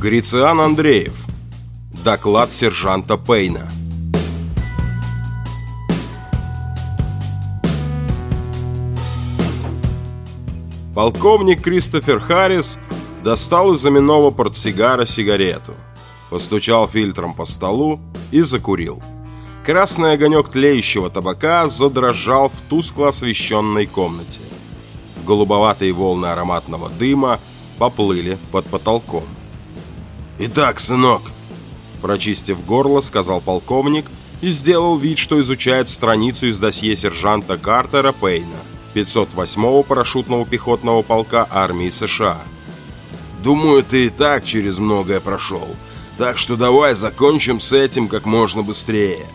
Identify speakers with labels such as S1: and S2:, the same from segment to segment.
S1: Грициан Андреев. Доклад сержанта Пейна. Полковник Кристофер Харрис достал из заменного портсигара сигарету, постучал фильтром по столу и закурил. Красный огонек тлеющего табака задрожал в тускло освещенной комнате. Голубоватые волны ароматного дыма поплыли под потолком. «Итак, сынок», – прочистив горло, сказал полковник и сделал вид, что изучает страницу из досье сержанта Картера Пейна, 508-го парашютного пехотного полка армии США. «Думаю, ты и так через многое прошел, так что давай закончим с этим как можно быстрее.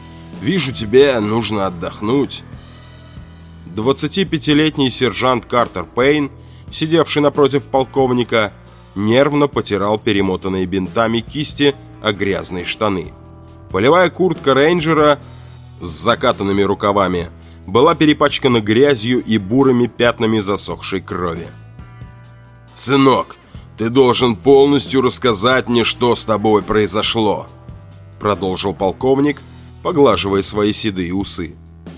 S1: Вижу, тебе нужно отдохнуть». 25-летний сержант Картер Пейн, сидевший напротив полковника, нервно потирал перемотанные бинтами кисти о грязные штаны. Полевая куртка рейнджера с закатанными рукавами была перепачкана грязью и бурыми пятнами засохшей крови. «Сынок, ты должен полностью рассказать мне, что с тобой произошло», продолжил полковник, поглаживая свои седые усы.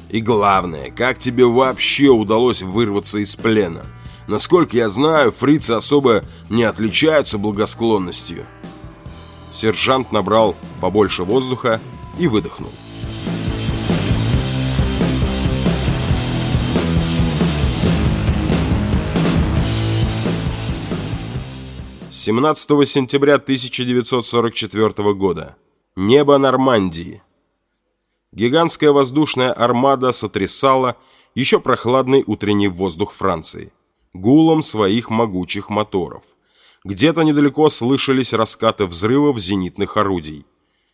S1: «И главное, как тебе вообще удалось вырваться из плена?» Насколько я знаю, фрицы особо не отличаются благосклонностью. Сержант набрал побольше воздуха и выдохнул. Семнадцатого сентября 1944 года. Небо Нормандии. Гигантская воздушная армада сотрясала еще прохладный утренний воздух Франции гулом своих могучих моторов. Где-то недалеко слышались раскаты взрывов зенитных орудий.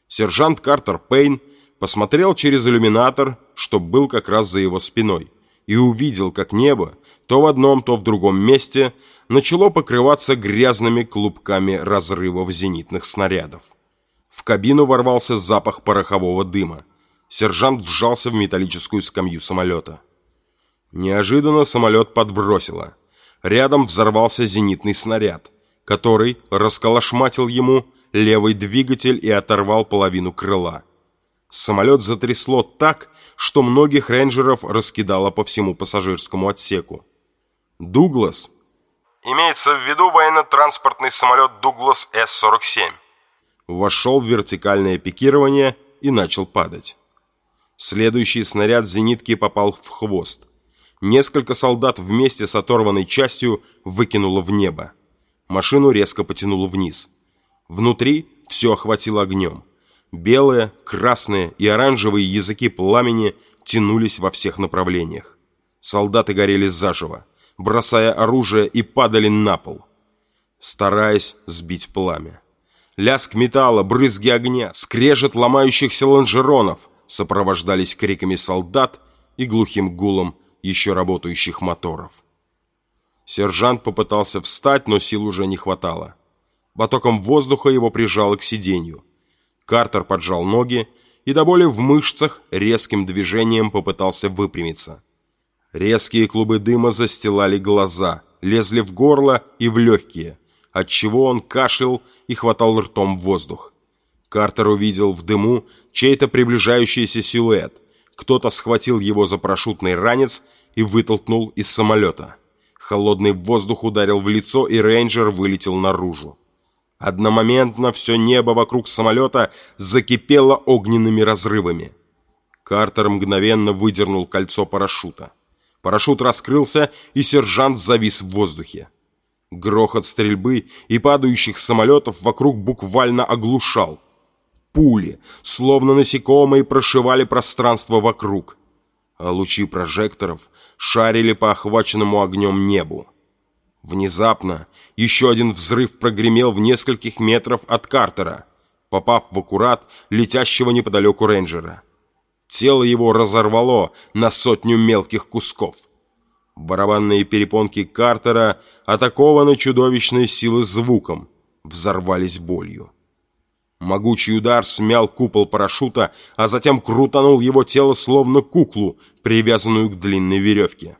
S1: Сержант Картер Пейн посмотрел через иллюминатор, что был как раз за его спиной, и увидел, как небо то в одном, то в другом месте начало покрываться грязными клубками разрывов зенитных снарядов. В кабину ворвался запах порохового дыма. Сержант вжался в металлическую скамью самолета. Неожиданно самолет подбросило – Рядом взорвался зенитный снаряд, который расколошматил ему левый двигатель и оторвал половину крыла. Самолет затрясло так, что многих рейнджеров раскидало по всему пассажирскому отсеку. Дуглас, имеется в виду военно-транспортный самолет Дуглас С-47, вошел в вертикальное пикирование и начал падать. Следующий снаряд зенитки попал в хвост – Несколько солдат вместе с оторванной частью выкинуло в небо. Машину резко потянуло вниз. Внутри все охватило огнем. Белые, красные и оранжевые языки пламени тянулись во всех направлениях. Солдаты горели заживо, бросая оружие и падали на пол, стараясь сбить пламя. Лязг металла, брызги огня, скрежет ломающихся лонжеронов сопровождались криками солдат и глухим гулом еще работающих моторов. Сержант попытался встать, но сил уже не хватало. Потоком воздуха его прижало к сиденью. Картер поджал ноги и до боли в мышцах резким движением попытался выпрямиться. Резкие клубы дыма застилали глаза, лезли в горло и в легкие, отчего он кашлял и хватал ртом воздух. Картер увидел в дыму чей-то приближающийся силуэт. Кто-то схватил его за парашютный ранец и вытолкнул из самолета. Холодный воздух ударил в лицо, и рейнджер вылетел наружу. Одномоментно все небо вокруг самолета закипело огненными разрывами. Картер мгновенно выдернул кольцо парашюта. Парашют раскрылся, и сержант завис в воздухе. Грохот стрельбы и падающих самолетов вокруг буквально оглушал. Пули, словно насекомые, прошивали пространство вокруг а лучи прожекторов шарили по охваченному огнем небу. Внезапно еще один взрыв прогремел в нескольких метров от Картера, попав в аккурат летящего неподалеку рейнджера. Тело его разорвало на сотню мелких кусков. Барабанные перепонки Картера, атакованы чудовищной силой звуком, взорвались болью. Могучий удар смял купол парашюта, а затем крутанул его тело словно куклу, привязанную к длинной веревке.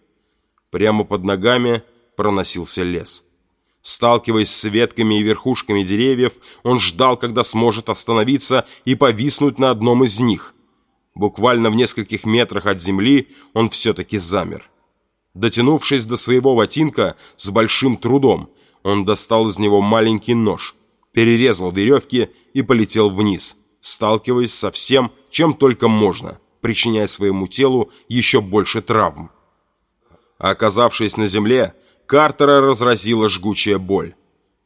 S1: Прямо под ногами проносился лес. Сталкиваясь с ветками и верхушками деревьев, он ждал, когда сможет остановиться и повиснуть на одном из них. Буквально в нескольких метрах от земли он все-таки замер. Дотянувшись до своего ботинка с большим трудом, он достал из него маленький нож, перерезал веревки и полетел вниз, сталкиваясь со всем, чем только можно, причиняя своему телу еще больше травм. Оказавшись на земле, Картера разразила жгучая боль.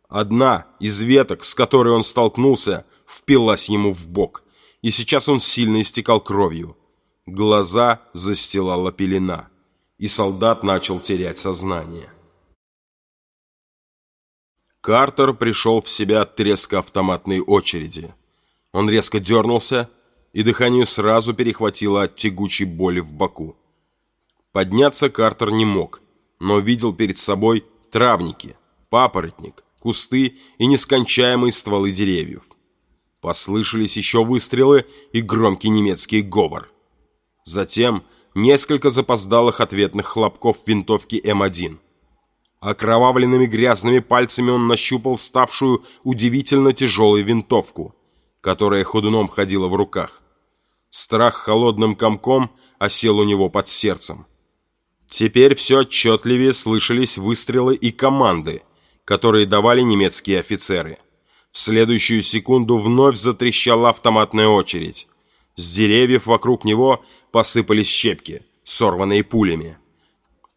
S1: Одна из веток, с которой он столкнулся, впилась ему в бок, и сейчас он сильно истекал кровью. Глаза застилала пелена, и солдат начал терять сознание. Картер пришел в себя от треска автоматной очереди. Он резко дернулся, и дыхание сразу перехватило от тягучей боли в боку. Подняться Картер не мог, но видел перед собой травники, папоротник, кусты и нескончаемые стволы деревьев. Послышались еще выстрелы и громкий немецкий говор. Затем несколько запоздалых ответных хлопков винтовки М1. Окровавленными грязными пальцами он нащупал ставшую удивительно тяжелой винтовку, которая ходуном ходила в руках. Страх холодным комком осел у него под сердцем. Теперь все отчетливее слышались выстрелы и команды, которые давали немецкие офицеры. В следующую секунду вновь затрещала автоматная очередь. С деревьев вокруг него посыпались щепки, сорванные пулями.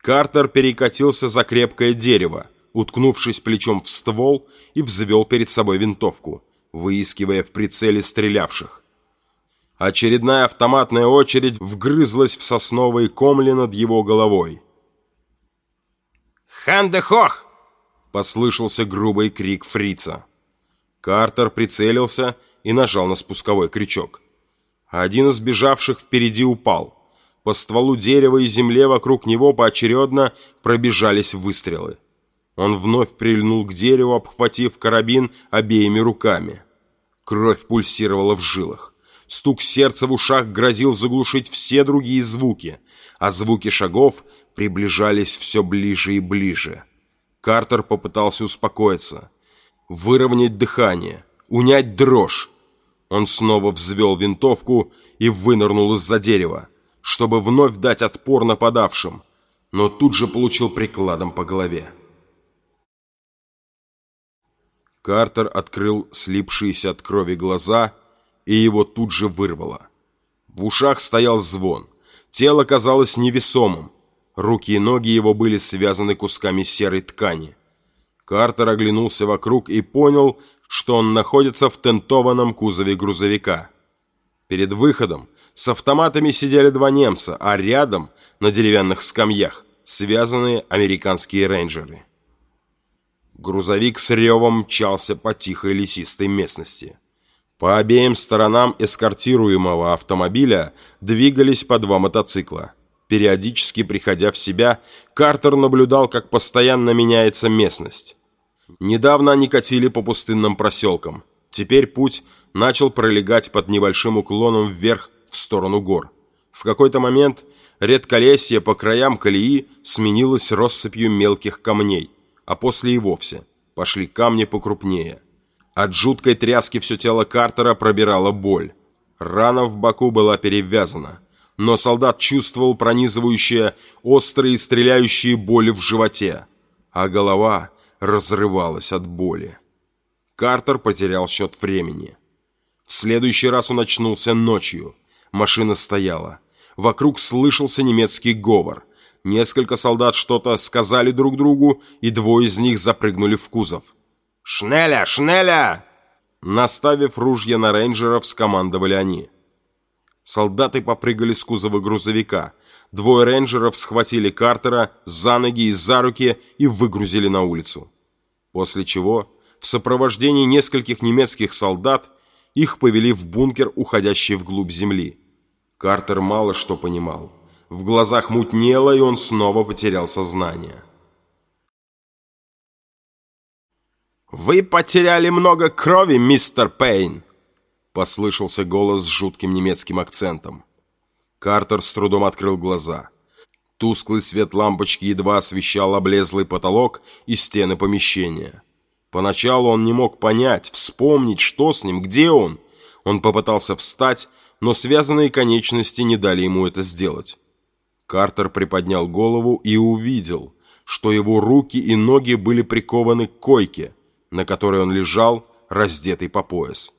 S1: Картер перекатился за крепкое дерево, уткнувшись плечом в ствол и взвел перед собой винтовку, выискивая в прицеле стрелявших. Очередная автоматная очередь вгрызлась в сосновые комли над его головой.
S2: «Хандехох!»
S1: — послышался грубый крик фрица. Картер прицелился и нажал на спусковой крючок. Один из бежавших впереди упал — по стволу дерева и земле вокруг него поочередно пробежались выстрелы. Он вновь прильнул к дереву, обхватив карабин обеими руками. Кровь пульсировала в жилах. Стук сердца в ушах грозил заглушить все другие звуки, а звуки шагов приближались все ближе и ближе. Картер попытался успокоиться, выровнять дыхание, унять дрожь. Он снова взвел винтовку и вынырнул из-за дерева чтобы вновь дать отпор нападавшим, но тут же получил прикладом по голове. Картер открыл слипшиеся от крови глаза, и его тут же вырвало. В ушах стоял звон. Тело казалось невесомым. Руки и ноги его были связаны кусками серой ткани. Картер оглянулся вокруг и понял, что он находится в тентованном кузове грузовика. Перед выходом с автоматами сидели два немца, а рядом, на деревянных скамьях, связанные американские рейнджеры. Грузовик с ревом мчался по тихой лесистой местности. По обеим сторонам эскортируемого автомобиля двигались по два мотоцикла. Периодически приходя в себя, Картер наблюдал, как постоянно меняется местность. Недавно они катили по пустынным проселкам. Теперь путь начал пролегать под небольшим уклоном вверх в сторону гор. В какой-то момент редколесье по краям колеи сменилось россыпью мелких камней, а после и вовсе пошли камни покрупнее. От жуткой тряски все тело Картера пробирала боль. Рана в боку была перевязана, но солдат чувствовал пронизывающие, острые стреляющие боли в животе, а голова разрывалась от боли. Картер потерял счет времени. В следующий раз он очнулся ночью – Машина стояла. Вокруг слышался немецкий говор. Несколько солдат что-то сказали друг другу, и двое из них запрыгнули в кузов.
S2: «Шнеля! Шнеля!»
S1: Наставив ружья на рейнджеров, скомандовали они. Солдаты попрыгали с кузова грузовика. Двое рейнджеров схватили Картера за ноги и за руки и выгрузили на улицу. После чего, в сопровождении нескольких немецких солдат, их повели в бункер, уходящий вглубь земли. Картер мало что понимал. В глазах мутнело, и он снова потерял сознание.
S2: «Вы потеряли много крови, мистер Пейн!» Послышался голос с жутким немецким акцентом.
S1: Картер с трудом открыл глаза. Тусклый свет лампочки едва освещал облезлый потолок и стены помещения. Поначалу он не мог понять, вспомнить, что с ним, где он. Он попытался встать, но связанные конечности не дали ему это сделать. Картер приподнял голову и увидел, что его руки и ноги были прикованы к койке, на которой он лежал, раздетый по пояс.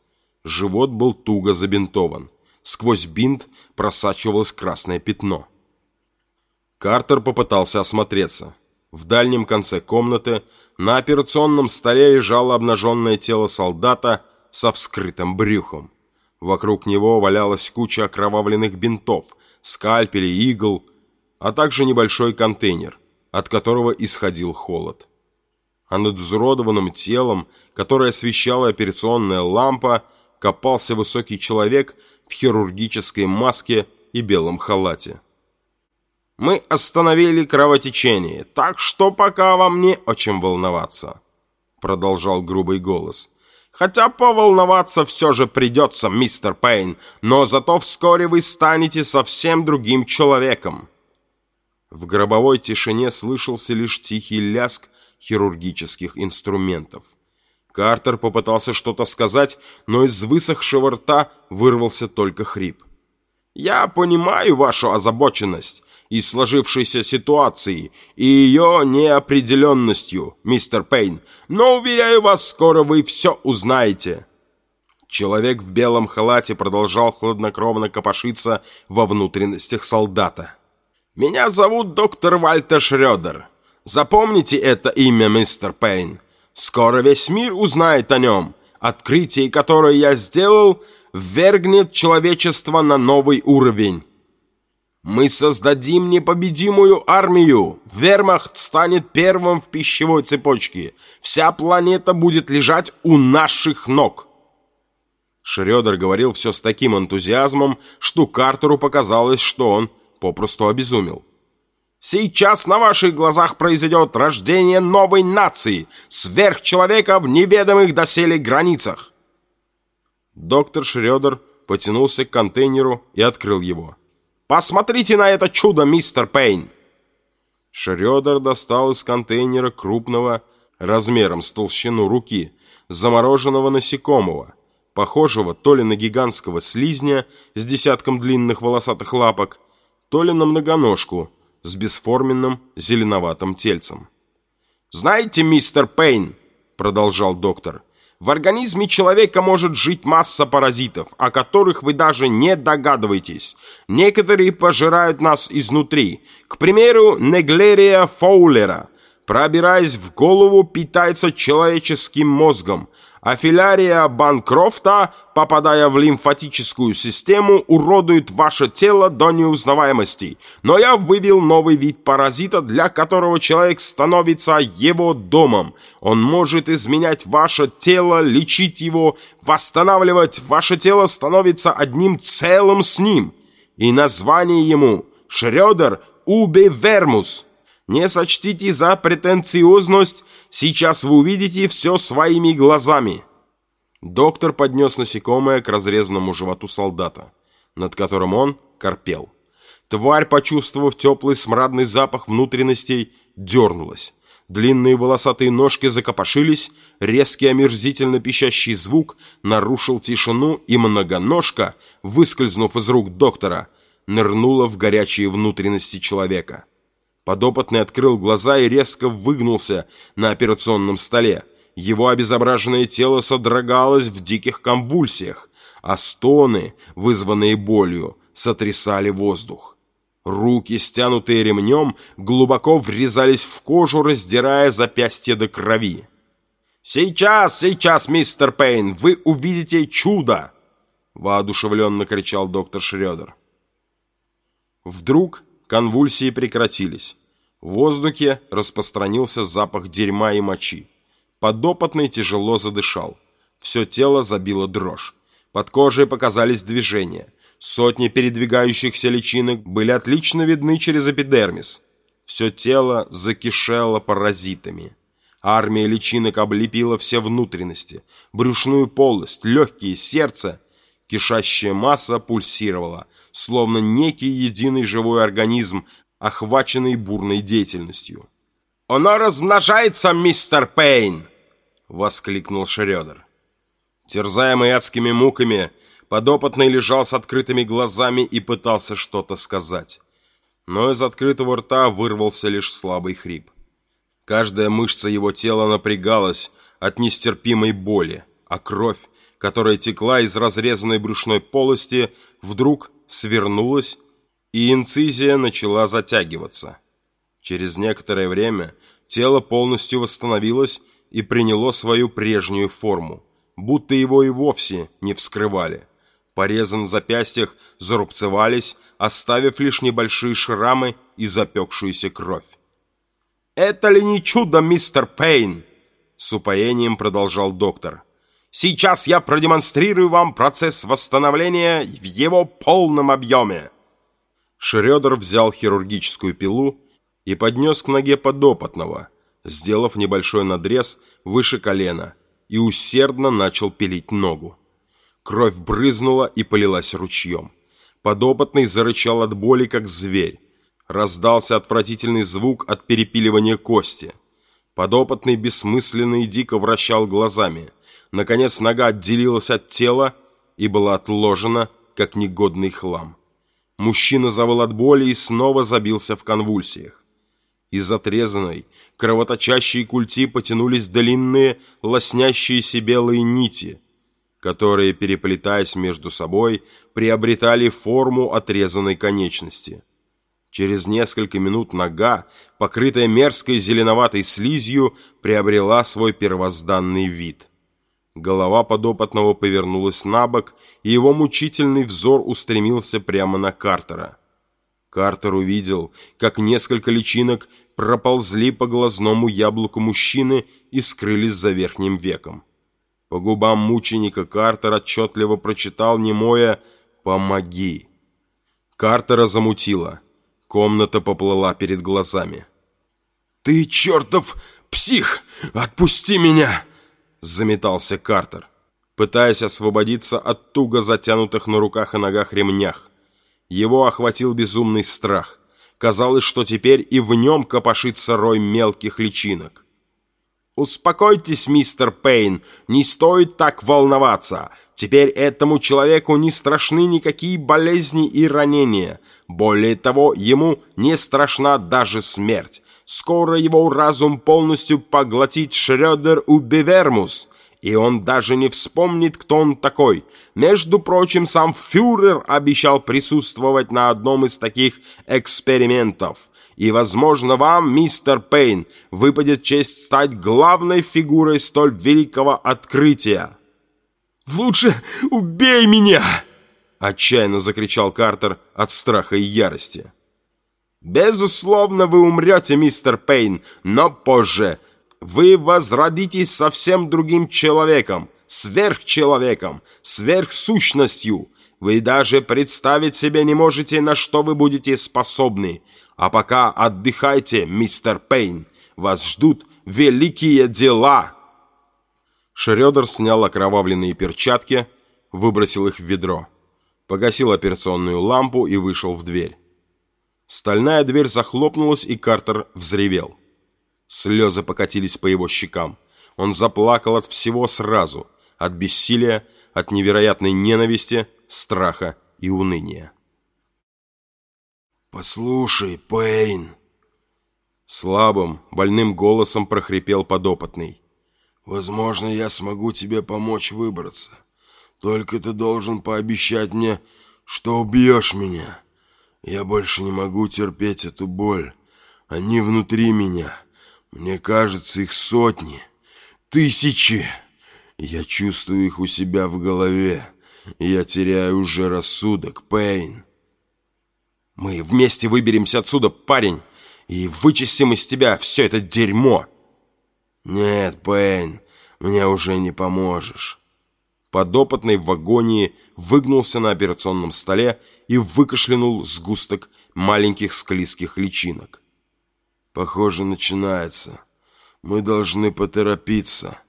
S1: Живот был туго забинтован. Сквозь бинт просачивалось красное пятно. Картер попытался осмотреться. В дальнем конце комнаты на операционном столе лежало обнаженное тело солдата со вскрытым брюхом. Вокруг него валялась куча окровавленных бинтов, скальпелей, игл, а также небольшой контейнер, от которого исходил холод. А над взродованным телом, которое освещала операционная лампа, копался высокий человек в хирургической маске и белом халате.
S2: «Мы остановили кровотечение, так что пока вам не о чем волноваться», продолжал грубый голос. «Хотя поволноваться все же придется, мистер Пейн, но зато вскоре вы станете совсем другим человеком».
S1: В гробовой тишине слышался лишь тихий ляск хирургических инструментов. Картер попытался что-то сказать, но из высохшего рта вырвался только хрип.
S2: «Я понимаю вашу озабоченность и сложившейся ситуацией и ее неопределенностью, мистер Пейн, но, уверяю вас, скоро вы все узнаете».
S1: Человек в белом халате продолжал хладнокровно копошиться во внутренностях солдата.
S2: «Меня зовут доктор Вальтер Шрёдер. Запомните это имя, мистер Пейн. Скоро весь мир узнает о нем. Открытие, которое я сделал, ввергнет человечество на новый уровень. Мы создадим непобедимую армию. Вермахт станет первым в пищевой цепочке. Вся планета будет лежать у наших ног.
S1: Шрёдер говорил все с таким энтузиазмом, что Картеру показалось, что он попросту обезумел.
S2: Сейчас на ваших глазах произойдет рождение новой нации, сверхчеловека в неведомых доселе границах.
S1: Доктор Шрёдер потянулся к контейнеру и открыл его.
S2: «Посмотрите на это чудо, мистер Пейн!»
S1: Шрёдер достал из контейнера крупного, размером с толщину руки, замороженного насекомого, похожего то ли на гигантского слизня с десятком длинных волосатых лапок, то ли на многоножку – с бесформенным зеленоватым тельцем.
S2: «Знаете, мистер Пейн», — продолжал доктор, «в организме человека может жить масса паразитов, о которых вы даже не догадываетесь. Некоторые пожирают нас изнутри. К примеру, Неглерия фоулера, пробираясь в голову, питается человеческим мозгом, а Банкрофта, попадая в лимфатическую систему, уродует ваше тело до неузнаваемости. Но я вывел новый вид паразита, для которого человек становится его домом. Он может изменять ваше тело, лечить его, восстанавливать. Ваше тело становится одним целым с ним. И название ему Шрёдер Убевермус. Не сочтите за претенциозность, сейчас вы увидите все своими глазами».
S1: Доктор поднес насекомое к разрезанному животу солдата, над которым он корпел. Тварь, почувствовав теплый смрадный запах внутренностей, дернулась. Длинные волосатые ножки закопошились, резкий омерзительно пищащий звук нарушил тишину, и многоножка, выскользнув из рук доктора, нырнула в горячие внутренности человека. Подопытный открыл глаза и резко выгнулся на операционном столе. Его обезображенное тело содрогалось в диких конвульсиях, а стоны, вызванные болью, сотрясали воздух. Руки, стянутые ремнем, глубоко врезались в кожу, раздирая запястье до крови.
S2: «Сейчас, сейчас, мистер Пейн, вы увидите чудо!» воодушевленно кричал доктор Шрёдер.
S1: Вдруг Конвульсии прекратились. В воздухе распространился запах дерьма и мочи. Подопытный тяжело задышал. Все тело забило дрожь. Под кожей показались движения. Сотни передвигающихся личинок были отлично видны через эпидермис. Все тело закишело паразитами. Армия личинок облепила все внутренности, брюшную полость, легкие, сердце – Кишащая масса пульсировала, словно некий единый живой организм, охваченный бурной деятельностью.
S2: «Оно размножается, мистер Пейн!»
S1: — воскликнул Шрёдер. Терзаемый адскими муками, подопытный лежал с открытыми глазами и пытался что-то сказать. Но из открытого рта вырвался лишь слабый хрип. Каждая мышца его тела напрягалась от нестерпимой боли, а кровь, которая текла из разрезанной брюшной полости, вдруг свернулась, и инцизия начала затягиваться. Через некоторое время тело полностью восстановилось и приняло свою прежнюю форму, будто его и вовсе не вскрывали. Порезы на запястьях зарубцевались, оставив лишь небольшие шрамы и запекшуюся кровь.
S2: «Это ли не чудо, мистер Пейн?» С упоением продолжал доктор. «Сейчас я продемонстрирую вам процесс восстановления в его полном объеме».
S1: Шрёдер взял хирургическую пилу и поднес к ноге подопытного, сделав небольшой надрез выше колена, и усердно начал пилить ногу. Кровь брызнула и полилась ручьем. Подопытный зарычал от боли, как зверь. Раздался отвратительный звук от перепиливания кости. Подопытный бессмысленно и дико вращал глазами. Наконец нога отделилась от тела и была отложена, как негодный хлам. Мужчина завыл от боли и снова забился в конвульсиях. Из отрезанной, кровоточащей культи потянулись длинные, лоснящиеся белые нити, которые, переплетаясь между собой, приобретали форму отрезанной конечности. Через несколько минут нога, покрытая мерзкой зеленоватой слизью, приобрела свой первозданный вид. Голова подопытного повернулась на бок, и его мучительный взор устремился прямо на Картера. Картер увидел, как несколько личинок проползли по глазному яблоку мужчины и скрылись за верхним веком. По губам мученика Картер отчетливо прочитал немое «Помоги». Картера замутило. Комната поплыла перед глазами. «Ты чертов псих! Отпусти меня!» Заметался Картер, пытаясь освободиться от туго затянутых на руках и ногах ремнях. Его охватил безумный страх. Казалось, что теперь и в нем копошится рой мелких личинок.
S2: «Успокойтесь, мистер Пейн, не стоит так волноваться. Теперь этому человеку не страшны никакие болезни и ранения. Более того, ему не страшна даже смерть. Скоро его разум полностью поглотит Шрёдер у Бевермус, и он даже не вспомнит, кто он такой. Между прочим, сам фюрер обещал присутствовать на одном из таких экспериментов. И, возможно, вам, мистер Пейн, выпадет честь стать главной фигурой столь великого открытия.
S1: «Лучше убей меня!» – отчаянно закричал Картер от страха и ярости.
S2: Безусловно, вы умрете, мистер Пейн, но позже. Вы возродитесь совсем другим человеком, сверхчеловеком, сверхсущностью. Вы даже представить себе не можете, на что вы будете способны. А пока отдыхайте, мистер Пейн. Вас ждут великие дела.
S1: Шрёдер снял окровавленные перчатки, выбросил их в ведро, погасил операционную лампу и вышел в дверь. Стальная дверь захлопнулась, и Картер взревел. Слезы покатились по его щекам. Он заплакал от всего сразу. От бессилия, от невероятной ненависти, страха и уныния.
S3: «Послушай, Пейн!»
S1: Слабым, больным голосом прохрипел подопытный.
S3: «Возможно, я смогу тебе помочь выбраться. Только ты должен пообещать мне, что убьешь меня. Я больше не могу терпеть эту боль. Они внутри меня. Мне кажется, их сотни, тысячи. Я чувствую их у себя в голове. Я теряю уже рассудок, Пейн.
S1: Мы вместе выберемся отсюда, парень, и вычистим из тебя все это дерьмо.
S3: Нет, Пейн, мне уже не поможешь.
S1: Подопытный в вагоне выгнулся на операционном столе и выкашлянул сгусток маленьких склизких личинок.
S3: «Похоже, начинается. Мы должны поторопиться».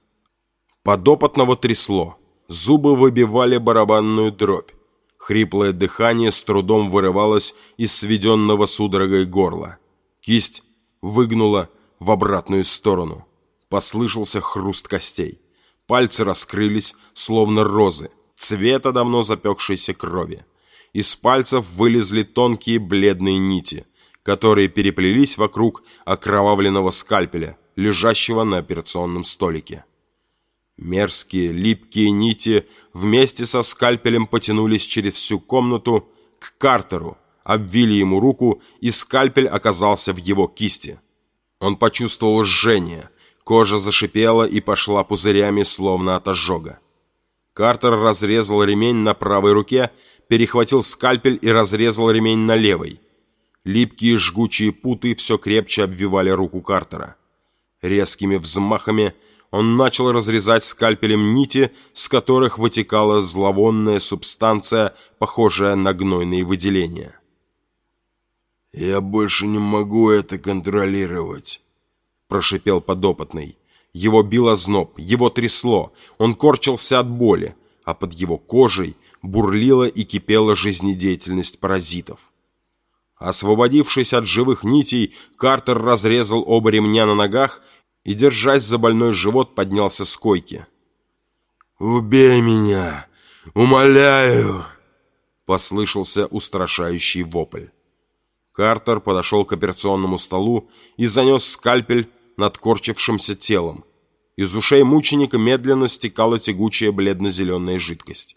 S1: Подопытного трясло. Зубы выбивали барабанную дробь. Хриплое дыхание с трудом вырывалось из сведенного судорогой горла. Кисть выгнула в обратную сторону. Послышался хруст костей. Пальцы раскрылись, словно розы, цвета давно запекшейся крови. Из пальцев вылезли тонкие бледные нити, которые переплелись вокруг окровавленного скальпеля, лежащего на операционном столике. Мерзкие, липкие нити вместе со скальпелем потянулись через всю комнату к Картеру, обвили ему руку, и скальпель оказался в его кисти. Он почувствовал жжение, кожа зашипела и пошла пузырями, словно от ожога. Картер разрезал ремень на правой руке, перехватил скальпель и разрезал ремень на левой. Липкие жгучие путы все крепче обвивали руку Картера. Резкими взмахами он начал разрезать скальпелем нити, с которых вытекала зловонная субстанция, похожая на гнойные выделения.
S3: «Я больше не могу это контролировать», – прошипел подопытный.
S1: Его било зноб, его трясло, он корчился от боли, а под его кожей бурлила и кипела жизнедеятельность паразитов. Освободившись от живых нитей, Картер разрезал оба ремня на ногах и, держась за больной живот, поднялся с койки.
S3: «Убей меня! Умоляю!»
S1: Послышался устрашающий вопль. Картер подошел к операционному столу и занес скальпель над корчившимся телом. Из ушей мученика медленно стекала тягучая бледно-зеленая жидкость.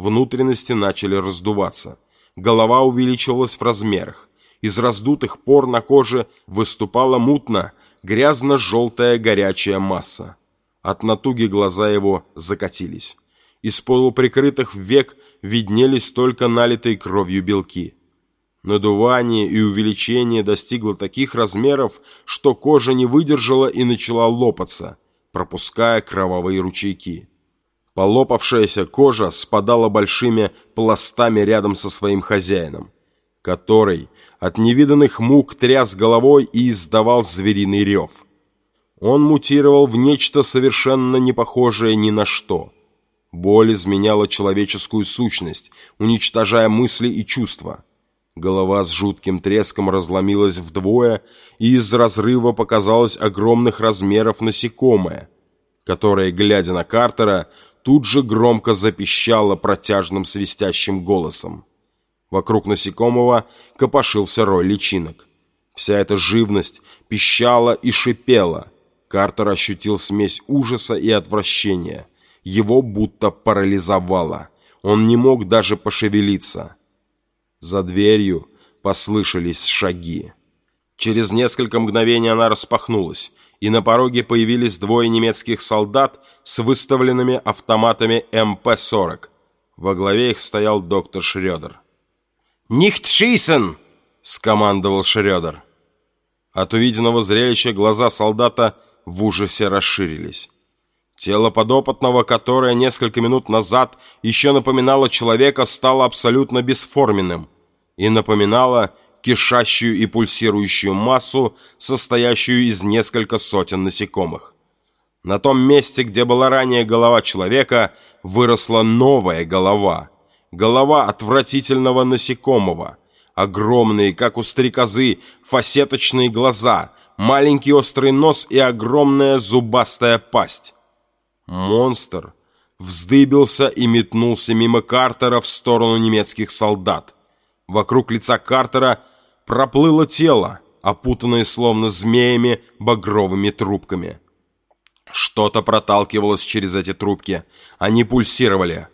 S1: Внутренности начали раздуваться. Голова увеличивалась в размерах. Из раздутых пор на коже выступала мутно грязно-желтая горячая масса. От натуги глаза его закатились. Из полуприкрытых век виднелись только налитые кровью белки. Надувание и увеличение достигло таких размеров, что кожа не выдержала и начала лопаться, пропуская кровавые ручейки. Полопавшаяся кожа спадала большими пластами рядом со своим хозяином, который от невиданных мук тряс головой и издавал звериный рев. Он мутировал в нечто совершенно не похожее ни на что. Боль изменяла человеческую сущность, уничтожая мысли и чувства – Голова с жутким треском разломилась вдвое, и из разрыва показалось огромных размеров насекомое, которое, глядя на Картера, тут же громко запищало протяжным свистящим голосом. Вокруг насекомого копошился рой личинок. Вся эта живность пищала и шипела. Картер ощутил смесь ужаса и отвращения. Его будто парализовало. Он не мог даже пошевелиться. За дверью послышались шаги. Через несколько мгновений она распахнулась, и на пороге появились двое немецких солдат с выставленными автоматами МП-40. Во главе их стоял доктор Шрёдер.
S2: «Нихт шисен!»
S1: — скомандовал Шрёдер. От увиденного зрелища глаза солдата в ужасе расширились. Тело подопытного, которое несколько минут назад еще напоминало человека, стало абсолютно бесформенным и напоминало кишащую и пульсирующую массу, состоящую из нескольких сотен насекомых. На том месте, где была ранее голова человека, выросла новая голова. Голова отвратительного насекомого. Огромные, как у стрекозы, фасеточные глаза, маленький острый нос и огромная зубастая пасть. Монстр вздыбился и метнулся мимо Картера в сторону немецких солдат. Вокруг лица Картера проплыло тело, опутанное словно змеями багровыми трубками. Что-то проталкивалось через эти трубки. Они пульсировали.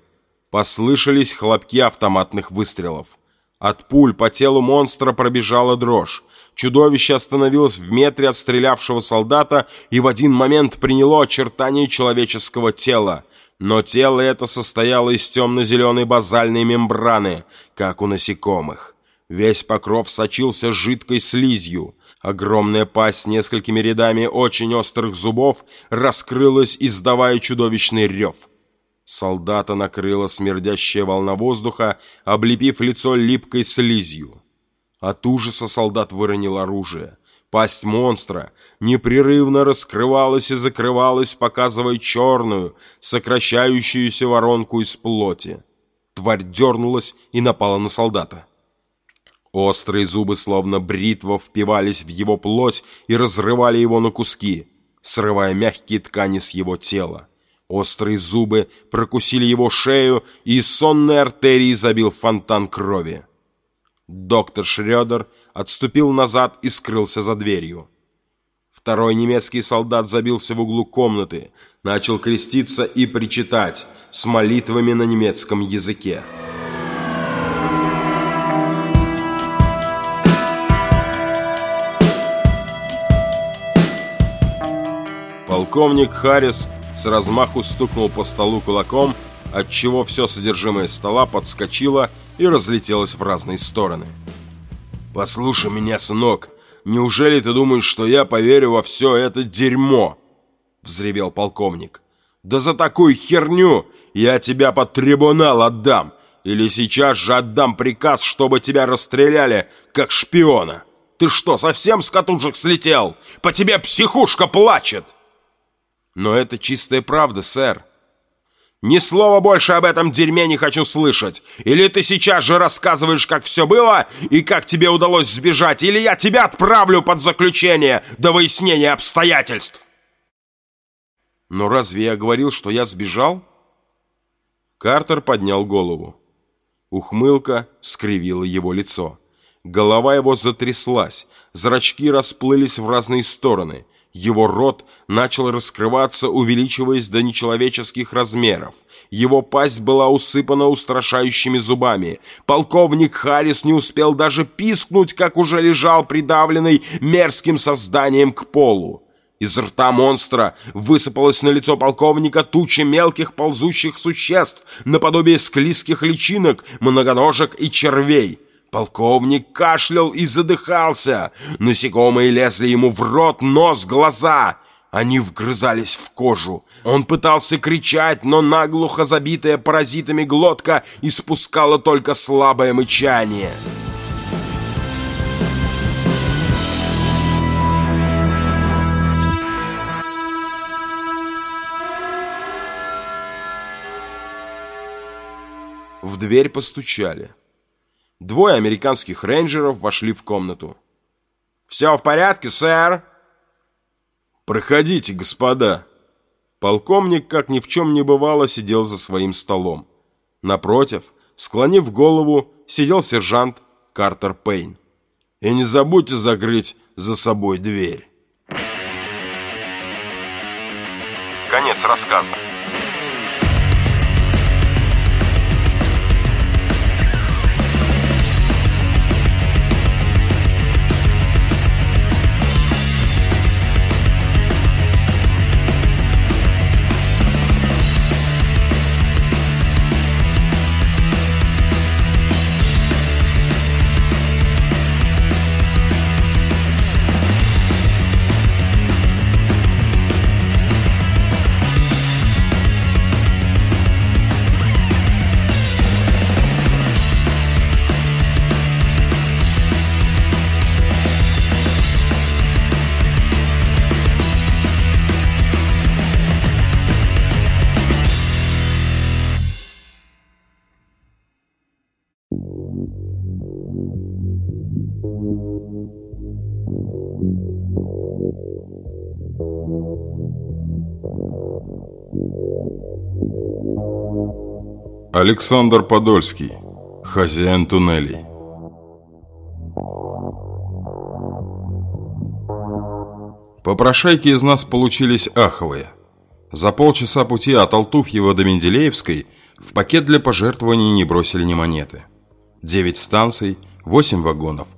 S1: Послышались хлопки автоматных выстрелов. От пуль по телу монстра пробежала дрожь. Чудовище остановилось в метре от стрелявшего солдата и в один момент приняло очертания человеческого тела. Но тело это состояло из темно-зеленой базальной мембраны, как у насекомых. Весь покров сочился жидкой слизью. Огромная пасть с несколькими рядами очень острых зубов раскрылась, издавая чудовищный рев. Солдата накрыла смердящая волна воздуха, облепив лицо липкой слизью. От ужаса солдат выронил оружие. Пасть монстра непрерывно раскрывалась и закрывалась, показывая черную, сокращающуюся воронку из плоти. тварь дернулась и напала на солдата. Острые зубы, словно бритва, впивались в его плоть и разрывали его на куски, срывая мягкие ткани с его тела. Острые зубы прокусили его шею, и из сонной артерии забил фонтан крови. Доктор Шрёдер отступил назад и скрылся за дверью. Второй немецкий солдат забился в углу комнаты, начал креститься и причитать с молитвами на немецком языке. Полковник Харрис с размаху стукнул по столу кулаком, отчего все содержимое стола подскочило и разлетелось в разные стороны. «Послушай меня, сынок, неужели ты думаешь, что я поверю во все это дерьмо?» Взревел полковник. «Да за такую херню я тебя под трибунал отдам, или сейчас же отдам приказ, чтобы тебя расстреляли, как шпиона. Ты что, совсем с катушек слетел? По тебе психушка плачет!» «Но это чистая правда, сэр», ни слова больше об этом дерьме не хочу слышать. Или ты сейчас же рассказываешь, как все было и как тебе удалось сбежать, или я тебя отправлю под заключение до выяснения обстоятельств. Но разве я говорил, что я сбежал? Картер поднял голову. Ухмылка скривила его лицо. Голова его затряслась, зрачки расплылись в разные стороны – его рот начал раскрываться, увеличиваясь до нечеловеческих размеров. Его пасть была усыпана устрашающими зубами. Полковник Харрис не успел даже пискнуть, как уже лежал придавленный мерзким созданием к полу. Из рта монстра высыпалось на лицо полковника туча мелких ползущих существ, наподобие склизких личинок, многоножек и червей. Полковник кашлял и задыхался. Насекомые лезли ему в рот, нос, глаза. Они вгрызались в кожу. Он пытался кричать, но наглухо забитая паразитами глотка испускала только слабое мычание. В дверь постучали. Двое американских рейнджеров вошли в комнату. «Все в порядке, сэр?» «Проходите, господа». Полковник, как ни в чем не бывало, сидел за своим столом. Напротив, склонив голову, сидел сержант Картер Пейн. «И не забудьте закрыть за собой дверь».
S2: Конец рассказа.
S1: Александр Подольский, хозяин туннелей. Попрошайки из нас получились аховые. За полчаса пути от Алтуфьева до Менделеевской в пакет для пожертвований не бросили ни монеты. Девять станций, восемь вагонов,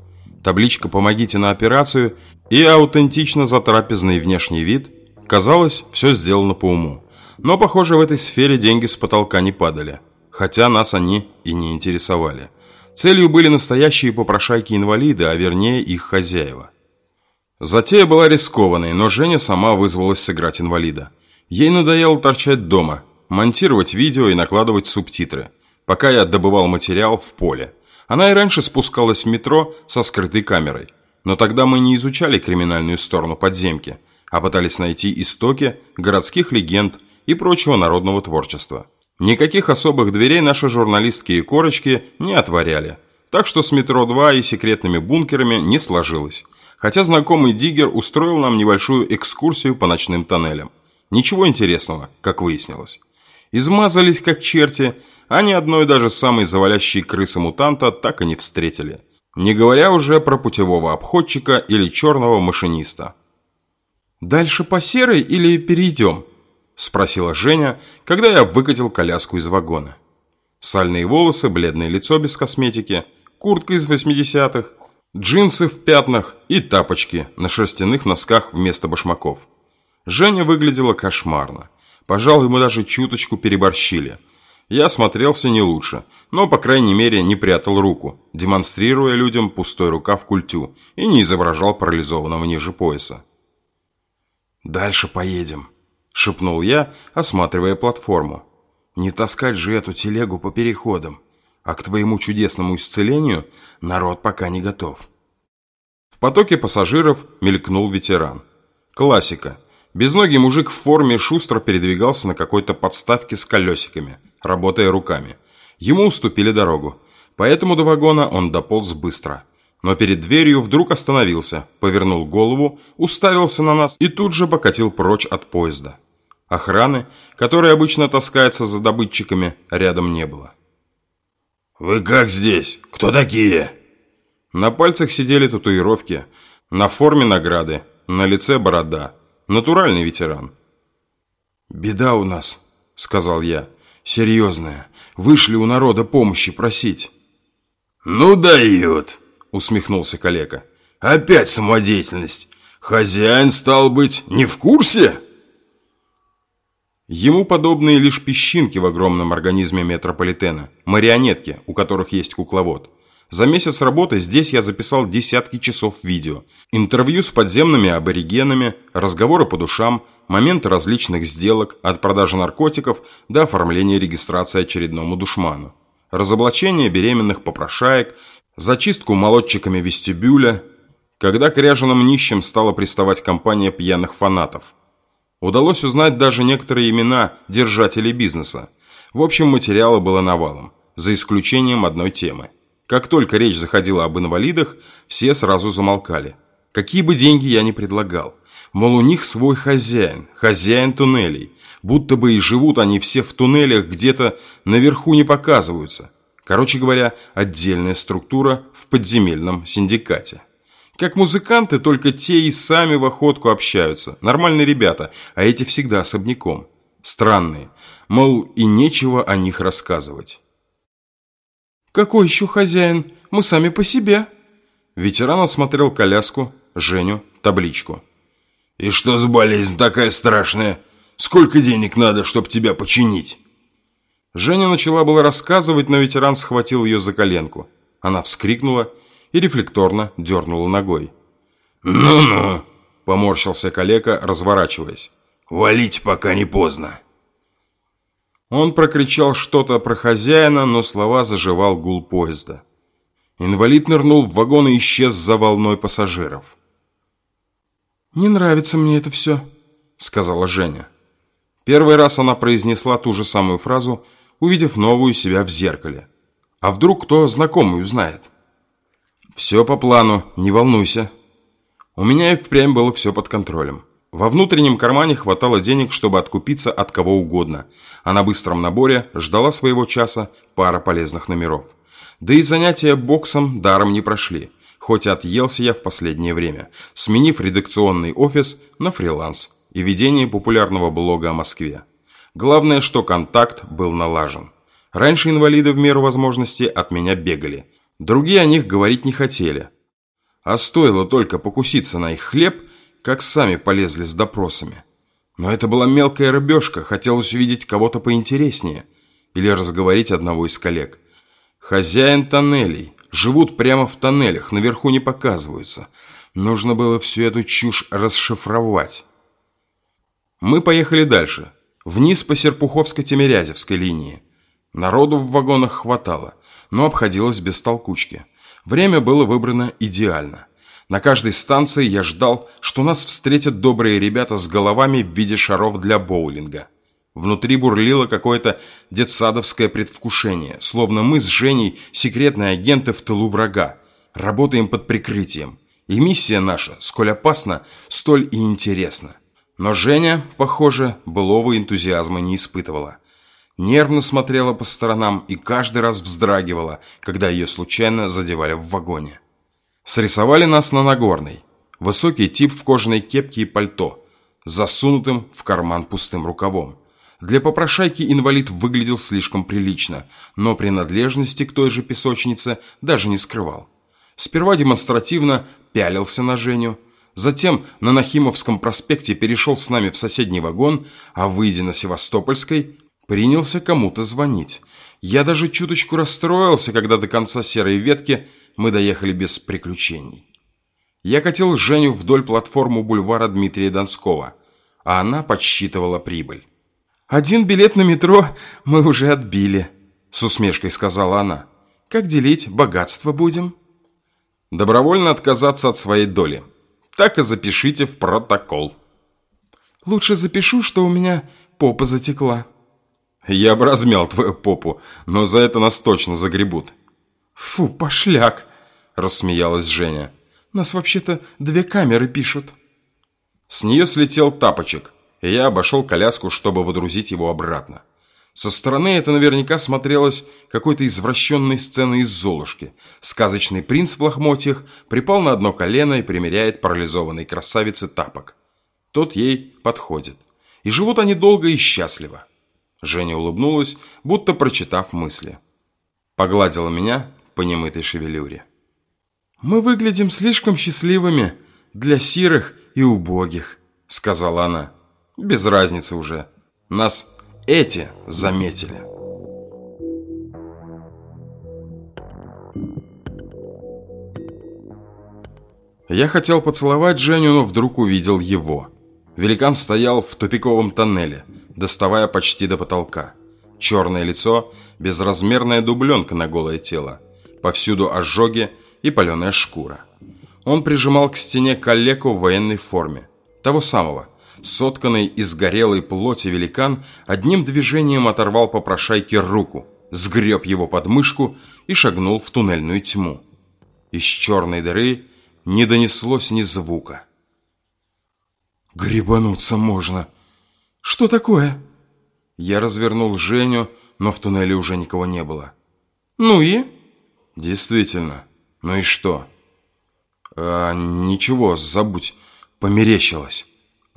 S1: табличка «Помогите на операцию» и аутентично затрапезный внешний вид. Казалось, все сделано по уму. Но, похоже, в этой сфере деньги с потолка не падали – хотя нас они и не интересовали. Целью были настоящие попрошайки-инвалиды, а вернее их хозяева. Затея была рискованной, но Женя сама вызвалась сыграть инвалида. Ей надоело торчать дома, монтировать видео и накладывать субтитры, пока я добывал материал в поле. Она и раньше спускалась в метро со скрытой камерой. Но тогда мы не изучали криминальную сторону подземки, а пытались найти истоки городских легенд и прочего народного творчества. Никаких особых дверей наши журналистские корочки не отворяли. Так что с метро 2 и секретными бункерами не сложилось. Хотя знакомый Диггер устроил нам небольшую экскурсию по ночным тоннелям. Ничего интересного, как выяснилось. Измазались как черти, а ни одной даже самой завалящей крысы мутанта так и не встретили. Не говоря уже про путевого обходчика или черного машиниста. «Дальше по серой или перейдем?» – спросила Женя, когда я выкатил коляску из вагона. Сальные волосы, бледное лицо без косметики, куртка из 80-х, джинсы в пятнах и тапочки на шерстяных носках вместо башмаков. Женя выглядела кошмарно. Пожалуй, мы даже чуточку переборщили. Я смотрелся не лучше, но, по крайней мере, не прятал руку, демонстрируя людям пустой рукав культю и не изображал парализованного ниже пояса. «Дальше поедем», – шепнул я, осматривая платформу. «Не таскать же эту телегу по переходам, а к твоему чудесному исцелению народ пока не готов». В потоке пассажиров мелькнул ветеран. Классика. Безногий мужик в форме шустро передвигался на какой-то подставке с колесиками, работая руками. Ему уступили дорогу, поэтому до вагона он дополз быстро – но перед дверью вдруг остановился, повернул голову, уставился на нас и тут же покатил прочь от поезда. Охраны, которая обычно таскается за добытчиками, рядом не было.
S3: «Вы как здесь? Кто такие?»
S1: На пальцах сидели татуировки, на форме награды, на лице борода. Натуральный ветеран.
S3: «Беда у нас», — сказал я. «Серьезная. Вышли у народа помощи просить».
S2: «Ну дает!» Усмехнулся калека. «Опять самодеятельность! Хозяин, стал быть, не в курсе?»
S1: Ему подобные лишь песчинки в огромном организме метрополитена, марионетки, у которых есть кукловод. За месяц работы здесь я записал десятки часов видео, интервью с подземными аборигенами, разговоры по душам, моменты различных сделок, от продажи наркотиков до оформления регистрации очередному душману, разоблачение беременных попрошаек зачистку молодчиками вестибюля, когда к ряженым нищим стала приставать компания пьяных фанатов. Удалось узнать даже некоторые имена держателей бизнеса. В общем, материала было навалом, за исключением одной темы. Как только речь заходила об инвалидах, все сразу замолкали. Какие бы деньги я ни предлагал. Мол, у них свой хозяин, хозяин туннелей. Будто бы и живут они все в туннелях, где-то наверху не показываются. Короче говоря, отдельная структура в подземельном синдикате. Как музыканты, только те и сами в охотку общаются. Нормальные ребята, а эти всегда особняком. Странные. Мол, и нечего о них рассказывать. «Какой еще хозяин? Мы сами по себе». Ветеран осмотрел коляску, Женю, табличку.
S2: «И что за болезнь такая страшная? Сколько денег надо, чтобы тебя починить?»
S1: Женя начала было рассказывать, но ветеран схватил ее за коленку. Она вскрикнула и рефлекторно дернула ногой.
S2: «Ну-ну!»
S1: – поморщился калека, разворачиваясь.
S2: «Валить, пока не поздно!»
S1: Он прокричал что-то про хозяина, но слова заживал гул поезда. Инвалид нырнул в вагон и исчез за волной пассажиров. «Не нравится мне это все», — сказала Женя. Первый раз она произнесла ту же самую фразу – увидев новую себя в зеркале. А вдруг кто знакомый узнает? Все по плану, не волнуйся. У меня и впрямь было все под контролем. Во внутреннем кармане хватало денег, чтобы откупиться от кого угодно, а на быстром наборе ждала своего часа пара полезных номеров. Да и занятия боксом даром не прошли, хоть отъелся я в последнее время, сменив редакционный офис на фриланс и ведение популярного блога о Москве. Главное, что контакт был налажен. Раньше инвалиды в меру возможности от меня бегали. Другие о них говорить не хотели. А стоило только покуситься на их хлеб, как сами полезли с допросами. Но это была мелкая рыбешка, хотелось увидеть кого-то поинтереснее. Или разговорить одного из коллег. Хозяин тоннелей. Живут прямо в тоннелях, наверху не показываются. Нужно было всю эту чушь расшифровать. Мы поехали дальше вниз по Серпуховско-Тимирязевской линии. Народу в вагонах хватало, но обходилось без толкучки. Время было выбрано идеально. На каждой станции я ждал, что нас встретят добрые ребята с головами в виде шаров для боулинга. Внутри бурлило какое-то детсадовское предвкушение, словно мы с Женей секретные агенты в тылу врага, работаем под прикрытием. И миссия наша, сколь опасна, столь и интересна. Но Женя, похоже, былого энтузиазма не испытывала. Нервно смотрела по сторонам и каждый раз вздрагивала, когда ее случайно задевали в вагоне. Срисовали нас на Нагорной. Высокий тип в кожаной кепке и пальто, засунутым в карман пустым рукавом. Для попрошайки инвалид выглядел слишком прилично, но принадлежности к той же песочнице даже не скрывал. Сперва демонстративно пялился на Женю, затем на Нахимовском проспекте перешел с нами в соседний вагон, а выйдя на Севастопольской, принялся кому-то звонить. Я даже чуточку расстроился, когда до конца серой ветки мы доехали без приключений. Я катил Женю вдоль платформы бульвара Дмитрия Донского, а она подсчитывала прибыль. «Один билет на метро мы уже отбили», — с усмешкой сказала она. «Как делить богатство будем?» «Добровольно отказаться от своей доли. Так и запишите в протокол».
S2: «Лучше запишу, что у меня попа затекла».
S1: «Я бы размял твою попу, но за это нас точно загребут».
S2: «Фу, пошляк!» – рассмеялась Женя. «Нас вообще-то две камеры пишут».
S1: С нее слетел тапочек – и я обошел коляску, чтобы водрузить его обратно. Со стороны это наверняка смотрелось какой-то извращенной сценой из «Золушки». Сказочный принц в лохмотьях припал на одно колено и примеряет парализованной красавице тапок. Тот ей подходит. И живут они долго и счастливо. Женя улыбнулась, будто прочитав мысли. Погладила меня по немытой шевелюре.
S2: «Мы выглядим слишком счастливыми для сирых и убогих», — сказала она.
S1: Без разницы уже. Нас эти заметили. Я хотел поцеловать Женю, но вдруг увидел его. Великан стоял в тупиковом тоннеле, доставая почти до потолка. Черное лицо, безразмерная дубленка на голое тело. Повсюду ожоги и паленая шкура. Он прижимал к стене калеку в военной форме. Того самого – Сотканный из горелой плоти великан одним движением оторвал попрошайке руку, сгреб его под мышку и шагнул в туннельную тьму. Из черной дыры не донеслось ни звука.
S2: «Гребануться можно!» «Что такое?»
S1: Я развернул Женю, но в туннеле уже никого не было.
S2: «Ну и?»
S1: «Действительно. Ну и что?» «А, ничего, забудь. Померещилось»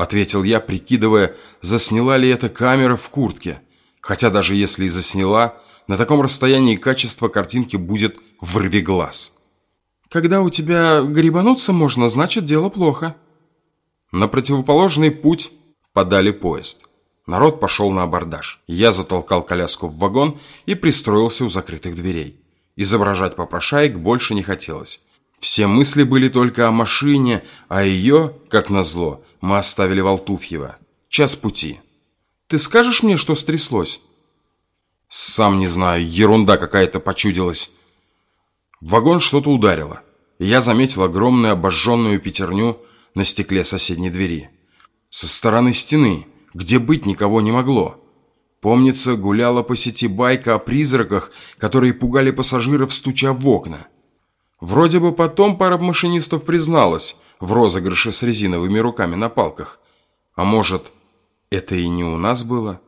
S1: ответил я, прикидывая, засняла ли эта камера в куртке. Хотя даже если и засняла, на таком расстоянии качество картинки будет врви глаз.
S2: Когда у тебя грибануться можно, значит дело плохо.
S1: На противоположный путь подали поезд. Народ пошел на абордаж. Я затолкал коляску в вагон и пристроился у закрытых дверей. Изображать попрошаек больше не хотелось. Все мысли были только о машине, а ее, как назло, мы оставили Волтуфьева. Час пути.
S2: Ты скажешь мне, что стряслось?
S1: Сам не знаю, ерунда какая-то почудилась. В вагон что-то ударило. И я заметил огромную обожженную пятерню на стекле соседней двери. Со стороны стены, где быть никого не могло. Помнится, гуляла по сети байка о призраках, которые пугали пассажиров, стуча в окна. Вроде бы потом пара машинистов призналась в розыгрыше с резиновыми руками на палках. А может, это и не у нас было?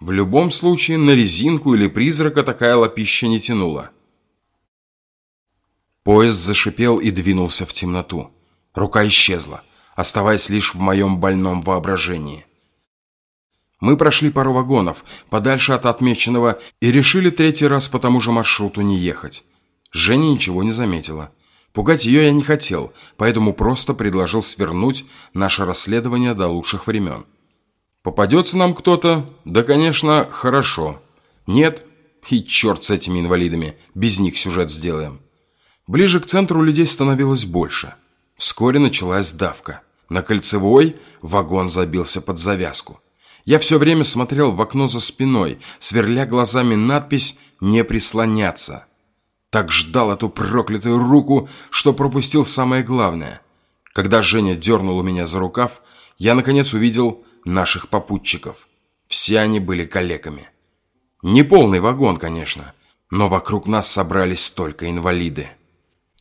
S1: В любом случае, на резинку или призрака такая лапища не тянула. Поезд зашипел и двинулся в темноту. Рука исчезла, оставаясь лишь в моем больном воображении. Мы прошли пару вагонов, подальше от отмеченного, и решили третий раз по тому же маршруту не ехать. Женя ничего не заметила. Пугать ее я не хотел, поэтому просто предложил свернуть наше расследование до лучших времен. Попадется нам кто-то? Да, конечно, хорошо. Нет? И черт с этими инвалидами, без них сюжет сделаем. Ближе к центру людей становилось больше. Вскоре началась давка. На кольцевой вагон забился под завязку. Я все время смотрел в окно за спиной, сверля глазами надпись «Не прислоняться». Так ждал эту проклятую руку, что пропустил самое главное. Когда Женя дернула меня за рукав, я наконец увидел наших попутчиков. Все они были калеками. Не полный вагон, конечно, но вокруг нас собрались только инвалиды.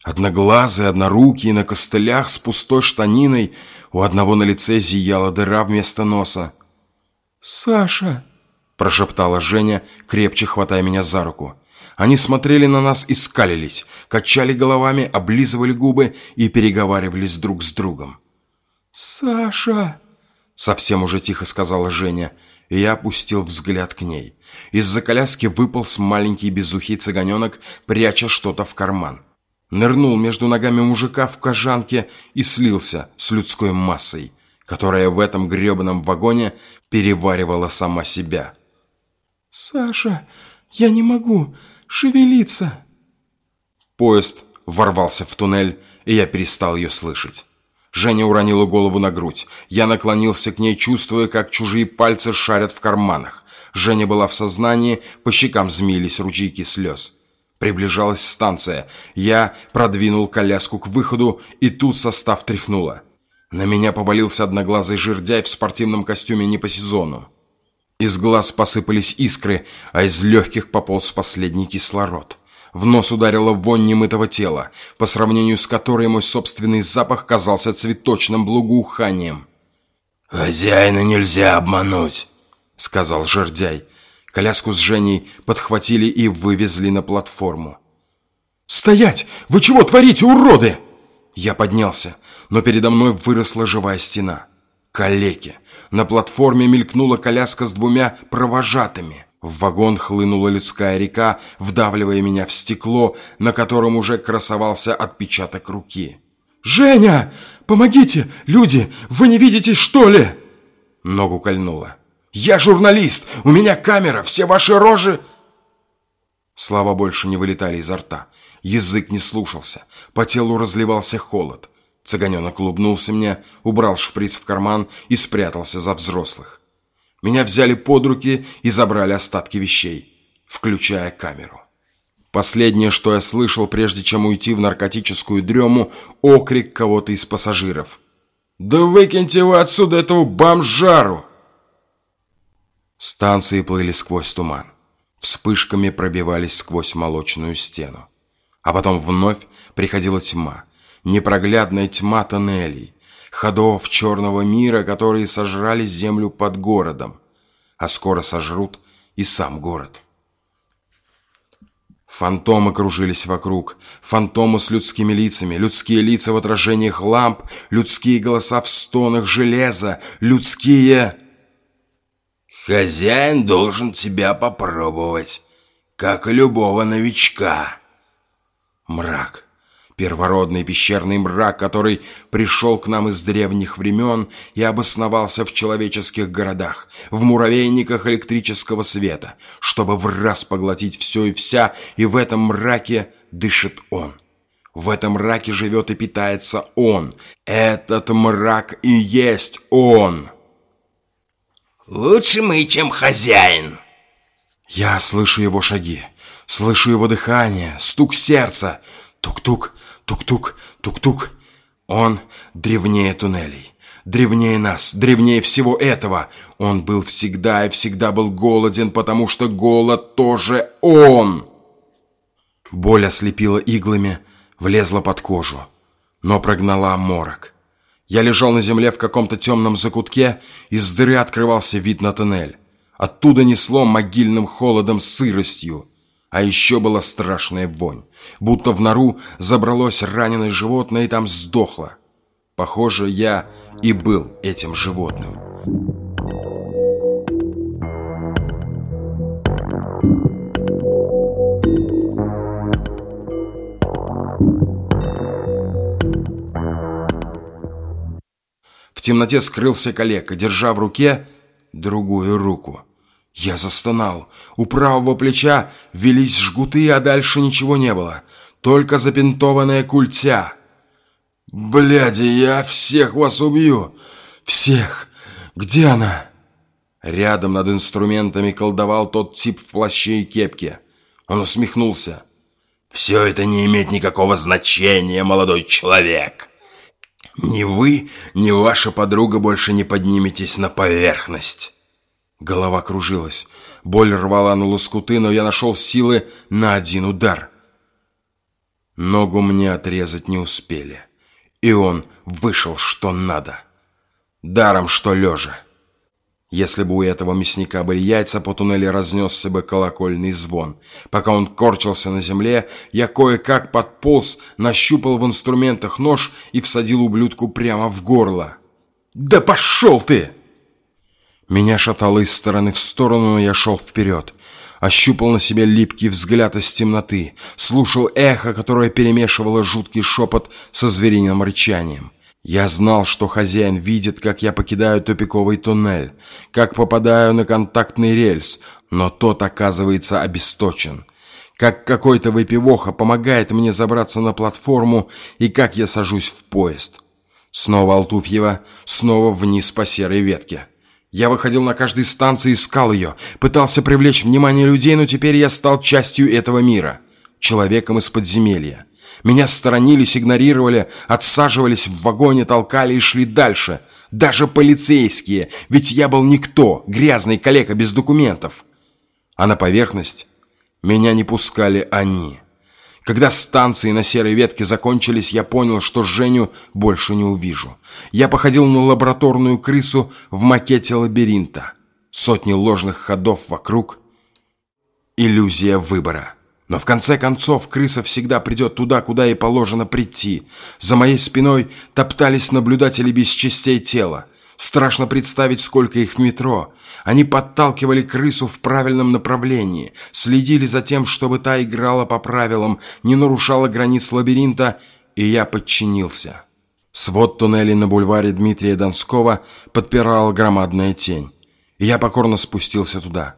S1: Одноглазые, однорукие, на костылях, с пустой штаниной, у одного на лице зияла дыра вместо носа.
S4: «Саша!»
S1: – прошептала Женя, крепче хватая меня за руку. Они смотрели на нас и скалились, качали головами, облизывали губы и переговаривались друг с другом.
S4: «Саша!»
S1: – совсем уже тихо сказала Женя, и я опустил взгляд к ней. Из-за коляски выполз маленький безухий цыганенок, пряча что-то в карман нырнул между ногами мужика в кожанке и слился с людской массой, которая в этом гребаном вагоне переваривала сама себя.
S4: «Саша, я не могу шевелиться!»
S1: Поезд ворвался в туннель, и я перестал ее слышать. Женя уронила голову на грудь. Я наклонился к ней, чувствуя, как чужие пальцы шарят в карманах. Женя была в сознании, по щекам змеились ручейки слез. Приближалась станция. Я продвинул коляску к выходу, и тут состав тряхнуло. На меня повалился одноглазый жердяй в спортивном костюме не по сезону. Из глаз посыпались искры, а из легких пополз последний кислород. В нос ударила вонь немытого тела, по сравнению с которой мой собственный запах казался цветочным благоуханием.
S5: «Хозяина нельзя обмануть», — сказал жердяй.
S1: Коляску с Женей подхватили и вывезли на платформу.
S4: «Стоять! Вы чего творите, уроды?»
S1: Я поднялся, но передо мной выросла живая стена. Калеки. На платформе мелькнула коляска с двумя провожатыми. В вагон хлынула людская река, вдавливая меня в стекло, на котором уже красовался отпечаток руки.
S4: «Женя! Помогите! Люди! Вы не видите, что ли?»
S1: Ногу кольнуло.
S4: «Я журналист! У меня камера! Все ваши рожи...»
S1: Слова больше не вылетали изо рта. Язык не слушался. По телу разливался холод. Цыганенок улыбнулся мне, убрал шприц в карман и спрятался за взрослых. Меня взяли под руки и забрали остатки вещей, включая камеру. Последнее, что я слышал, прежде чем уйти в наркотическую дрему, окрик кого-то из пассажиров. «Да выкиньте вы отсюда этого бомжару!» Станции плыли сквозь туман. Вспышками пробивались сквозь молочную стену. А потом вновь приходила тьма. Непроглядная тьма тоннелей. Ходов черного мира, которые сожрали землю под городом. А скоро сожрут и сам город. Фантомы кружились вокруг. Фантомы с людскими лицами. Людские лица в отражениях ламп. Людские голоса в стонах железа. Людские...
S5: Хозяин должен тебя попробовать, как и любого новичка.
S1: Мрак. Первородный пещерный мрак, который пришел к нам из древних времен и обосновался в человеческих городах, в муравейниках электрического света, чтобы в раз поглотить все и вся, и в этом мраке дышит он. В этом мраке живет и питается он. Этот мрак и есть он.
S5: Лучше мы, чем хозяин.
S1: Я слышу его шаги, слышу его дыхание, стук сердца. Тук-тук, тук-тук, тук-тук. Он древнее туннелей, древнее нас, древнее всего этого. Он был всегда и всегда был голоден, потому что голод тоже он. Боль ослепила иглами, влезла под кожу, но прогнала морок. Я лежал на земле в каком-то темном закутке, из дыры открывался вид на туннель. Оттуда несло могильным холодом сыростью. А еще была страшная вонь, будто в нору забралось раненое животное и там сдохло. Похоже, я и был этим животным. темноте скрылся калека, держа в руке другую руку. Я застонал. У правого плеча велись жгуты, а дальше ничего не было. Только запинтованная культя. «Бляди, я всех вас убью! Всех! Где она?» Рядом над инструментами колдовал тот тип в плаще и кепке. Он усмехнулся.
S5: «Все это не имеет никакого значения, молодой человек!»
S1: Ни вы, ни ваша подруга больше не подниметесь на поверхность. Голова кружилась. Боль рвала на лоскуты, но я нашел силы на один удар. Ногу мне отрезать не успели. И он вышел что надо. Даром, что лежа. Если бы у этого мясника были яйца, по туннелю разнесся бы колокольный звон. Пока он корчился на земле, я кое-как подполз, нащупал в инструментах нож и всадил ублюдку прямо в горло. «Да пошел ты!» Меня шатало из стороны в сторону, но я шел вперед. Ощупал на себе липкий взгляд из темноты. Слушал эхо, которое перемешивало жуткий шепот со звериным рычанием. Я знал, что хозяин видит, как я покидаю тупиковый туннель, как попадаю на контактный рельс, но тот оказывается обесточен. Как какой-то выпивоха помогает мне забраться на платформу и как я сажусь в поезд. Снова Алтуфьева, снова вниз по серой ветке. Я выходил на каждой станции искал ее, пытался привлечь внимание людей, но теперь я стал частью этого мира, человеком из подземелья. Меня сторонились, игнорировали, отсаживались в вагоне, толкали и шли дальше. Даже полицейские, ведь я был никто, грязный коллега без документов. А на поверхность меня не пускали они. Когда станции на серой ветке закончились, я понял, что Женю больше не увижу. Я походил на лабораторную крысу в макете лабиринта. Сотни ложных ходов вокруг. Иллюзия выбора. Но в конце концов крыса всегда придет туда, куда ей положено прийти. За моей спиной топтались наблюдатели без частей тела. Страшно представить, сколько их в метро. Они подталкивали крысу в правильном направлении, следили за тем, чтобы та играла по правилам, не нарушала границ лабиринта, и я подчинился. Свод туннелей на бульваре Дмитрия Донского подпирала громадная тень. И я покорно спустился туда.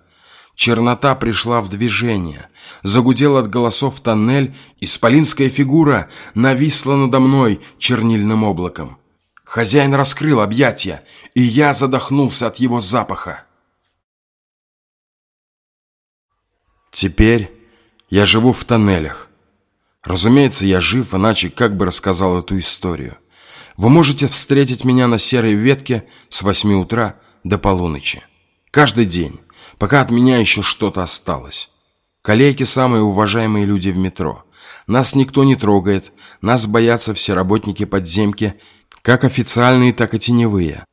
S1: Чернота пришла в движение. Загудел от голосов тоннель, исполинская фигура нависла надо мной чернильным облаком. Хозяин раскрыл объятия, и я задохнулся от его запаха. Теперь я живу в тоннелях. Разумеется, я жив, иначе как бы рассказал эту историю. Вы можете встретить меня на серой ветке с 8 утра до полуночи. Каждый день пока от меня еще что-то осталось. Коллеги – самые уважаемые люди в метро. Нас никто не трогает, нас боятся все работники подземки, как официальные, так и теневые.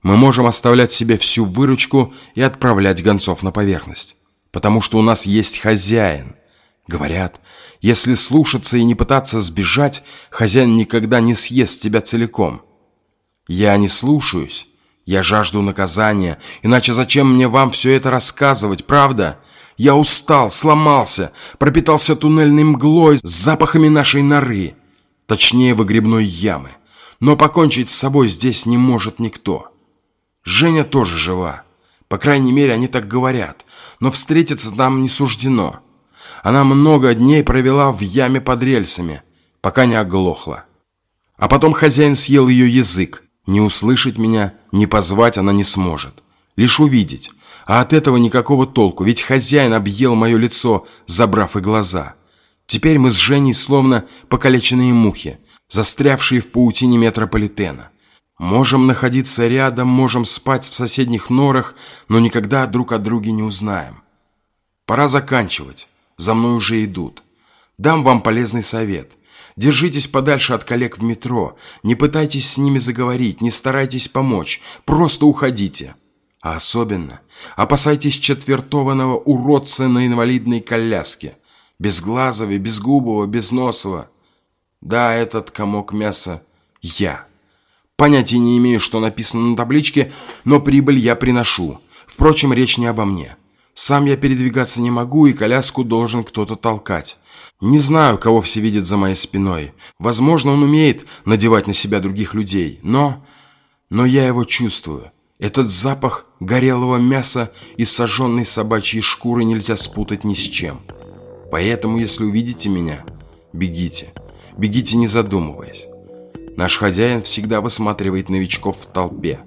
S1: Мы можем оставлять себе всю выручку и отправлять гонцов на поверхность. Потому что у нас есть хозяин. Говорят, если слушаться и не пытаться сбежать, хозяин никогда не съест тебя целиком. Я не слушаюсь, я жажду наказания, иначе зачем мне вам все это рассказывать, правда? Я устал, сломался, пропитался туннельной мглой с запахами нашей норы, точнее выгребной ямы. Но покончить с собой здесь не может никто. Женя тоже жива. По крайней мере, они так говорят. Но встретиться нам не суждено. Она много дней провела в яме под рельсами, пока не оглохла. А потом хозяин съел ее язык, не услышать меня, не позвать она не сможет. Лишь увидеть. А от этого никакого толку, ведь хозяин объел мое лицо, забрав и глаза. Теперь мы с Женей словно покалеченные мухи, застрявшие в паутине метрополитена. Можем находиться рядом, можем спать в соседних норах, но никогда друг о друге не узнаем. Пора заканчивать. За мной уже идут. Дам вам полезный совет. Держитесь подальше от коллег в метро. Не пытайтесь с ними заговорить, не старайтесь помочь. Просто уходите. А особенно опасайтесь четвертованного уродца на инвалидной коляске. Безглазого, безгубого, безносого. Да, этот комок мяса я. Понятия не имею, что написано на табличке, но прибыль я приношу. Впрочем, речь не обо мне. Сам я передвигаться не могу, и коляску должен кто-то толкать. Не знаю, кого все видят за моей спиной. Возможно, он умеет надевать на себя других людей, но... Но я его чувствую. Этот запах горелого мяса и сожженной собачьей шкуры нельзя спутать ни с чем. Поэтому, если увидите меня, бегите. Бегите, не задумываясь. Наш хозяин всегда высматривает новичков в толпе,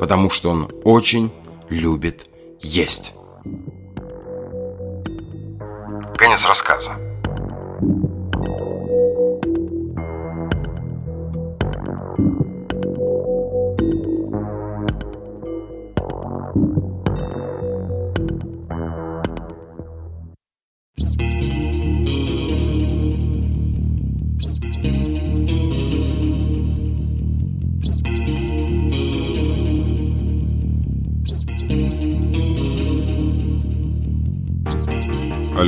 S1: потому что он очень любит есть. Конец рассказа.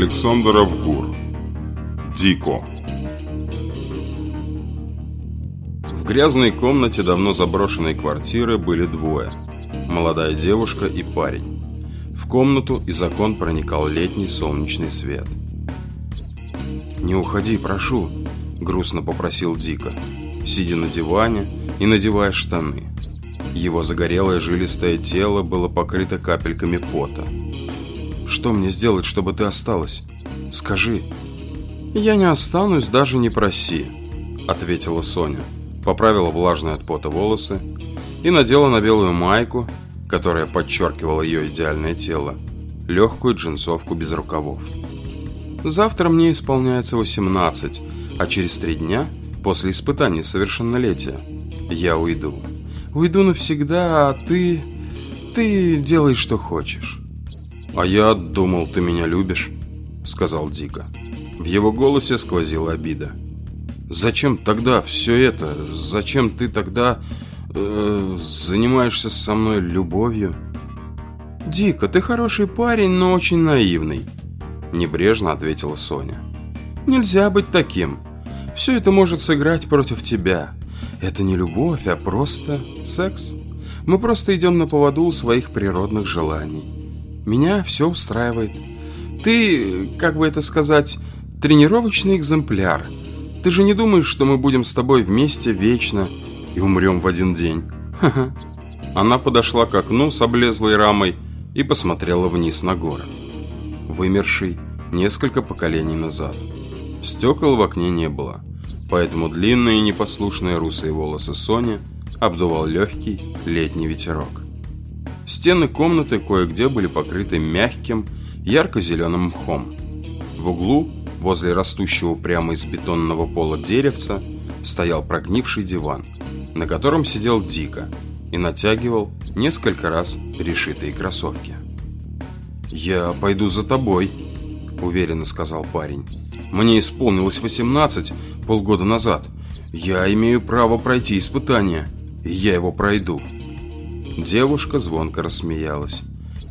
S1: Александров Гур. Дико. В грязной комнате давно заброшенной квартиры были двое. Молодая девушка и парень. В комнату из окон проникал летний солнечный свет. «Не уходи, прошу», — грустно попросил Дика, сидя на диване и надевая штаны. Его загорелое жилистое тело было покрыто капельками пота. Что мне сделать, чтобы ты осталась? Скажи». «Я не останусь, даже не проси», — ответила Соня. Поправила влажные от пота волосы и надела на белую майку, которая подчеркивала ее идеальное тело, легкую джинсовку без рукавов. «Завтра мне исполняется 18, а через три дня, после испытания совершеннолетия, я уйду. Уйду навсегда, а ты... ты делай, что хочешь». «А я думал, ты меня любишь», — сказал Дика. В его голосе сквозила обида. «Зачем тогда все это? Зачем ты тогда э, занимаешься со мной любовью?» «Дика, ты хороший парень, но очень наивный», — небрежно ответила Соня. «Нельзя быть таким. Все это может сыграть против тебя. Это не любовь, а просто секс. Мы просто идем на поводу у своих природных желаний. Меня все устраивает. Ты, как бы это сказать, тренировочный экземпляр. Ты же не думаешь, что мы будем с тобой вместе вечно и умрем в один день? Ха-ха. Она подошла к окну с облезлой рамой и посмотрела вниз на город. Вымерший несколько поколений назад. Стекол в окне не было, поэтому длинные непослушные русые волосы Сони обдувал легкий летний ветерок. Стены комнаты кое-где были покрыты мягким, ярко-зеленым мхом. В углу, возле растущего прямо из бетонного пола деревца, стоял прогнивший диван, на котором сидел Дика и натягивал несколько раз перешитые кроссовки. «Я пойду за тобой», — уверенно сказал парень. «Мне исполнилось 18 полгода назад. Я имею право пройти испытание, и я его пройду». Девушка звонко рассмеялась.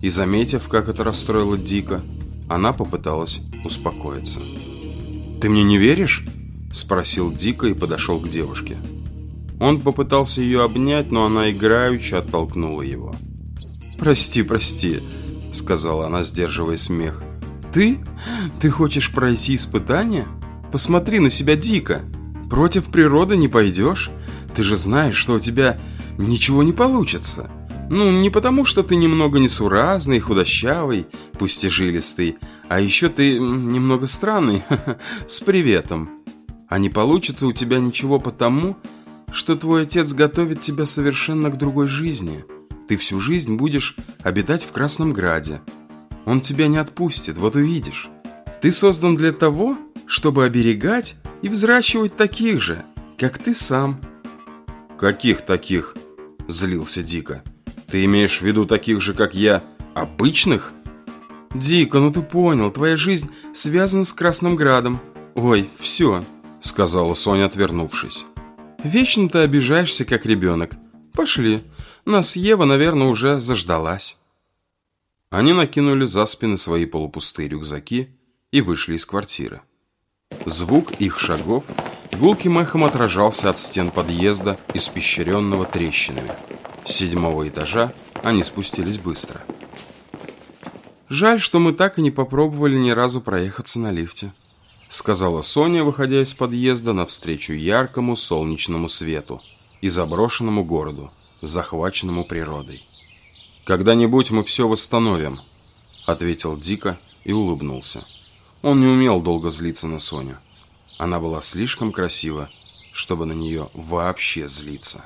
S1: И, заметив, как это расстроило Дика, она попыталась успокоиться. «Ты мне не веришь?» – спросил Дика и подошел к девушке. Он попытался ее обнять, но она играюще оттолкнула его. «Прости, прости», – сказала она, сдерживая смех. «Ты? Ты хочешь пройти испытание? Посмотри на себя дико. Против природы не пойдешь? Ты же знаешь, что у тебя ничего не получится. Ну, не потому, что ты немного несуразный, худощавый, пусть и жилистый, а еще ты немного странный, с приветом. А не получится у тебя ничего потому, что твой отец готовит тебя совершенно к другой жизни. Ты всю жизнь будешь обитать в Красном Граде. Он тебя не отпустит, вот увидишь. Ты создан для того, чтобы оберегать и взращивать таких же, как ты сам. «Каких таких?» – злился Дика. Ты имеешь в виду таких же, как я, обычных? Дико, ну ты понял, твоя жизнь связана с Красным Градом. Ой, все, сказала Соня, отвернувшись. Вечно ты обижаешься, как ребенок. Пошли, нас Ева, наверное, уже заждалась. Они накинули за спины свои полупустые рюкзаки и вышли из квартиры. Звук их шагов гулким эхом отражался от стен подъезда, испещренного трещинами. Седьмого этажа они спустились быстро. «Жаль, что мы так и не попробовали ни разу проехаться на лифте», сказала Соня, выходя из подъезда навстречу яркому солнечному свету и заброшенному городу, захваченному природой. «Когда-нибудь мы все восстановим», ответил Дика и улыбнулся. Он не умел долго злиться на Соню. Она была слишком красива, чтобы на нее вообще злиться.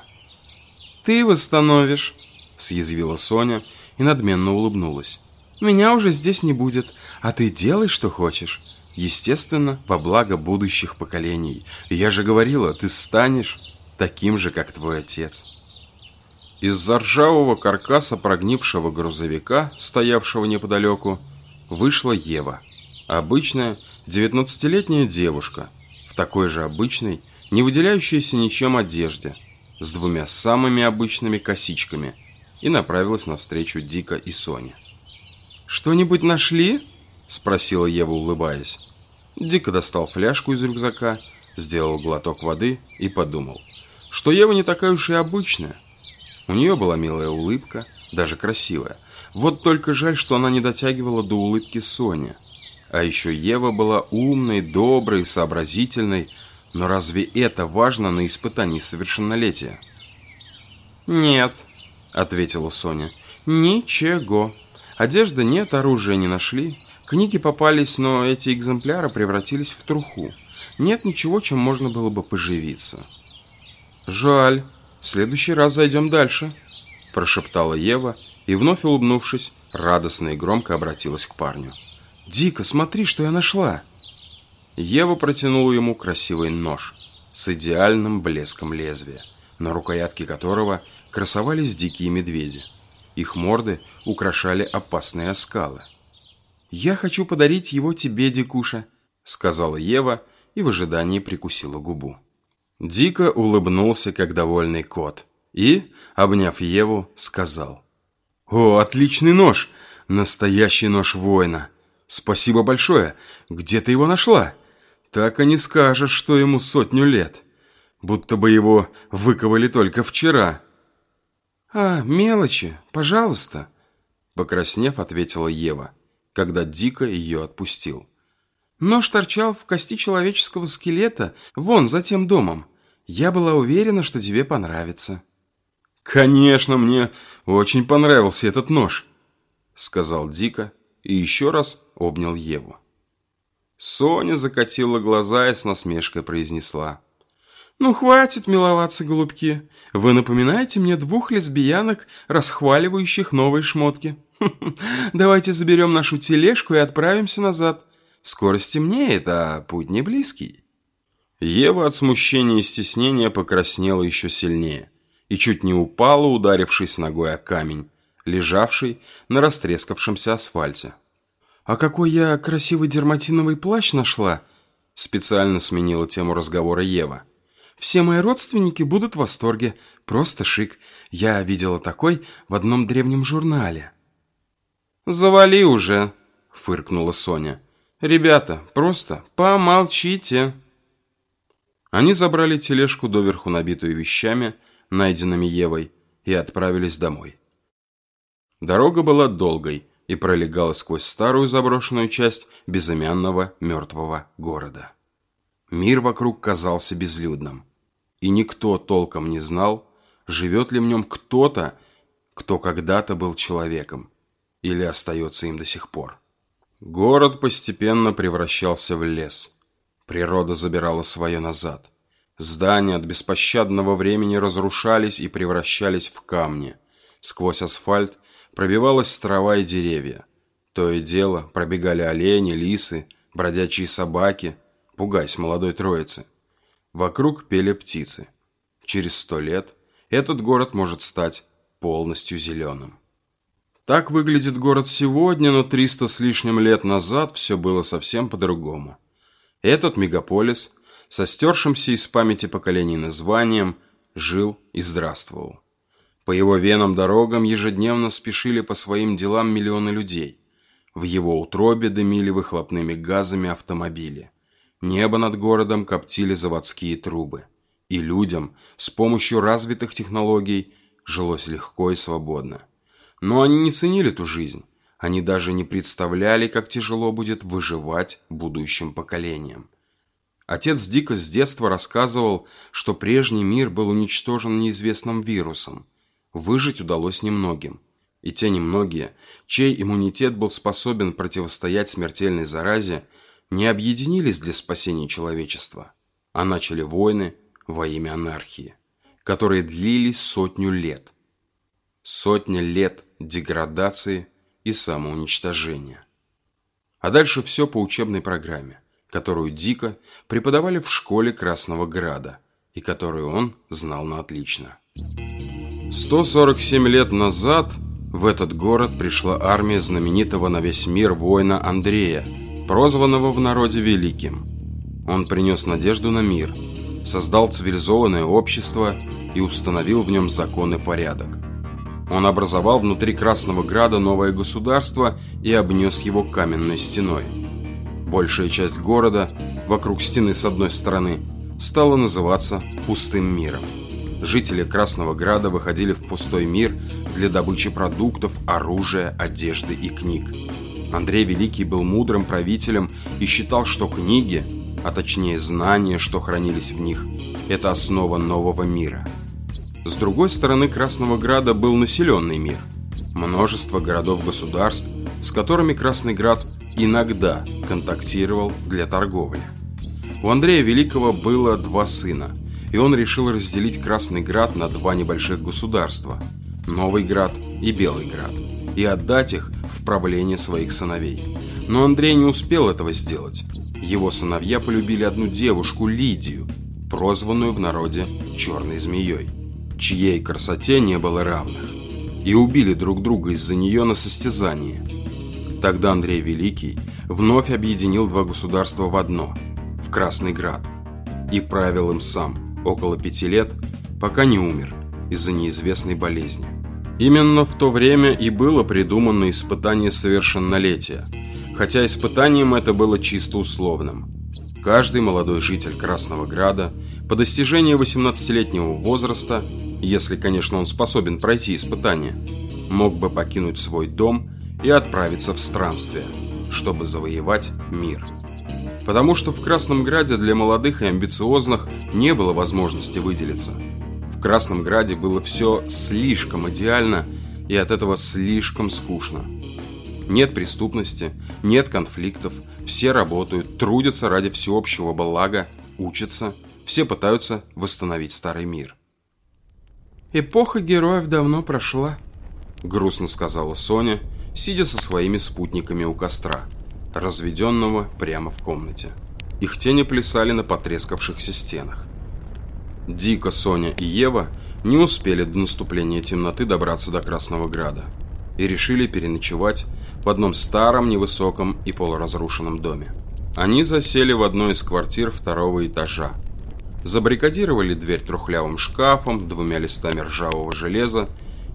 S1: «Ты восстановишь», — съязвила Соня и надменно улыбнулась. «Меня уже здесь не будет, а ты делай, что хочешь. Естественно, во благо будущих поколений. Я же говорила, ты станешь таким же, как твой отец». Из-за ржавого каркаса прогнившего грузовика, стоявшего неподалеку, вышла Ева. Обычная, девятнадцатилетняя девушка, в такой же обычной, не выделяющейся ничем одежде – с двумя самыми обычными косичками и направилась навстречу Дика и Соне. «Что-нибудь нашли?» – Спросила Ева, улыбаясь. Дико достал фляжку из рюкзака, сделал глоток воды и подумал, что Ева не такая уж и обычная. У нее была милая улыбка, даже красивая. Вот только жаль, что она не дотягивала до улыбки Сони. А еще Ева была умной, доброй, сообразительной. Но разве это важно на испытании совершеннолетия? «Нет», — ответила Соня. «Ничего. Одежды нет, оружия не нашли. Книги попались, но эти экземпляры превратились в труху. Нет ничего, чем можно было бы поживиться». «Жаль. В следующий раз зайдем дальше», – прошептала Ева и, вновь улыбнувшись, радостно и громко обратилась к парню. «Дико, смотри, что я нашла!» Ева протянула ему красивый нож с идеальным блеском лезвия, на рукоятке которого красовались дикие медведи. Их морды украшали опасные оскалы. «Я хочу подарить его тебе, Дикуша», — сказала Ева и в ожидании прикусила губу. Дико улыбнулся, как довольный кот, и, обняв Еву, сказал. «О, отличный нож! Настоящий нож воина! Спасибо большое! Где ты его нашла? Так и не скажешь, что ему сотню лет. Будто бы его выковали только вчера». «А, мелочи, пожалуйста», — покраснев, ответила Ева, когда Дико ее отпустил. Нож торчал в кости человеческого скелета вон за тем домом. Я была уверена, что тебе понравится». «Конечно, мне очень понравился этот нож», — сказал Дика и еще раз обнял Еву. Соня закатила глаза и с насмешкой произнесла. «Ну, хватит миловаться, голубки. Вы напоминаете мне двух лесбиянок, расхваливающих новые шмотки. Давайте заберем нашу тележку и отправимся назад. Скоро стемнеет, а путь не близкий». Ева от смущения и стеснения покраснела еще сильнее и чуть не упала, ударившись ногой о камень, лежавший на растрескавшемся асфальте. «А какой я красивый дерматиновый плащ нашла!» Специально сменила тему разговора Ева. «Все мои родственники будут в восторге. Просто шик. Я видела такой в одном древнем журнале». «Завали уже!» – фыркнула Соня. «Ребята, просто помолчите!» Они забрали тележку, доверху набитую вещами, найденными Евой, и отправились домой. Дорога была долгой и пролегала сквозь старую заброшенную часть безымянного мертвого города. Мир вокруг казался безлюдным, и никто толком не знал, живет ли в нем кто-то, кто когда-то был человеком или остается им до сих пор. Город постепенно превращался в лес – Природа забирала свое назад. Здания от беспощадного времени разрушались и превращались в камни. Сквозь асфальт пробивалась трава и деревья. То и дело пробегали олени, лисы, бродячие собаки, пугаясь молодой троицы. Вокруг пели птицы. Через сто лет этот город может стать полностью зеленым. Так выглядит город сегодня, но триста с лишним лет назад все было совсем по-другому. Этот мегаполис, со стершимся из памяти поколений названием, жил и здравствовал. По его венам дорогам ежедневно спешили по своим делам миллионы людей. В его утробе дымили выхлопными газами автомобили. Небо над городом коптили заводские трубы. И людям с помощью развитых технологий жилось легко и свободно. Но они не ценили ту жизнь, они даже не представляли, как тяжело будет выживать будущим поколениям. Отец Дико с детства рассказывал, что прежний мир был уничтожен неизвестным вирусом. Выжить удалось немногим. И те немногие, чей иммунитет был способен противостоять смертельной заразе, не объединились для спасения человечества, а начали войны во имя анархии, которые длились сотню лет. Сотня лет деградации и самоуничтожения. А дальше все по учебной программе, которую Дико преподавали в школе Красного Града и которую он знал на отлично. 147 лет назад в этот город пришла армия знаменитого на весь мир воина Андрея, прозванного в народе Великим. Он принес надежду на мир, создал цивилизованное общество и установил в нем закон и порядок – Он образовал внутри Красного Града новое государство и обнес его каменной стеной. Большая часть города, вокруг стены с одной стороны, стала называться «пустым миром». Жители Красного Града выходили в пустой мир для добычи продуктов, оружия, одежды и книг. Андрей Великий был мудрым правителем и считал, что книги, а точнее знания, что хранились в них, это основа нового мира. С другой стороны Красного Града был населенный мир. Множество городов-государств, с которыми Красный Град иногда контактировал для торговли. У Андрея Великого было два сына, и он решил разделить Красный Град на два небольших государства – Новый Град и Белый Град, и отдать их в правление своих сыновей. Но Андрей не успел этого сделать. Его сыновья полюбили одну девушку, Лидию, прозванную в народе «черной змеей», чьей красоте не было равных, и убили друг друга из-за нее на состязании. Тогда Андрей Великий вновь объединил два государства в одно – в Красный Град и правил им сам около пяти лет, пока не умер из-за неизвестной болезни. Именно в то время и было придумано испытание совершеннолетия, хотя испытанием это было чисто условным. Каждый молодой житель Красного Града по достижении 18-летнего возраста, если, конечно, он способен пройти испытание, мог бы покинуть свой дом и отправиться в странствие, чтобы завоевать мир потому что в Красном Граде для молодых и амбициозных не было возможности выделиться. В Красном Граде было все слишком идеально и от этого слишком скучно. Нет преступности, нет конфликтов, все работают, трудятся ради всеобщего блага, учатся, все пытаются восстановить старый мир.
S6: «Эпоха героев давно прошла», —
S1: грустно сказала Соня, сидя со своими спутниками у костра — разведенного прямо в комнате. Их тени плясали на потрескавшихся стенах. Дика, Соня и Ева не успели до наступления темноты добраться до Красного Града и решили переночевать в одном старом, невысоком и полуразрушенном доме. Они засели в одной из квартир второго этажа, забаррикадировали дверь трухлявым шкафом, двумя листами ржавого железа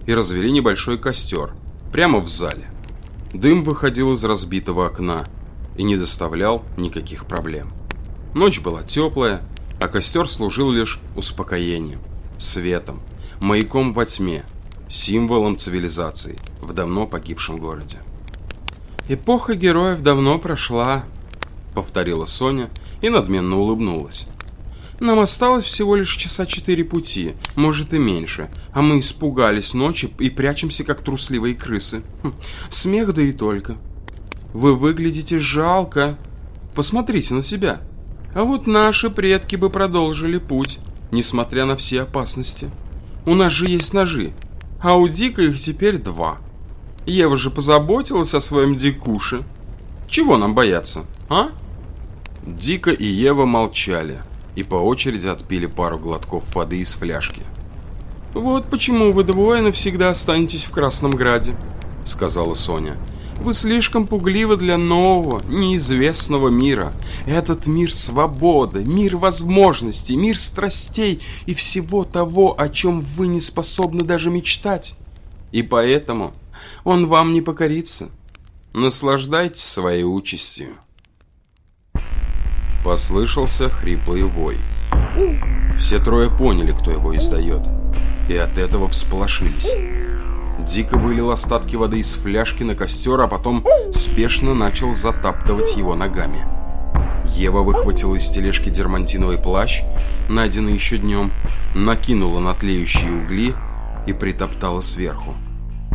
S1: и развели небольшой костер прямо в зале. Дым выходил из разбитого окна и не доставлял никаких проблем. Ночь была теплая, а костер служил лишь успокоением, светом, маяком во тьме, символом цивилизации в давно погибшем городе.
S6: «Эпоха героев давно прошла», — повторила Соня и надменно улыбнулась. Нам осталось всего лишь часа четыре пути, может и меньше, а мы испугались ночи и прячемся, как трусливые крысы. Хм, смех да и только. Вы выглядите жалко. Посмотрите на себя. А вот наши предки бы продолжили путь, несмотря на все опасности. У нас же есть ножи, а у Дика их теперь два. Ева же позаботилась о своем Дикуше. Чего нам бояться, а?
S1: Дика и Ева молчали, и по очереди отпили пару глотков воды из фляжки.
S6: «Вот почему вы двое навсегда останетесь в Красном Граде», — сказала Соня. «Вы слишком пугливы для нового, неизвестного мира. Этот мир свободы, мир возможностей, мир страстей и всего того, о чем вы не способны даже мечтать. И поэтому он вам не покорится. Наслаждайтесь своей участью».
S1: Послышался хриплый вой. Все трое поняли, кто его издает, и от этого всполошились. Дико вылил остатки воды из фляжки на костер, а потом спешно начал затаптывать его ногами. Ева выхватила из тележки дермантиновый плащ, найденный еще днем, накинула на тлеющие угли и притоптала сверху.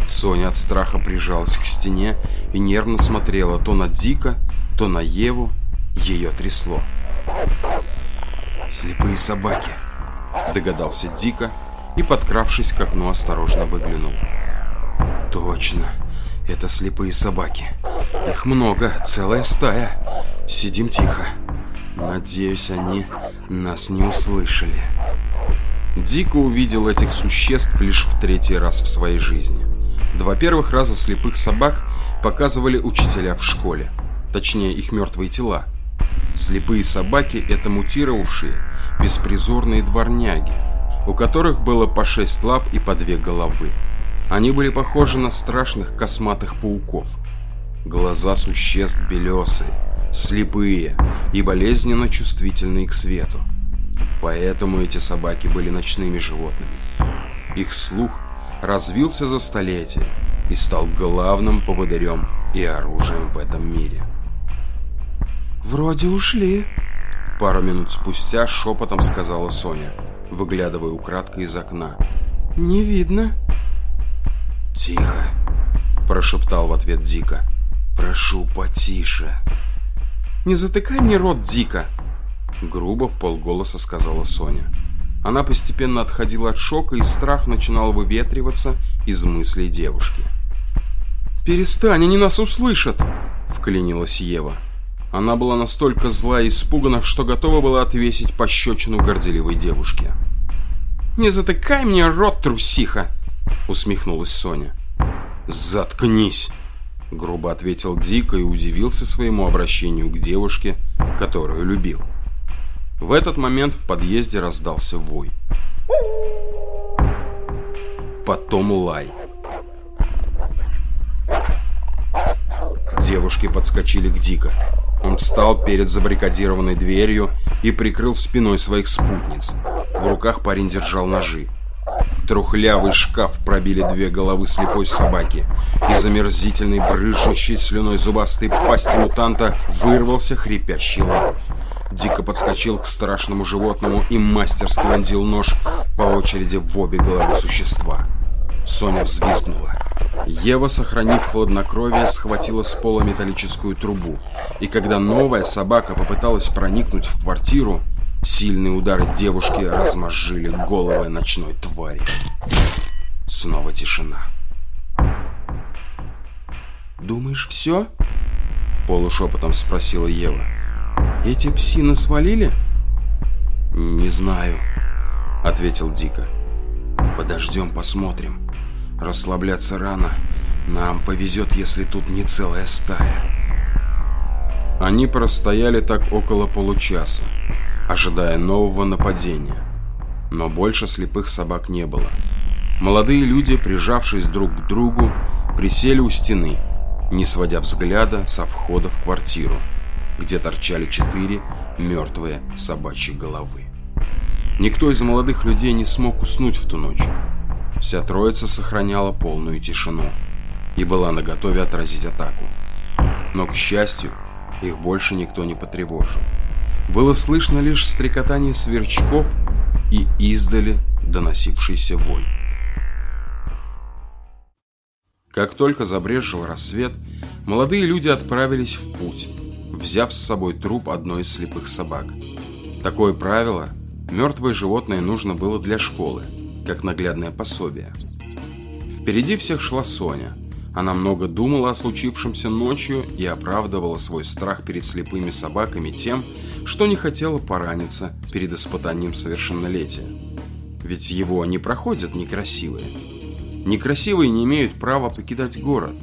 S1: Соня от страха прижалась к стене и нервно смотрела то на Дика, то на Еву, ее трясло. «Слепые собаки», — догадался Дика и, подкравшись к окну, осторожно выглянул. «Точно, это слепые собаки. Их много, целая стая. Сидим тихо. Надеюсь, они нас не услышали». Дико увидел этих существ лишь в третий раз в своей жизни. Два первых раза слепых собак показывали учителя в школе, точнее их мертвые тела. Слепые собаки – это мутировавшие, беспризорные дворняги, у которых было по шесть лап и по две головы. Они были похожи на страшных косматых пауков. Глаза существ белесые, слепые и болезненно чувствительные к свету. Поэтому эти собаки были ночными животными. Их слух развился за столетия и стал главным поводырем и оружием в этом мире.
S7: «Вроде ушли», —
S1: пару минут спустя шепотом сказала Соня, выглядывая украдкой из окна.
S7: «Не видно».
S1: «Тихо», — прошептал в ответ Дика. «Прошу, потише».
S7: «Не затыкай мне рот, Дика!»
S1: Грубо в полголоса сказала Соня. Она постепенно отходила от шока, и страх начинал выветриваться из мыслей девушки.
S7: «Перестань, они нас услышат!»
S1: — вклинилась Ева. Она была настолько зла и испугана, что готова была отвесить пощечину горделивой девушке.
S7: «Не затыкай мне рот, трусиха!»
S1: — усмехнулась Соня. «Заткнись!» — грубо ответил Дико и удивился своему обращению к девушке, которую любил. В этот момент в подъезде раздался вой. Потом лай. Девушки подскочили к Дико. Он встал перед забаррикадированной дверью и прикрыл спиной своих спутниц. В руках парень держал ножи. Трухлявый шкаф пробили две головы слепой собаки. Из омерзительной, брыжущей слюной зубастой пасти мутанта вырвался хрипящий лай. Дико подскочил к страшному животному и мастерски вонзил нож по очереди в обе головы существа. Соня взвизгнула. Ева, сохранив хладнокровие, схватила с пола металлическую трубу. И когда новая собака попыталась проникнуть в квартиру, сильные удары девушки размозжили головы ночной твари. Снова тишина.
S7: «Думаешь, все?» Полушепотом спросила Ева. «Эти псины свалили?»
S1: «Не знаю», — ответил Дика. «Подождем, посмотрим». Расслабляться рано. Нам повезет, если тут не целая стая. Они простояли так около получаса, ожидая нового нападения. Но больше слепых собак не было. Молодые люди, прижавшись друг к другу, присели у стены, не сводя взгляда со входа в квартиру, где торчали четыре мертвые собачьи головы. Никто из молодых людей не смог уснуть в ту ночь. Вся троица сохраняла полную тишину и была наготове отразить атаку. Но, к счастью, их больше никто не потревожил. Было слышно лишь стрекотание сверчков и издали доносившийся вой. Как только забрежил рассвет, молодые люди отправились в путь, взяв с собой труп одной из слепых собак. Такое правило – мертвое животное нужно было для школы – как наглядное пособие. Впереди всех шла Соня. Она много думала о случившемся ночью и оправдывала свой страх перед слепыми собаками тем, что не хотела пораниться перед испытанием совершеннолетия. Ведь его не проходят некрасивые. Некрасивые не имеют права покидать город.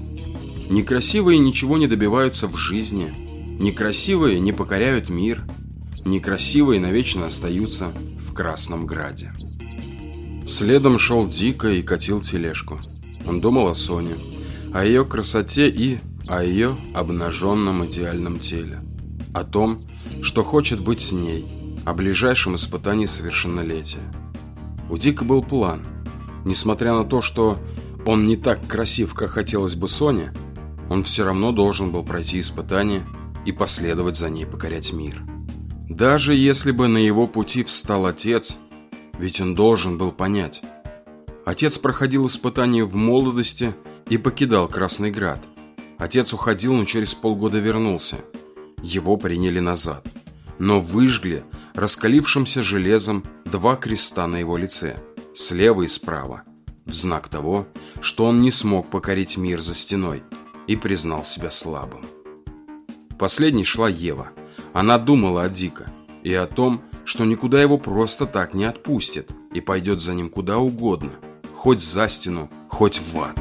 S1: Некрасивые ничего не добиваются в жизни. Некрасивые не покоряют мир. Некрасивые навечно остаются в Красном Граде. Следом шел Дико и катил тележку. Он думал о Соне, о ее красоте и о ее обнаженном идеальном теле. О том, что хочет быть с ней, о ближайшем испытании совершеннолетия. У Дика был план. Несмотря на то, что он не так красив, как хотелось бы Соне, он все равно должен был пройти испытание и последовать за ней покорять мир. Даже если бы на его пути встал отец – ведь он должен был понять. Отец проходил испытания в молодости и покидал Красный Град. Отец уходил, но через полгода вернулся. Его приняли назад. Но выжгли раскалившимся железом два креста на его лице, слева и справа, в знак того, что он не смог покорить мир за стеной и признал себя слабым. Последней шла Ева. Она думала о Дика и о том, что никуда его просто так не отпустит и пойдет за ним куда угодно, хоть за стену, хоть в ад.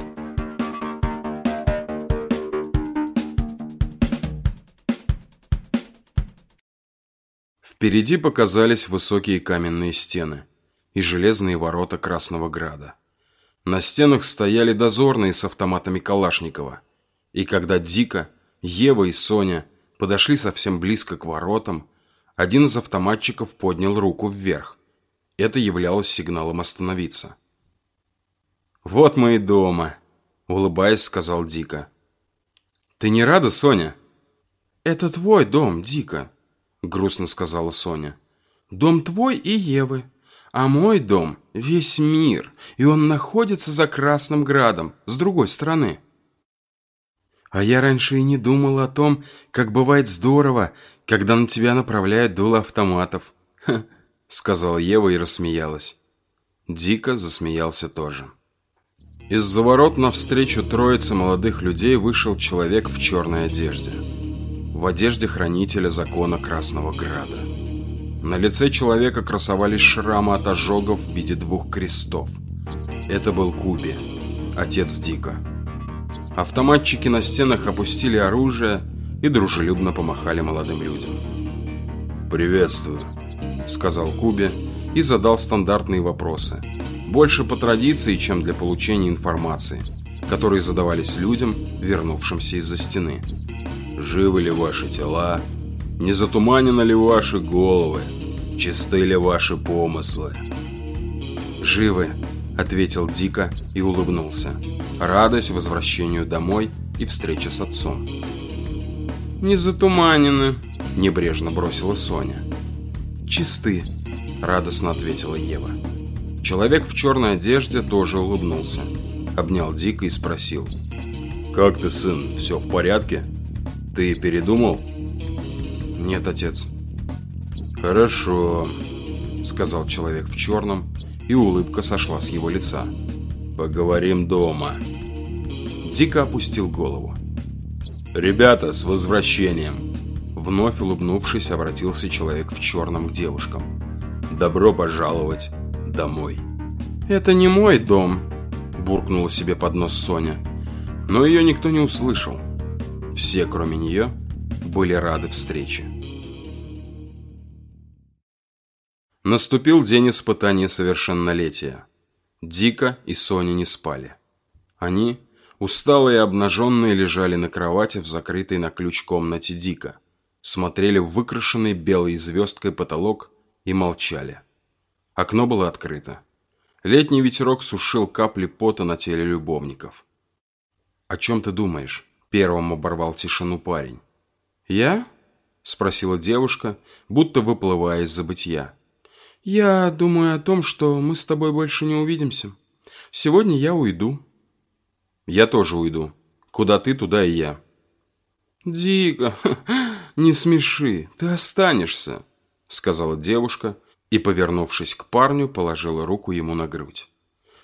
S1: Впереди показались высокие каменные стены и железные ворота Красного Града. На стенах стояли дозорные с автоматами Калашникова. И когда Дика, Ева и Соня подошли совсем близко к воротам, один из автоматчиков поднял руку вверх. Это являлось сигналом остановиться. «Вот мы и дома», — улыбаясь, сказал Дика. «Ты не рада, Соня?» «Это твой дом, Дика», — грустно сказала Соня. «Дом твой и Евы, а мой дом — весь мир, и он находится за Красным Градом, с другой стороны». «А я раньше и не думал о том, как бывает здорово, когда на тебя направляют дуло автоматов», — сказала Ева и рассмеялась. Дико засмеялся тоже. Из-за ворот навстречу троице молодых людей вышел человек в черной одежде. В одежде хранителя закона Красного Града. На лице человека красовались шрамы от ожогов в виде двух крестов. Это был Куби, отец Дика. Автоматчики на стенах опустили оружие и дружелюбно помахали молодым людям.
S8: «Приветствую», — сказал Куби и задал стандартные вопросы. Больше по традиции, чем для получения информации, которые задавались людям, вернувшимся из-за стены. «Живы ли ваши тела? Не затуманены ли ваши головы? Чисты ли ваши помыслы?»
S1: «Живы», — ответил Дика и улыбнулся. Радость возвращению домой и встрече с отцом.
S9: «Не затуманены», –
S1: небрежно бросила Соня.
S9: «Чисты», – радостно ответила Ева.
S1: Человек в черной одежде тоже улыбнулся. Обнял Дика и спросил.
S8: «Как ты, сын, все в порядке? Ты передумал?»
S1: «Нет, отец».
S8: «Хорошо», – сказал человек в черном, и улыбка сошла с его лица. «Поговорим дома».
S1: Дико опустил голову.
S8: «Ребята, с возвращением!»
S1: Вновь улыбнувшись, обратился человек в черном к девушкам.
S8: «Добро пожаловать домой!»
S9: «Это не мой дом!»
S1: Буркнула себе под нос Соня. Но ее никто не услышал. Все, кроме нее, были рады встрече. Наступил день испытания совершеннолетия. Дика и Соня не спали. Они Усталые и обнаженные лежали на кровати в закрытой на ключ комнате Дика, смотрели в выкрашенный белой звездкой потолок и молчали. Окно было открыто. Летний ветерок сушил капли пота на теле любовников. «О чем ты думаешь?» – первым оборвал тишину парень.
S9: «Я?»
S1: – спросила девушка, будто выплывая из забытья.
S9: «Я думаю о том, что мы с тобой больше не увидимся. Сегодня я уйду».
S1: Я тоже уйду. Куда ты, туда и я.
S9: Дико, не смеши, ты останешься, сказала девушка и, повернувшись к парню, положила руку ему на грудь.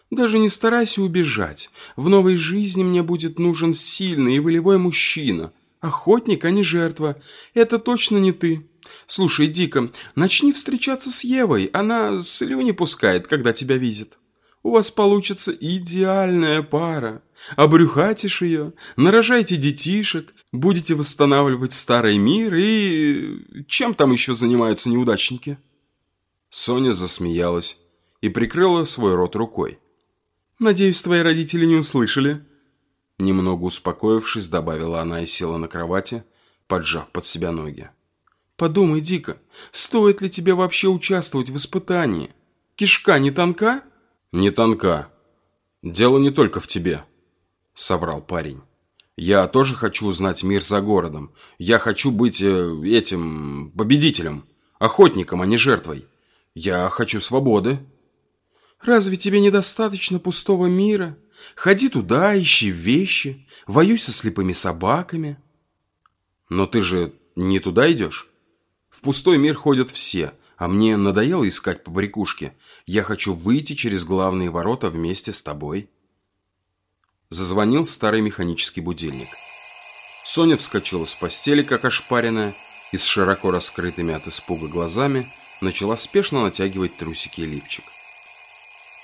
S9: Даже не старайся убежать. В новой жизни мне будет нужен сильный и волевой мужчина. Охотник, а не жертва. Это точно не ты. Слушай, Дико, начни встречаться с Евой. Она слюни пускает, когда тебя видит. У вас получится идеальная пара. Обрюхатишь ее, нарожайте детишек, будете восстанавливать старый мир и... Чем там еще занимаются неудачники?»
S1: Соня засмеялась и прикрыла свой рот рукой.
S9: «Надеюсь, твои родители не услышали?»
S1: Немного успокоившись, добавила она и села на кровати, поджав под себя ноги.
S9: «Подумай, Дико, стоит ли тебе вообще участвовать в испытании? Кишка не тонка?»
S1: «Не тонка. Дело не только в тебе», — соврал парень. «Я тоже хочу узнать мир за городом. Я хочу быть э, этим победителем, охотником, а не жертвой. Я хочу свободы».
S9: «Разве тебе недостаточно пустого мира? Ходи туда, ищи вещи, воюй со слепыми собаками».
S1: «Но ты же не туда идешь? Пустой мир ходят все, а мне надоело искать побрякушки. Я хочу выйти через главные ворота вместе с тобой. Зазвонил старый механический будильник. Соня вскочила с постели, как ошпаренная, и с широко раскрытыми от испуга глазами начала спешно натягивать трусики и лифчик.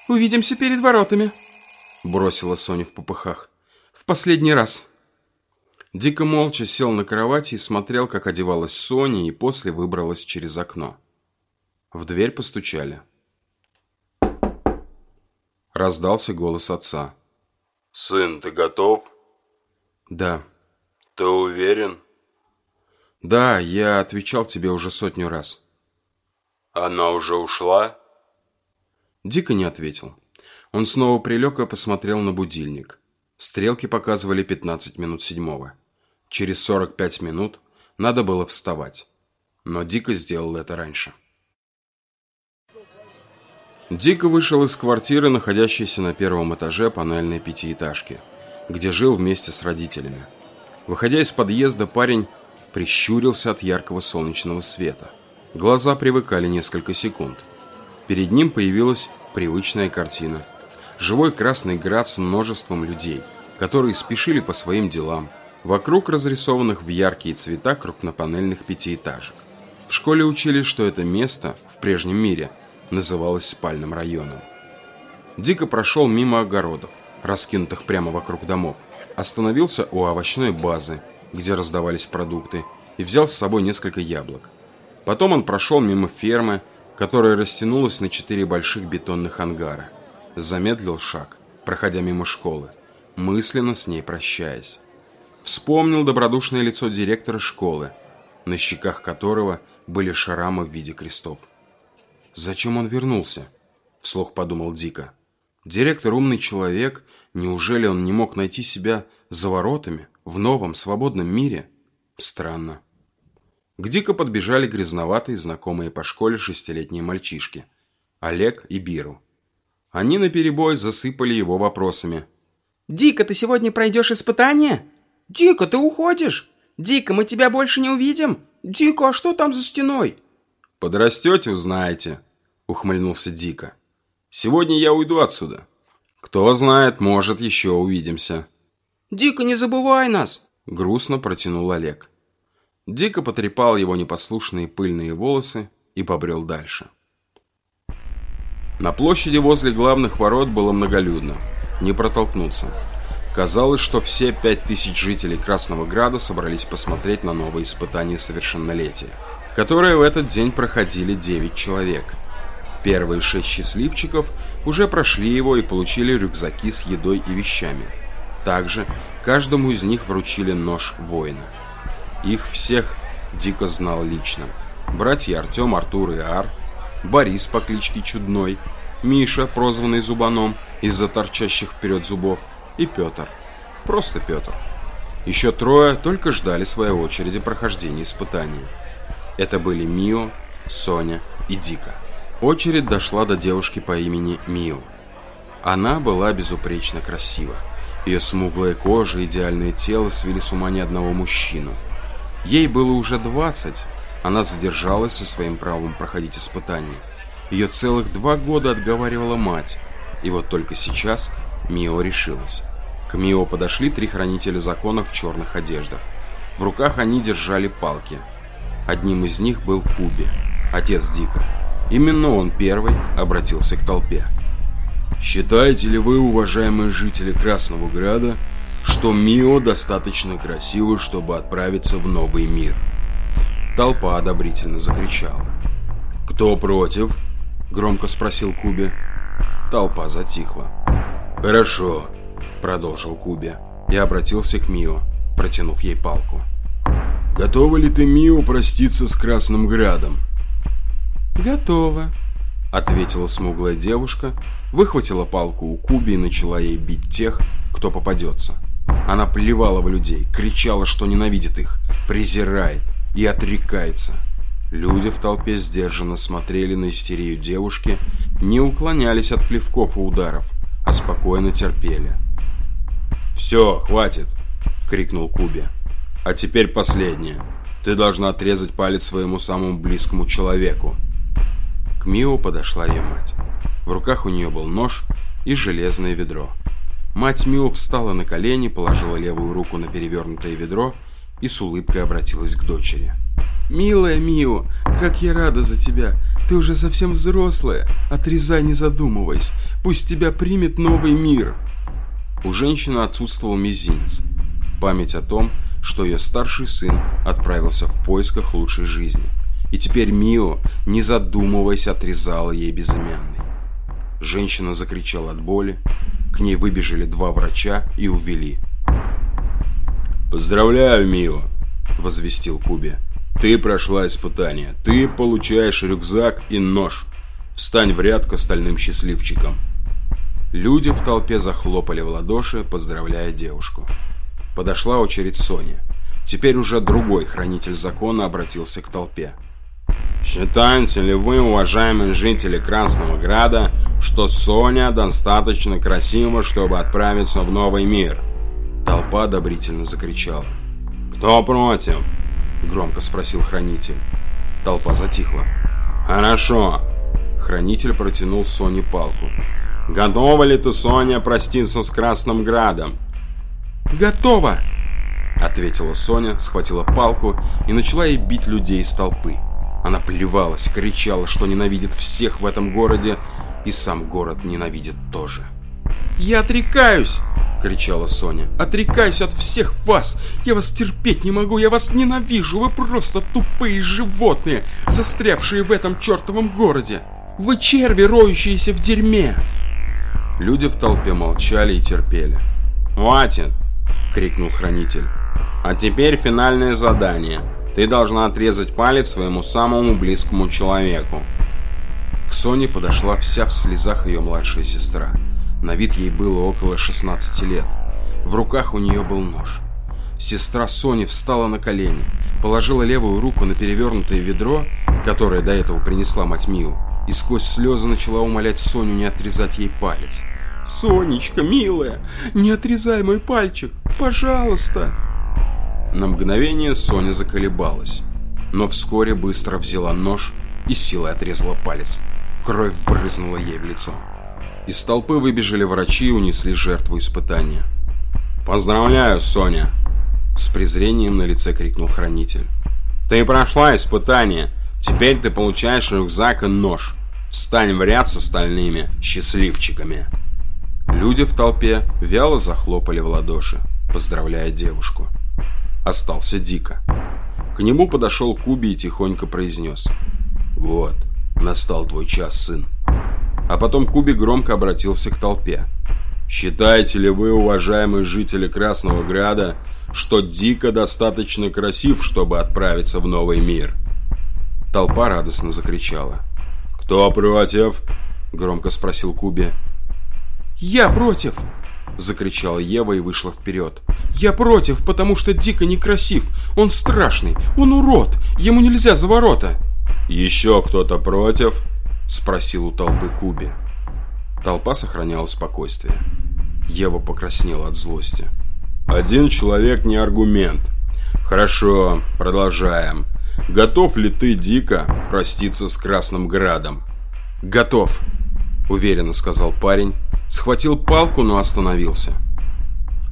S9: «Увидимся перед воротами», –
S1: бросила Соня в попыхах.
S9: «В последний раз».
S1: Дико молча сел на кровати и смотрел, как одевалась Соня, и после выбралась через окно. В дверь постучали. Раздался голос отца.
S10: «Сын, ты готов?»
S1: «Да».
S10: «Ты уверен?»
S1: «Да, я отвечал тебе уже сотню раз».
S10: «Она уже ушла?»
S1: Дико не ответил. Он снова прилег и посмотрел на будильник. Стрелки показывали 15 минут седьмого. Через 45 минут надо было вставать. Но Дико сделал это раньше. Дико вышел из квартиры, находящейся на первом этаже панельной пятиэтажки, где жил вместе с родителями. Выходя из подъезда, парень прищурился от яркого солнечного света. Глаза привыкали несколько секунд. Перед ним появилась привычная картина. Живой Красный Град с множеством людей, которые спешили по своим делам, вокруг разрисованных в яркие цвета крупнопанельных пятиэтажек. В школе учили, что это место в прежнем мире называлось спальным районом. Дико прошел мимо огородов, раскинутых прямо вокруг домов, остановился у овощной базы, где раздавались продукты, и взял с собой несколько яблок. Потом он прошел мимо фермы, которая растянулась на четыре больших бетонных ангара. Замедлил шаг, проходя мимо школы, мысленно с ней прощаясь. Вспомнил добродушное лицо директора школы, на щеках которого были шрамы в виде крестов. «Зачем он вернулся?» – вслух подумал Дико. «Директор умный человек, неужели он не мог найти себя за воротами, в новом, свободном мире? Странно». К Дико подбежали грязноватые, знакомые по школе шестилетние мальчишки – Олег и Биру. Они наперебой засыпали его вопросами.
S11: «Дико, ты сегодня пройдешь испытание? Дико, ты уходишь? Дико, мы тебя больше не увидим? Дико, а что там за стеной?»
S1: «Подрастете, узнаете», — ухмыльнулся Дико. «Сегодня я уйду отсюда. Кто знает, может, еще увидимся».
S11: «Дико, не забывай нас!»
S1: — грустно протянул Олег. Дико потрепал его непослушные пыльные волосы и побрел дальше. На площади возле главных ворот было многолюдно. Не протолкнуться. Казалось, что все пять тысяч жителей Красного Града собрались посмотреть на новое испытание совершеннолетия, которое в этот день проходили 9 человек. Первые шесть счастливчиков уже прошли его и получили рюкзаки с едой и вещами. Также каждому из них вручили нож воина. Их всех Дико знал лично. Братья Артем, Артур и Ар, Борис по кличке Чудной, Миша, прозванный Зубаном из-за торчащих вперед зубов, и Петр. Просто Петр. Еще трое только ждали своей очереди прохождения испытаний. Это были Мио, Соня и Дика. Очередь дошла до девушки по имени Мио. Она была безупречно красива. Ее смуглая кожа и идеальное тело свели с ума ни одного мужчину. Ей было уже 20, она задержалась со своим правом проходить испытания. Ее целых два года отговаривала мать, и вот только сейчас Мио решилась. К Мио подошли три хранителя закона в черных одеждах. В руках они держали палки. Одним из них был Куби, отец Дика. Именно он первый обратился к толпе.
S12: «Считаете ли вы, уважаемые жители Красного Града, что Мио достаточно красиво, чтобы отправиться в новый мир?»
S1: Толпа одобрительно закричала.
S12: «Кто против?» – громко спросил Куби.
S1: Толпа затихла.
S12: «Хорошо», —
S1: продолжил Куби и обратился к Мио, протянув ей палку.
S12: «Готова ли ты, Мио, проститься с Красным Градом?»
S11: «Готова», —
S1: ответила смуглая девушка, выхватила палку у Куби и начала ей бить тех, кто попадется. Она плевала в людей, кричала, что ненавидит их, презирает и отрекается. Люди в толпе сдержанно смотрели на истерию девушки, не уклонялись от плевков и ударов, а спокойно терпели.
S12: «Все, хватит!» — крикнул Куби. «А теперь последнее. Ты должна отрезать палец своему самому близкому человеку».
S1: К Мио подошла ее мать. В руках у нее был нож и железное ведро. Мать Мио встала на колени, положила левую руку на перевернутое ведро и с улыбкой обратилась к дочери.
S11: «Милая Мио, как я рада за тебя! Ты уже совсем взрослая! Отрезай, не задумываясь! Пусть тебя примет новый мир!»
S1: У женщины отсутствовал мизинец. Память о том, что ее старший сын отправился в поисках лучшей жизни. И теперь Мио, не задумываясь, отрезала ей безымянный. Женщина закричала от боли. К ней выбежали два врача и увели.
S13: «Поздравляю, Мио!» – возвестил Куби. «Ты прошла испытание. Ты получаешь рюкзак и нож. Встань в ряд к остальным счастливчикам».
S1: Люди в толпе захлопали в ладоши, поздравляя девушку. Подошла очередь Сони. Теперь уже другой хранитель закона обратился к толпе.
S13: Считаете ли вы, уважаемые жители Красного Града, что Соня достаточно красива, чтобы отправиться в новый мир?
S1: Толпа одобрительно закричала.
S13: Кто против?
S1: Громко спросил хранитель. Толпа затихла.
S13: Хорошо.
S1: Хранитель протянул Соне палку.
S13: Готова ли ты, Соня, проститься с Красным Градом?
S14: Готова!
S1: Ответила Соня, схватила палку и начала ей бить людей из толпы. Она плевалась, кричала, что ненавидит всех в этом городе, и сам город ненавидит тоже.
S14: «Я отрекаюсь!»
S1: — кричала Соня.
S14: «Отрекаюсь от всех вас! Я вас терпеть не могу, я вас ненавижу! Вы просто тупые животные, застрявшие в этом чертовом городе! Вы черви, роющиеся в дерьме!»
S1: Люди в толпе молчали и терпели.
S13: «Хватит!»
S1: — крикнул хранитель.
S13: «А теперь финальное задание. Ты должна отрезать палец своему самому близкому человеку».
S1: К Соне подошла вся в слезах ее младшая сестра. На вид ей было около 16 лет. В руках у нее был нож. Сестра Сони встала на колени, положила левую руку на перевернутое ведро, которое до этого принесла мать Миу, и сквозь слезы начала умолять Соню не отрезать ей палец.
S14: «Сонечка, милая, не отрезай мой пальчик, пожалуйста!»
S1: На мгновение Соня заколебалась, но вскоре быстро взяла нож и силой отрезала палец. Кровь брызнула ей в лицо. Из толпы выбежали врачи и унесли жертву испытания.
S13: «Поздравляю, Соня!»
S1: С презрением на лице крикнул хранитель.
S13: «Ты прошла испытание. Теперь ты получаешь рюкзак и нож. Встань в ряд с остальными счастливчиками!»
S1: Люди в толпе вяло захлопали в ладоши, поздравляя девушку. Остался Дика. К нему подошел Куби и тихонько произнес. «Вот, настал твой час, сын». А потом Куби громко обратился к толпе.
S13: «Считаете ли вы, уважаемые жители Красного Града, что Дика достаточно красив, чтобы отправиться в новый мир?»
S1: Толпа радостно закричала.
S13: «Кто против?»
S1: – громко спросил Куби.
S14: «Я против!»
S1: – закричала Ева и вышла вперед.
S14: «Я против, потому что Дико некрасив. Он страшный, он урод, ему нельзя за ворота!»
S13: «Еще кто-то против?»
S1: – спросил у толпы Куби. Толпа сохраняла спокойствие. Ева покраснела от злости.
S13: «Один человек не аргумент. Хорошо, продолжаем. Готов ли ты, Дико, проститься с Красным Градом?»
S1: «Готов», – уверенно сказал парень, схватил палку, но остановился.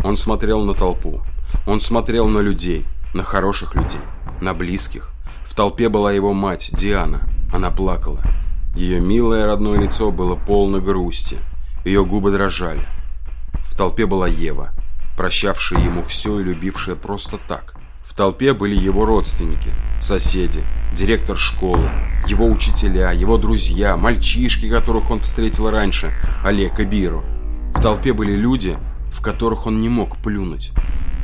S1: Он смотрел на толпу. Он смотрел на людей, на хороших людей, на близких. В толпе была его мать, Диана. Она плакала. Ее милое родное лицо было полно грусти. Ее губы дрожали. В толпе была Ева, прощавшая ему все и любившая просто так. В толпе были его родственники, соседи, директор школы, его учителя, его друзья, мальчишки, которых он встретил раньше, Олег и Биру. В толпе были люди, в которых он не мог плюнуть,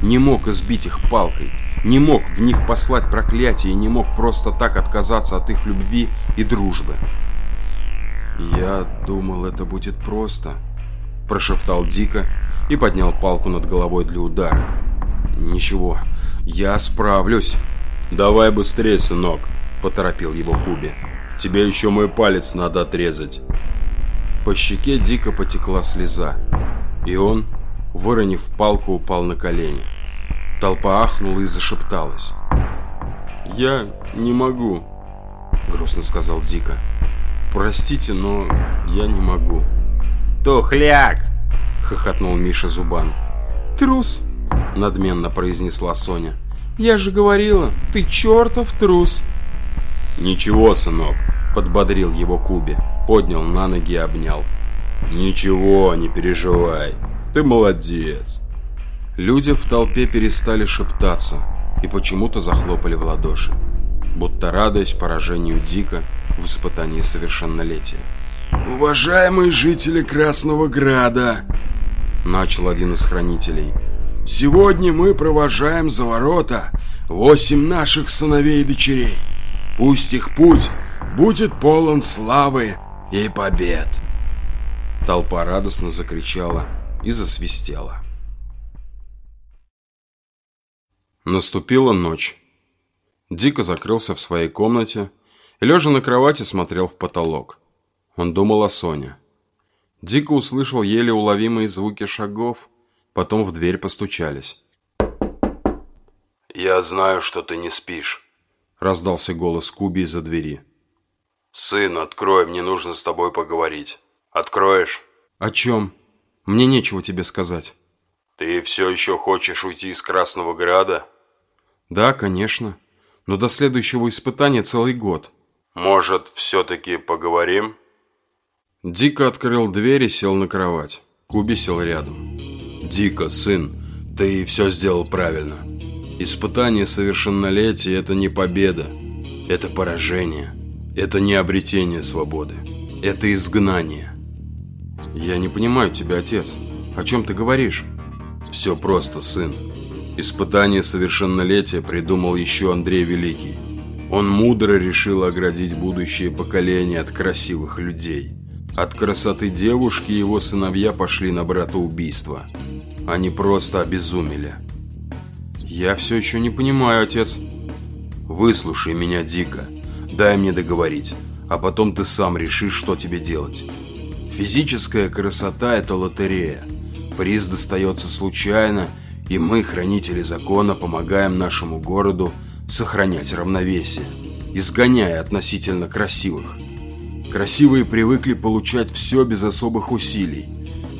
S1: не мог избить их палкой, не мог в них послать проклятие и не мог просто так отказаться от их любви и дружбы. «Я думал, это будет просто», – прошептал Дика и поднял палку над головой для удара. «Ничего, я справлюсь».
S13: «Давай быстрее, сынок», – поторопил его Куби. «Тебе еще мой палец надо отрезать».
S1: По щеке дико потекла слеза, и он, выронив палку, упал на колени. Толпа ахнула и зашепталась.
S14: «Я не могу», — грустно сказал Дика. «Простите, но я не могу».
S13: «Тухляк!»
S1: — хохотнул Миша Зубан.
S14: «Трус!» — надменно произнесла Соня. «Я же говорила, ты чертов трус!»
S13: «Ничего, сынок», —
S1: подбодрил его Куби, поднял на ноги и обнял.
S13: «Ничего, не переживай, ты молодец!»
S1: Люди в толпе перестали шептаться и почему-то захлопали в ладоши, будто радуясь поражению Дика в испытании совершеннолетия. Уважаемые жители Красного Града, начал один из хранителей, сегодня мы провожаем за ворота восемь наших сыновей и дочерей. Пусть их путь будет полон славы и побед.
S15: Толпа радостно закричала и засвистела. Наступила ночь. Дико закрылся в своей комнате и, лежа на кровати, смотрел в потолок. Он думал о Соне. Дико услышал еле уловимые звуки шагов, потом в дверь постучались.
S1: «Я знаю, что ты не спишь», —
S15: раздался голос Куби из-за двери.
S1: «Сын, открой, мне нужно с тобой поговорить. Откроешь?»
S15: «О чем? Мне нечего тебе сказать».
S1: «Ты все еще хочешь уйти из Красного Града?»
S15: «Да, конечно. Но до следующего испытания целый год».
S1: «Может, все-таки поговорим?»
S15: Дико открыл дверь и сел на кровать. Куби сел рядом.
S1: «Дико, сын, ты все сделал правильно. Испытание совершеннолетия – это не победа, это поражение». Это не обретение свободы. Это изгнание.
S15: Я не понимаю тебя, отец. О чем ты говоришь?
S1: Все просто, сын. Испытание совершеннолетия придумал еще Андрей Великий. Он мудро решил оградить будущее поколение от красивых людей. От красоты девушки его сыновья пошли на братоубийство. Они просто обезумели.
S15: Я все еще не понимаю, отец.
S1: Выслушай меня дико. Дай мне договорить, а потом ты сам решишь, что тебе делать. Физическая красота – это лотерея. Приз достается случайно, и мы, хранители закона, помогаем нашему городу сохранять равновесие, изгоняя относительно красивых. Красивые привыкли получать все без особых усилий.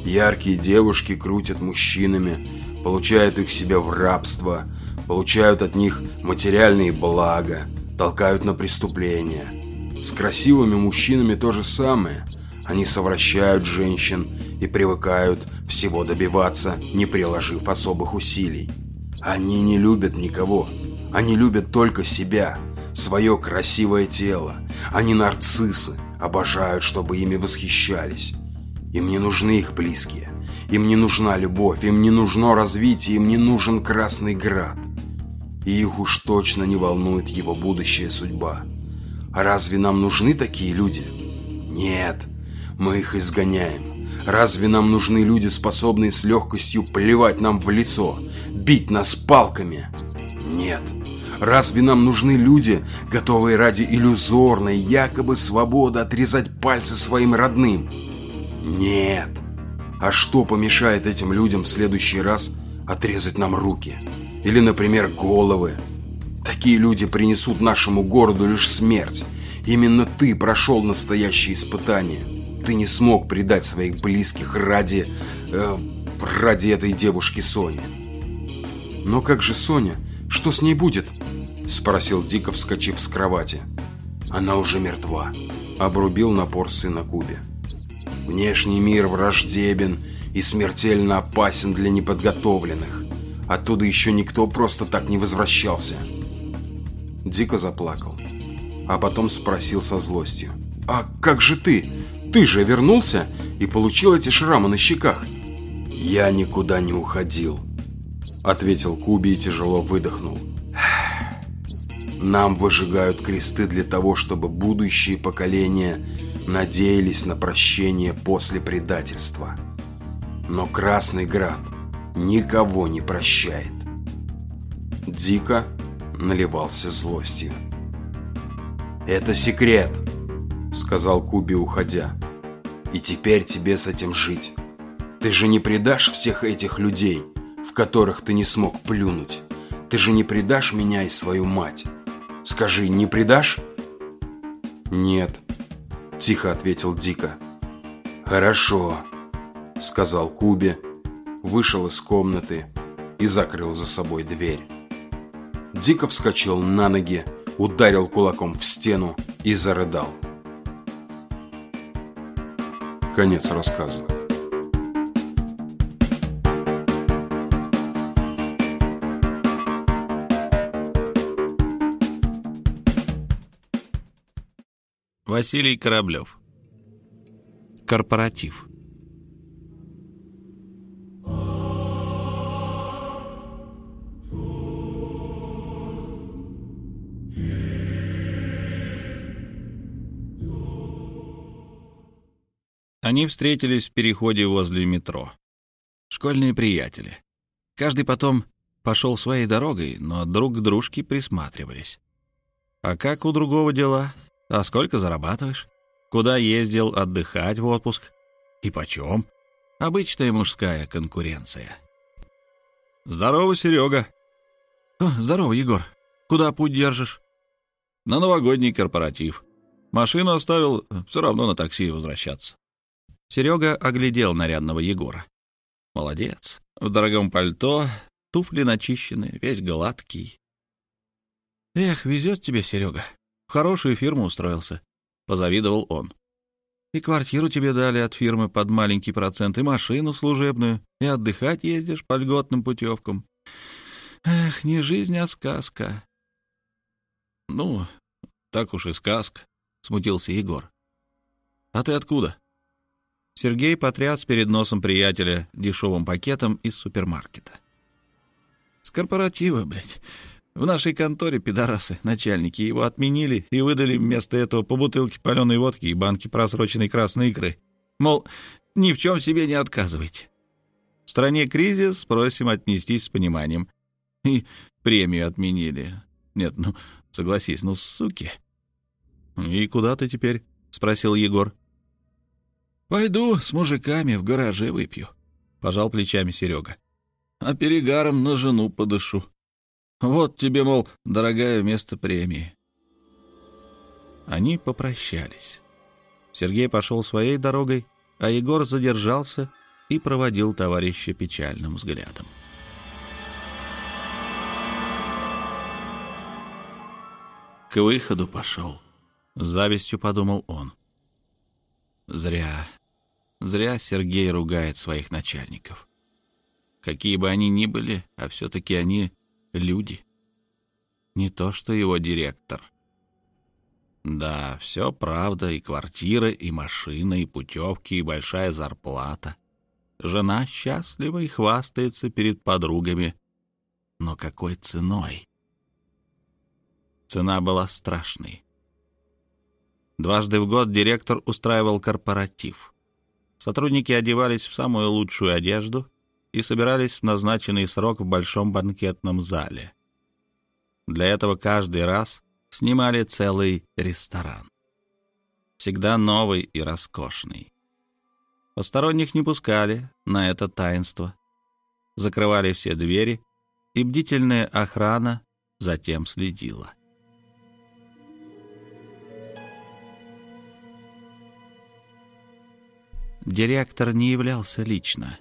S1: Яркие девушки крутят мужчинами, получают их себя в рабство, получают от них материальные блага, толкают на преступления. С красивыми мужчинами то же самое. Они совращают женщин и привыкают всего добиваться, не приложив особых усилий. Они не любят никого. Они любят только себя, свое красивое тело. Они нарциссы, обожают, чтобы ими восхищались. Им не нужны их близкие. Им не нужна любовь, им не нужно развитие, им не нужен Красный Град и их уж точно не волнует его будущая судьба. А разве нам нужны такие люди? Нет, мы их изгоняем. Разве нам нужны люди, способные с легкостью плевать нам в лицо, бить нас палками? Нет. Разве нам нужны люди, готовые ради иллюзорной, якобы свободы отрезать пальцы своим родным? Нет. А что помешает этим людям в следующий раз отрезать нам руки? Или, например, головы. Такие люди принесут нашему городу лишь смерть. Именно ты прошел настоящее испытание. Ты не смог предать своих близких ради... Э, ради этой девушки Сони.
S15: «Но как же Соня? Что с ней будет?» Спросил Дико, вскочив с кровати.
S1: «Она уже мертва», — обрубил напор сына Кубе. «Внешний мир враждебен и смертельно опасен для неподготовленных. Оттуда еще никто просто так не возвращался.
S15: Дико заплакал, а потом спросил со злостью. «А как же ты? Ты же вернулся и получил эти шрамы на щеках?»
S1: «Я никуда не уходил», — ответил Куби и тяжело выдохнул. «Нам выжигают кресты для того, чтобы будущие поколения надеялись на прощение после предательства. Но Красный Град никого не прощает.
S15: Дико наливался злостью.
S1: «Это секрет», — сказал Куби, уходя. «И теперь тебе с этим жить. Ты же не предашь всех этих людей, в которых ты не смог плюнуть. Ты же не предашь меня и свою мать. Скажи, не предашь?»
S15: «Нет», — тихо ответил Дико.
S1: «Хорошо», — сказал Куби, вышел из комнаты и закрыл за собой дверь. Дико вскочил на ноги, ударил кулаком в стену и зарыдал.
S15: Конец рассказа.
S16: Василий Кораблев Корпоратив. Они встретились в переходе возле метро. Школьные приятели. Каждый потом пошел своей дорогой, но друг к дружке присматривались. А как у другого дела? А сколько зарабатываешь? Куда ездил отдыхать в отпуск? И почем? Обычная мужская конкуренция. «Здорово, Серега!» О, «Здорово, Егор! Куда путь держишь?» «На новогодний корпоратив. Машину оставил, все равно на такси возвращаться». Серега оглядел нарядного Егора. «Молодец. В дорогом пальто, туфли начищены, весь гладкий. «Эх, везет тебе, Серега. Хорошую фирму устроился», — позавидовал он. «И квартиру тебе дали от фирмы под маленький процент, и машину служебную, и отдыхать ездишь по льготным путевкам. Эх, не жизнь, а сказка». «Ну, так уж и сказка», — смутился Егор. «А ты откуда?» Сергей потряс перед носом приятеля дешевым пакетом из супермаркета. «С корпоратива, блядь. В нашей конторе пидорасы, начальники, его отменили и выдали вместо этого по бутылке паленой водки и банки просроченной красной икры. Мол, ни в чем себе не отказывайте. В стране кризис, просим отнестись с пониманием. И премию отменили. Нет, ну, согласись, ну, суки. «И куда ты теперь?» — спросил Егор. «Пойду с мужиками в гараже выпью», — пожал плечами Серега. «А перегаром на жену подышу». Вот тебе, мол, дорогая, место премии. Они попрощались. Сергей пошел своей дорогой, а Егор задержался и проводил товарища печальным взглядом. К выходу пошел. С завистью подумал он. Зря. Зря Сергей ругает своих начальников. Какие бы они ни были, а все-таки они люди. Не то что его директор. Да, все правда, и квартира, и машина, и путевки, и большая зарплата. Жена счастлива и хвастается перед подругами. Но какой ценой? Цена была страшной. Дважды в год директор устраивал корпоратив. Сотрудники одевались в самую лучшую одежду и собирались в назначенный срок в большом банкетном зале. Для этого каждый раз снимали целый ресторан. Всегда новый и роскошный. Посторонних не пускали на это таинство. Закрывали все двери, и бдительная охрана затем следила. Директор не являлся лично.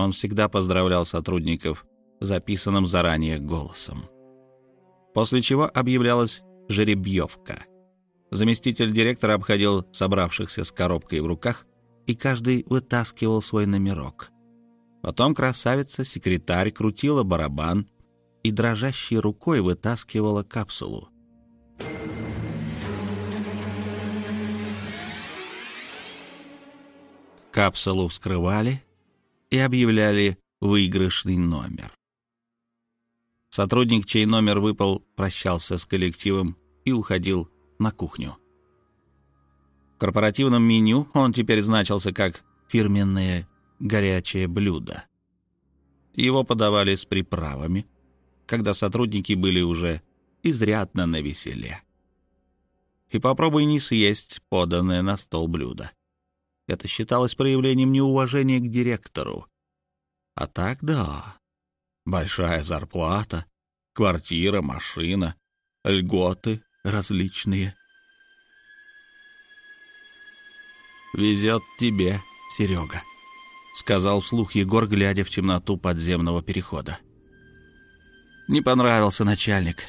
S16: Он всегда поздравлял сотрудников записанным заранее голосом. После чего объявлялась жеребьевка. Заместитель директора обходил собравшихся с коробкой в руках, и каждый вытаскивал свой номерок. Потом красавица-секретарь крутила барабан и дрожащей рукой вытаскивала капсулу. Капсулу вскрывали, и объявляли выигрышный номер. Сотрудник, чей номер выпал, прощался с коллективом и уходил на кухню. В корпоративном меню он теперь значился как фирменное горячее блюдо. Его подавали с приправами, когда сотрудники были уже изрядно на веселе. И попробуй не съесть поданное на стол блюдо. Это считалось проявлением неуважения к директору. А так да. Большая зарплата, квартира, машина, льготы различные. «Везет тебе, Серега», — сказал вслух Егор, глядя в темноту подземного перехода. Не понравился начальник.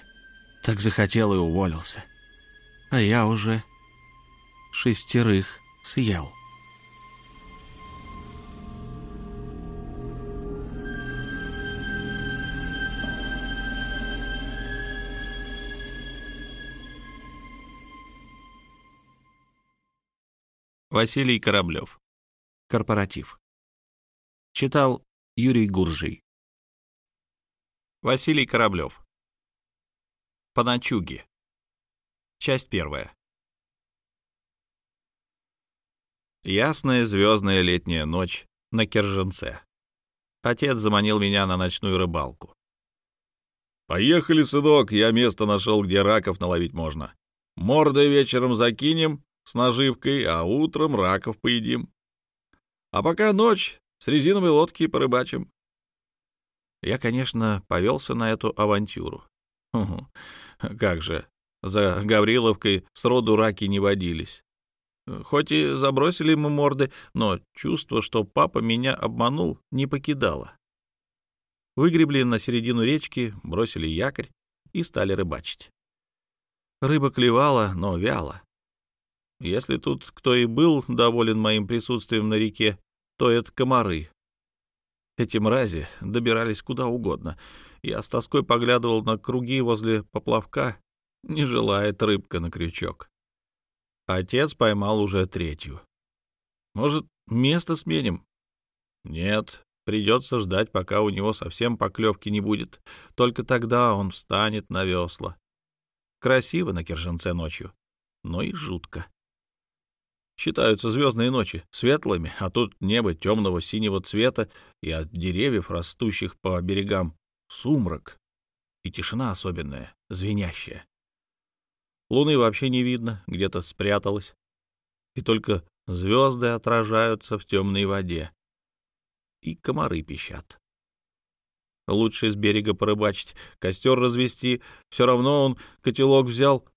S16: Так захотел и уволился. А я уже шестерых съел. Василий Кораблев. Корпоратив. Читал Юрий Гуржий. Василий Кораблев. Поначуги. Часть первая. Ясная звездная летняя ночь на Керженце. Отец заманил меня на ночную рыбалку. «Поехали, сынок, я место нашел, где раков наловить можно. Мордой вечером закинем с наживкой, а утром раков поедим. А пока ночь, с резиновой лодки порыбачим». Я, конечно, повелся на эту авантюру. Угу. Как же, за Гавриловкой сроду раки не водились. Хоть и забросили мы морды, но чувство, что папа меня обманул, не покидало. Выгребли на середину речки, бросили якорь и стали рыбачить. Рыба клевала, но вяло. Если тут кто и был доволен моим присутствием на реке, то это комары. Эти мрази добирались куда угодно. Я с тоской поглядывал на круги возле поплавка, не желает рыбка на крючок. Отец поймал уже третью. Может, место сменим? Нет, придется ждать, пока у него совсем поклевки не будет. Только тогда он встанет на весла. Красиво на Керженце ночью, но и жутко. Считаются звездные ночи светлыми, а тут небо темного синего цвета и от деревьев, растущих по берегам, сумрак. И тишина особенная, звенящая. Луны вообще не видно, где-то спряталась. И только звезды отражаются в темной воде. И комары пищат. Лучше с берега порыбачить, костер развести. Все равно он котелок взял.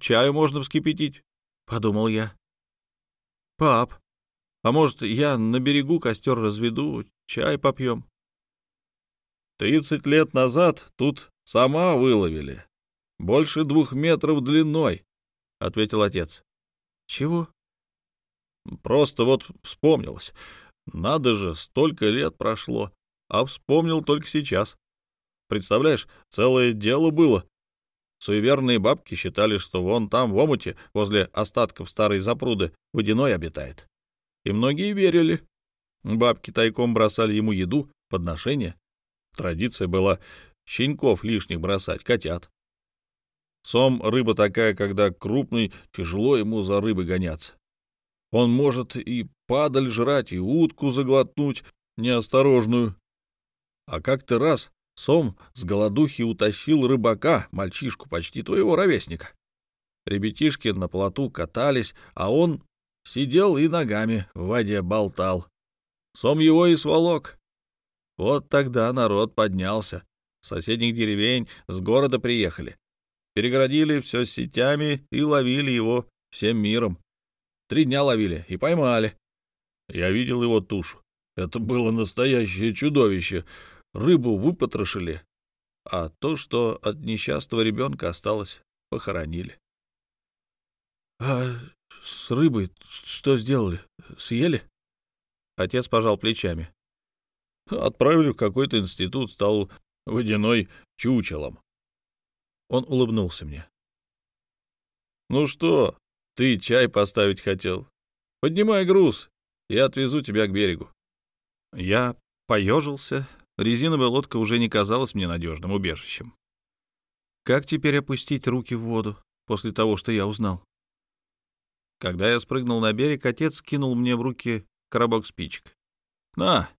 S16: Чаю можно вскипятить, — подумал я. Пап, а может, я на берегу костер разведу, чай попьем? Тридцать лет назад тут сама выловили, больше двух метров длиной, — ответил отец. — Чего? — Просто вот вспомнилось. Надо же, столько лет прошло, а вспомнил только сейчас. Представляешь, целое дело было. Суеверные бабки считали, что вон там, в омуте, возле остатков старой запруды, водяной обитает. И многие верили. Бабки тайком бросали ему еду, подношения. Традиция была щенков лишних бросать, котят. Сом — рыба такая, когда крупный, тяжело ему за рыбой гоняться. Он может и падаль жрать, и утку заглотнуть неосторожную. А как-то раз сом с голодухи утащил рыбака, мальчишку почти твоего ровесника. Ребятишки на плоту катались, а он сидел и ногами в воде болтал. Сом его и сволок. Вот тогда народ поднялся. С соседних деревень, с города приехали. Перегородили все сетями и ловили его всем миром. Три дня ловили и поймали. Я видел его тушу. Это было настоящее чудовище. Рыбу выпотрошили, а то, что от несчастного ребенка осталось, похоронили. — А с рыбой что сделали? Съели? Отец пожал плечами. Отправили в какой-то институт, стал водяной чучелом. Он улыбнулся мне. «Ну что, ты чай поставить хотел? Поднимай груз, я отвезу тебя к берегу». Я поежился, резиновая лодка уже не казалась мне надежным убежищем. Как теперь опустить руки в воду после того, что я узнал? Когда я спрыгнул на берег, отец кинул мне в руки коробок спичек. «На,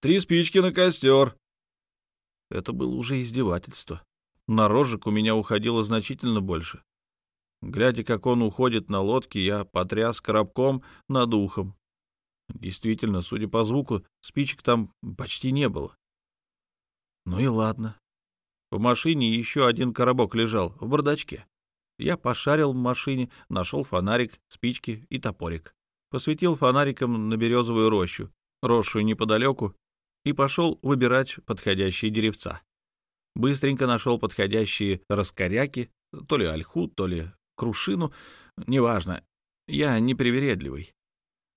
S16: три спички на костер!» Это было уже издевательство. На рожек у меня уходило значительно больше. Глядя, как он уходит на лодке, я потряс коробком над ухом. Действительно, судя по звуку, спичек там почти не было. Ну и ладно. В машине еще один коробок лежал, в бардачке. Я пошарил в машине, нашел фонарик, спички и топорик. Посветил фонариком на березовую рощу, росшую неподалеку, и пошел выбирать подходящие деревца. Быстренько нашел подходящие раскоряки, то ли ольху, то ли крушину, неважно. Я непривередливый.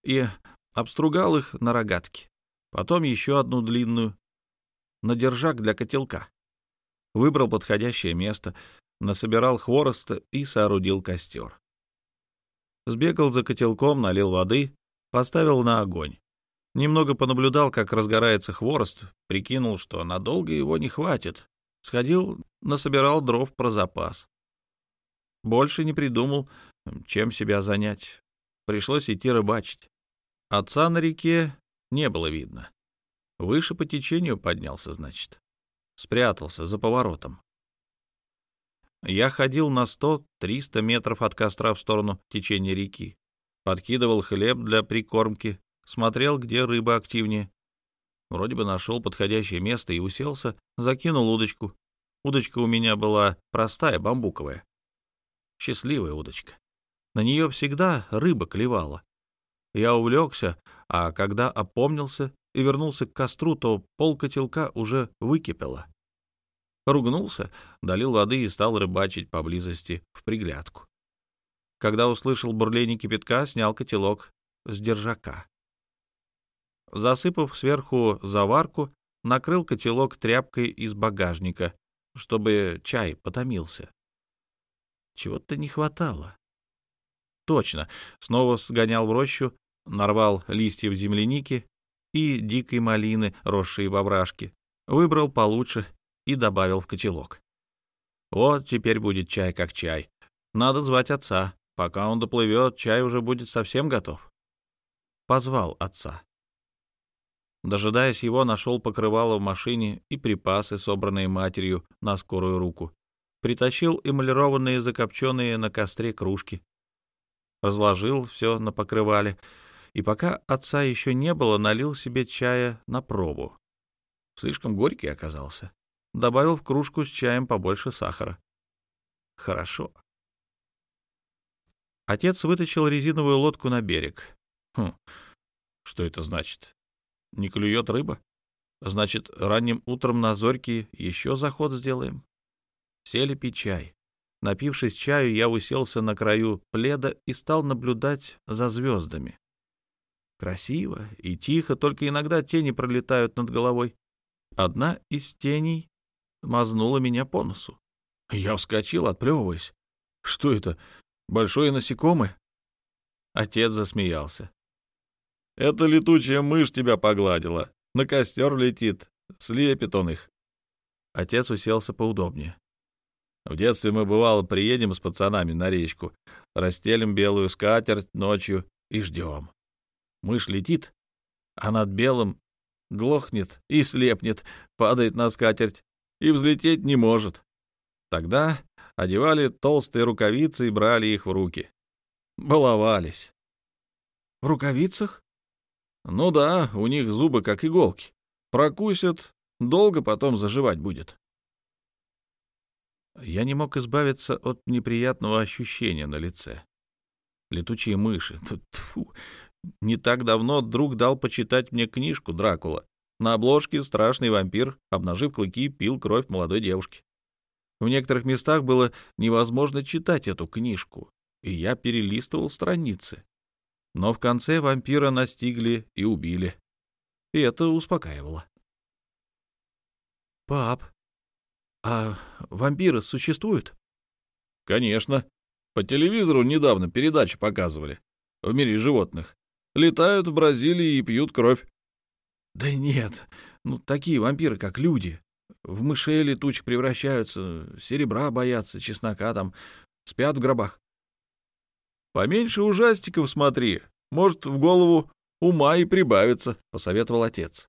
S16: И обстругал их на рогатки. Потом еще одну длинную, на держак для котелка. Выбрал подходящее место, насобирал хвороста и соорудил костер.
S1: Сбегал за котелком, налил воды, поставил на огонь. Немного понаблюдал, как разгорается хворост, прикинул, что надолго его не хватит. Сходил, насобирал дров про запас. Больше не придумал, чем себя занять. Пришлось идти рыбачить. Отца на реке не было видно. Выше по течению поднялся, значит. Спрятался за поворотом. Я ходил на сто-триста метров от костра в сторону течения реки. Подкидывал хлеб для прикормки, смотрел, где рыба активнее. Вроде бы нашел подходящее место и уселся, закинул удочку. Удочка у меня была простая, бамбуковая. Счастливая удочка. На нее всегда рыба клевала. Я увлекся, а когда опомнился и вернулся к костру, то пол котелка уже выкипело. Ругнулся, долил воды и стал рыбачить поблизости в приглядку. Когда услышал бурление кипятка, снял котелок с держака. Засыпав сверху заварку, накрыл котелок тряпкой из багажника, чтобы чай потомился. Чего-то не хватало. Точно, снова сгонял в рощу, нарвал листьев земляники и дикой малины, росшие в овражке, выбрал получше и добавил в котелок. Вот теперь будет чай как чай. Надо звать отца. Пока он доплывет, чай уже будет совсем готов. Позвал отца. Дожидаясь его, нашел покрывало в машине и припасы, собранные матерью на скорую руку. Притащил эмалированные закопченные на костре кружки. Разложил все на покрывале, и пока отца еще не было, налил себе чая на пробу. Слишком горький оказался добавил в кружку с чаем побольше сахара. Хорошо. Отец вытащил резиновую лодку на берег. Хм, что это значит? Не клюет рыба? Значит, ранним утром на зорьке еще заход сделаем. Сели пить чай. Напившись чаю, я уселся на краю пледа и стал наблюдать за звездами. Красиво и тихо, только иногда тени пролетают над головой. Одна из теней мазнула меня по носу. Я вскочил, отплевываясь. Что это? Большое насекомое? Отец засмеялся. Это летучая мышь тебя погладила. На костер летит. Слепит он их. Отец уселся поудобнее. В детстве мы, бывало, приедем с пацанами на речку, расстелим белую скатерть ночью и ждем. Мышь летит, а над белым глохнет и слепнет, падает на скатерть, и взлететь не может. Тогда одевали толстые рукавицы и брали их в руки. Баловались. В рукавицах? Ну да, у них зубы как иголки. Прокусят, долго потом заживать будет. Я не мог избавиться от неприятного ощущения на лице. Летучие мыши. Тьфу. Не так давно друг дал почитать мне книжку «Дракула». На обложке страшный вампир, обнажив клыки, пил кровь молодой девушки. В некоторых местах было невозможно читать эту книжку, и я перелистывал страницы. Но в конце вампира настигли и убили. И это успокаивало. «Пап, а вампиры существуют?» «Конечно. По телевизору недавно передачи показывали. В мире животных. Летают в Бразилии и пьют кровь. Да нет, ну такие вампиры, как люди. В мышей летучих превращаются, серебра боятся, чеснока там, спят в гробах. Поменьше ужастиков смотри, может, в голову ума и прибавится, — посоветовал отец.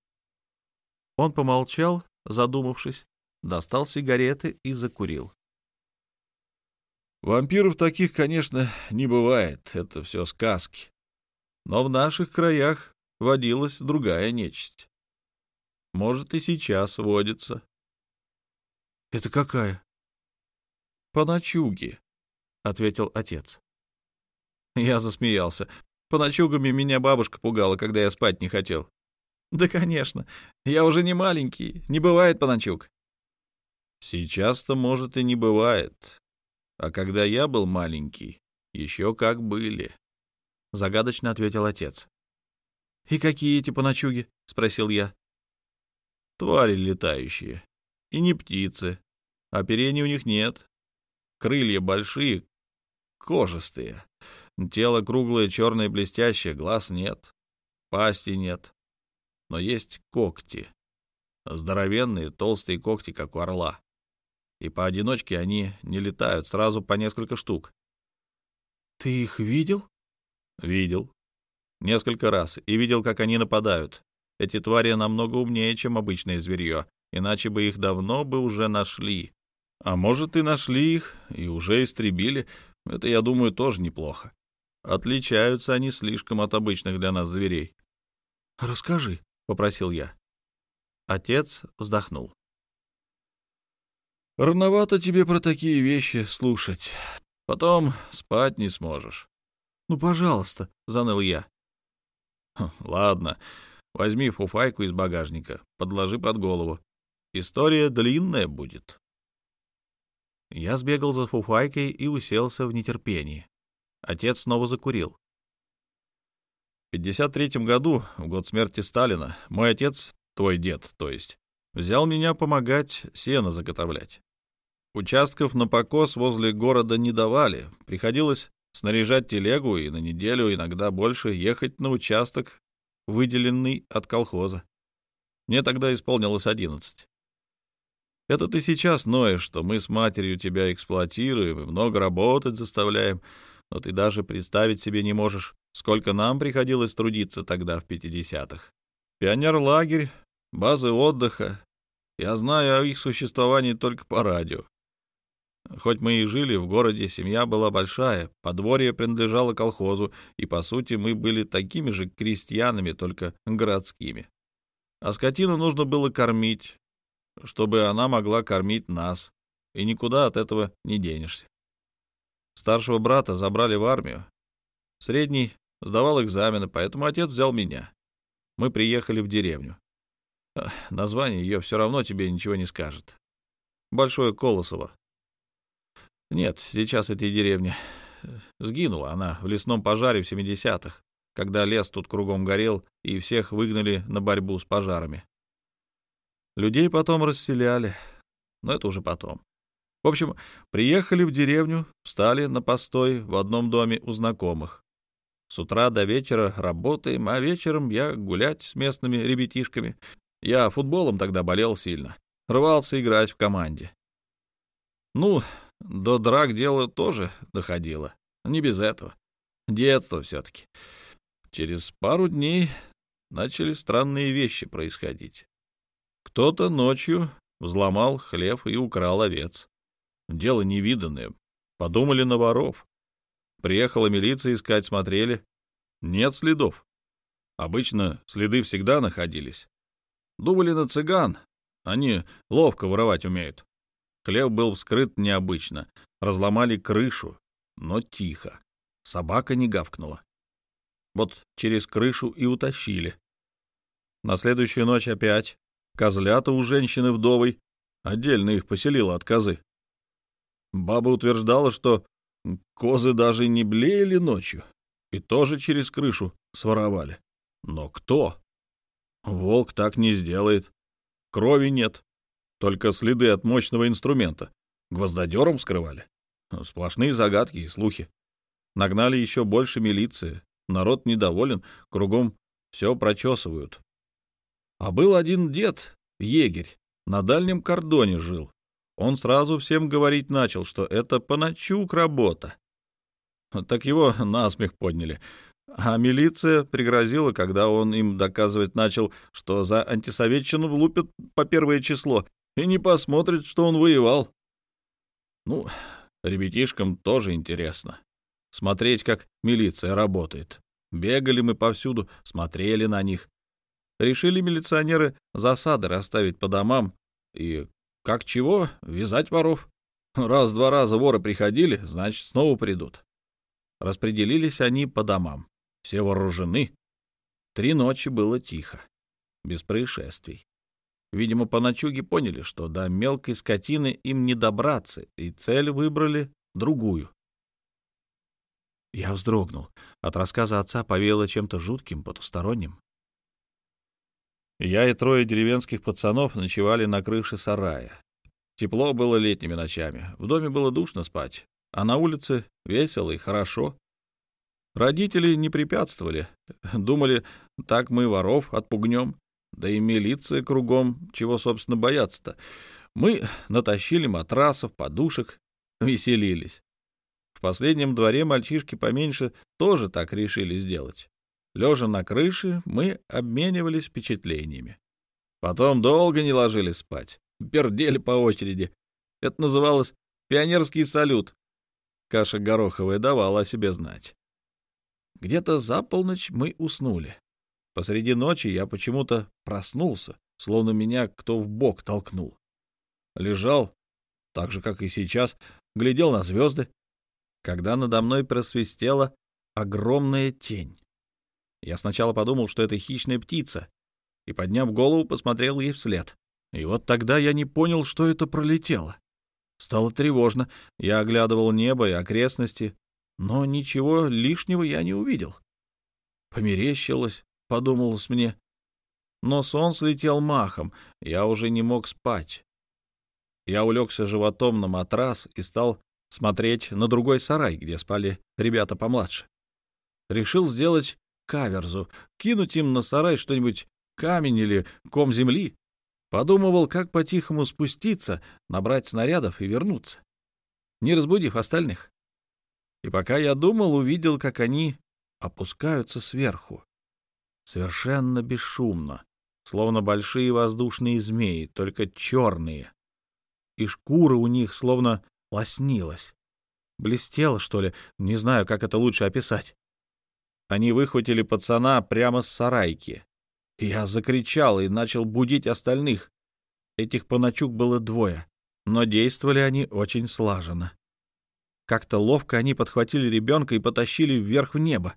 S1: Он помолчал, задумавшись, достал сигареты и закурил. Вампиров таких, конечно, не бывает, это все сказки. Но в наших краях водилась другая нечисть. Может, и сейчас водится. — Это какая? — Поночуги, — ответил отец. Я засмеялся. Поночугами меня бабушка пугала, когда я спать не хотел. — Да, конечно. Я уже не маленький. Не бывает поночуг. — Сейчас-то, может, и не бывает. А когда я был маленький, еще как были. — загадочно ответил отец. «И какие эти поночуги?» — спросил я. «Твари летающие. И не птицы. Оперений у них нет. Крылья большие, кожистые. Тело круглое, черное, блестящее, глаз нет, пасти нет, но есть когти. Здоровенные, толстые когти, как у орла. И поодиночке они не летают, сразу по несколько штук.
S17: «Ты их видел?»
S1: «Видел. Несколько раз. И видел, как они нападают. Эти твари намного умнее, чем обычное зверье, иначе бы их давно бы уже нашли. А может, и нашли их, и уже истребили. Это, я думаю, тоже неплохо. Отличаются они слишком от обычных для нас зверей.
S17: «Расскажи», — попросил я.
S1: Отец вздохнул. «Рановато тебе про такие вещи слушать. Потом спать не сможешь».
S17: «Ну, пожалуйста», — заныл я.
S1: «Хм, «Ладно, возьми фуфайку из багажника, подложи под голову. История длинная будет». Я сбегал за фуфайкой и уселся в нетерпении. Отец снова закурил. В 53 году, в год смерти Сталина, мой отец, твой дед, то есть, взял меня помогать сено заготовлять. Участков на покос возле города не давали, приходилось снаряжать телегу и на неделю, иногда больше, ехать на участок, выделенный от колхоза. Мне тогда исполнилось одиннадцать. Это ты сейчас ноешь, что мы с матерью тебя эксплуатируем и много работать заставляем, но ты даже представить себе не можешь, сколько нам приходилось трудиться тогда в пятидесятых. Пионерлагерь, базы отдыха. Я знаю о их существовании только по радио. Хоть мы и жили в городе, семья была большая, подворье принадлежало колхозу, и, по сути, мы были такими же крестьянами, только городскими. А скотину нужно было кормить, чтобы она могла кормить нас, и никуда от этого не денешься. Старшего брата забрали в армию. Средний сдавал экзамены, поэтому отец взял меня. Мы приехали в деревню. Название ее все равно тебе ничего не скажет. Большое Колосово. Нет, сейчас этой деревни. Сгинула она в лесном пожаре в 70-х, когда лес тут кругом горел, и всех выгнали на борьбу с пожарами. Людей потом расселяли, но это уже потом. В общем, приехали в деревню, встали на постой в одном доме у знакомых. С утра до вечера работаем, а вечером я гулять с местными ребятишками. Я футболом тогда болел сильно. Рвался играть в команде. Ну, до драк дело тоже доходило. Не без этого. Детство все-таки. Через пару дней начали странные вещи происходить. Кто-то ночью взломал хлев и украл овец. Дело невиданное. Подумали на воров. Приехала милиция искать, смотрели. Нет следов. Обычно следы всегда находились. Думали на цыган. Они ловко воровать умеют. Хлев был вскрыт необычно. Разломали крышу, но тихо. Собака не гавкнула. Вот через крышу и утащили. На следующую ночь опять. Козлята у женщины вдовой. Отдельно их поселила от козы. Баба утверждала, что козы даже не блеяли ночью и тоже через крышу своровали. Но кто? Волк так не сделает. Крови нет, только следы от мощного инструмента. Гвоздодером скрывали. Сплошные загадки и слухи. Нагнали еще больше милиции. Народ недоволен, кругом все прочесывают. А был один дед, егерь, на дальнем кордоне жил. Он сразу всем говорить начал, что это поночук работа. Так его насмех подняли. А милиция пригрозила, когда он им доказывать начал, что за антисоветчину лупят по первое число и не посмотрит, что он воевал. Ну, ребятишкам тоже интересно. Смотреть, как милиция работает. Бегали мы повсюду, смотрели на них. Решили милиционеры засады расставить по домам и как чего? Вязать воров. Раз-два раза воры приходили, значит, снова придут. Распределились они по домам. Все вооружены. Три ночи было тихо, без происшествий. Видимо, по ночуге поняли, что до мелкой скотины им не добраться, и цель выбрали другую. Я вздрогнул. От рассказа отца повеяло чем-то жутким, потусторонним. Я и трое деревенских пацанов ночевали на крыше сарая. Тепло было летними ночами, в доме было душно спать, а на улице весело и хорошо.
S16: Родители не препятствовали. Думали, так мы воров отпугнем. Да и милиция кругом, чего, собственно, бояться-то. Мы натащили матрасов, подушек, веселились. В последнем дворе мальчишки поменьше тоже так решили сделать. Лежа на крыше, мы обменивались впечатлениями. Потом долго не ложились спать, пердели по очереди. Это называлось пионерский салют. Каша гороховая давала о себе знать. Где-то за полночь мы уснули. Посреди ночи я почему-то проснулся, словно меня кто в бок толкнул. Лежал, так же, как и сейчас, глядел на звезды, когда надо мной просвистела огромная тень. Я сначала подумал, что это хищная птица, и, подняв голову, посмотрел ей вслед. И вот тогда я не понял, что это пролетело. Стало тревожно, я оглядывал небо и окрестности, но ничего лишнего я не увидел. Померещилось, подумалось мне. Но сон слетел махом, я уже не мог спать. Я улегся животом на матрас и стал смотреть на другой сарай, где спали ребята помладше. Решил сделать каверзу, кинуть им на сарай что-нибудь камень или ком земли. Подумывал, как по-тихому спуститься, набрать снарядов и вернуться, не разбудив остальных. И пока я думал, увидел, как они опускаются сверху совершенно бесшумно, словно большие воздушные змеи, только черные. И шкура у них словно лоснилась. Блестела, что ли, не знаю, как это лучше описать. Они выхватили пацана прямо с сарайки. Я закричал и начал будить остальных. Этих поначук было двое, но действовали они очень слаженно. Как-то ловко они подхватили ребенка и потащили вверх в небо.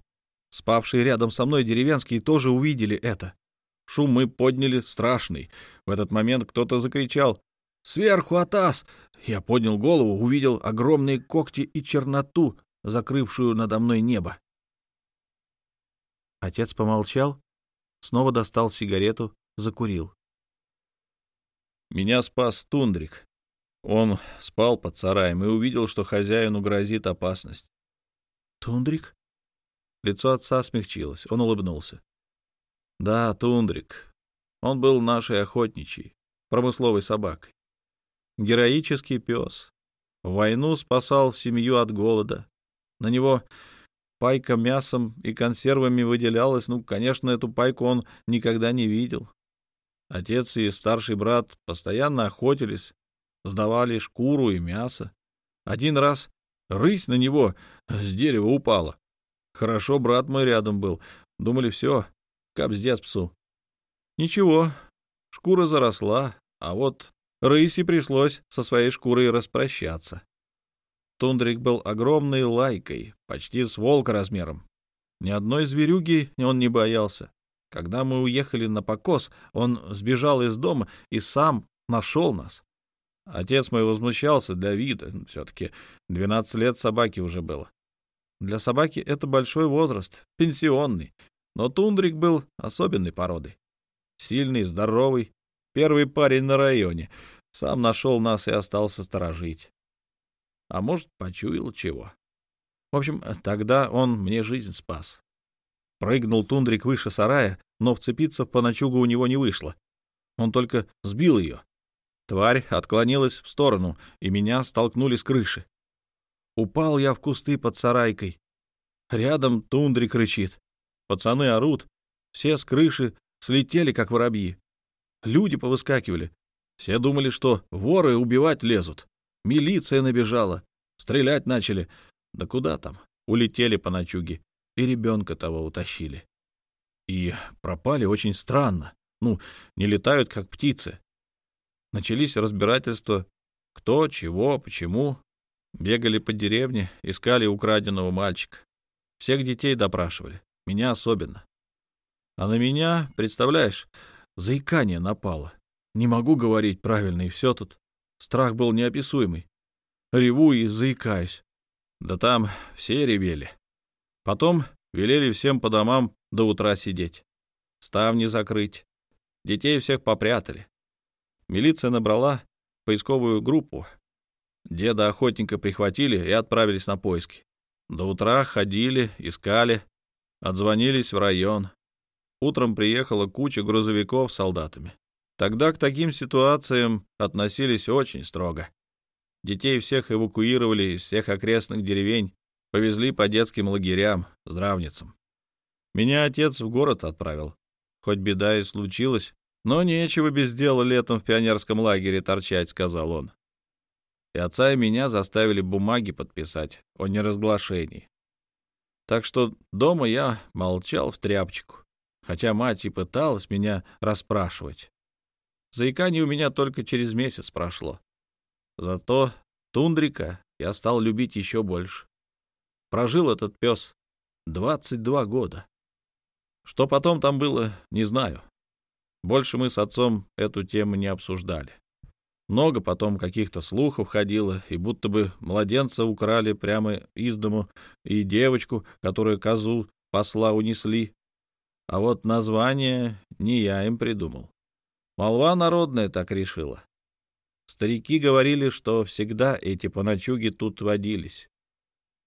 S16: Спавшие рядом со мной деревенские тоже увидели это. Шум мы подняли страшный. В этот момент кто-то закричал «Сверху, Атас!» Я поднял голову, увидел огромные когти и черноту, закрывшую надо мной небо. Отец помолчал, снова достал сигарету, закурил. Меня спас Тундрик. Он спал под сараем и увидел, что хозяину грозит опасность. «Тундрик?» Лицо отца смягчилось, он улыбнулся. Да, Тундрик. Он был нашей охотничьей, промысловой собакой. Героический пес. В войну спасал семью от голода. На него пайка мясом и консервами выделялась. Ну, конечно, эту пайку он никогда не видел. Отец и старший брат постоянно охотились, сдавали шкуру и мясо. Один раз рысь на него с дерева упала. Хорошо, брат мой рядом был. Думали, все, капздец псу. Ничего, шкура заросла, а вот рыси пришлось со своей шкурой распрощаться. Тундрик был огромной лайкой, почти с волка размером. Ни одной зверюги он не боялся. Когда мы уехали на покос, он сбежал из дома и сам нашел нас. Отец мой возмущался для вида, все-таки 12 лет собаке уже было. Для собаки это большой возраст, пенсионный. Но тундрик был особенной породы. Сильный, здоровый, первый парень на районе. Сам нашел нас и остался сторожить. А может, почуял чего. В общем, тогда он мне жизнь спас. Прыгнул тундрик выше сарая, но вцепиться в поночугу у него не вышло. Он только сбил ее. Тварь отклонилась в сторону, и меня столкнули с крыши. Упал я в кусты под сарайкой. Рядом тундрик кричит. Пацаны орут. Все с крыши слетели, как воробьи. Люди повыскакивали. Все думали, что воры убивать лезут. Милиция набежала. Стрелять начали. Да куда там? Улетели по ночуге. И ребенка того утащили. И пропали очень странно. Ну, не летают, как птицы. Начались разбирательства. Кто, чего, почему. Бегали по деревне, искали украденного мальчика. Всех детей допрашивали, меня особенно. А на меня, представляешь, заикание напало. Не могу говорить правильно, и все тут. Страх был неописуемый. Реву и заикаюсь. Да там все ревели. Потом велели всем по домам до утра сидеть. Ставни закрыть. Детей всех попрятали. Милиция набрала поисковую группу, Деда охотника прихватили и отправились на поиски. До утра ходили, искали, отзвонились в район. Утром приехала куча грузовиков с солдатами. Тогда к таким ситуациям относились очень строго. Детей всех эвакуировали из всех окрестных деревень, повезли по детским лагерям, здравницам. Меня отец в город отправил. Хоть беда и случилась, но нечего без дела летом в пионерском лагере торчать, сказал он. И отца и меня заставили бумаги подписать о неразглашении. Так что дома я молчал в тряпочку, хотя мать и пыталась меня расспрашивать. Заикание у меня только через месяц прошло. Зато тундрика я стал любить еще больше. Прожил этот пес 22 года. Что потом там было, не знаю. Больше мы с отцом эту тему не обсуждали. Много потом каких-то слухов ходило, и будто бы младенца украли прямо из дому, и девочку, которую козу посла унесли. А вот название не я им придумал. Молва народная так решила. Старики говорили, что всегда эти поначуги тут водились.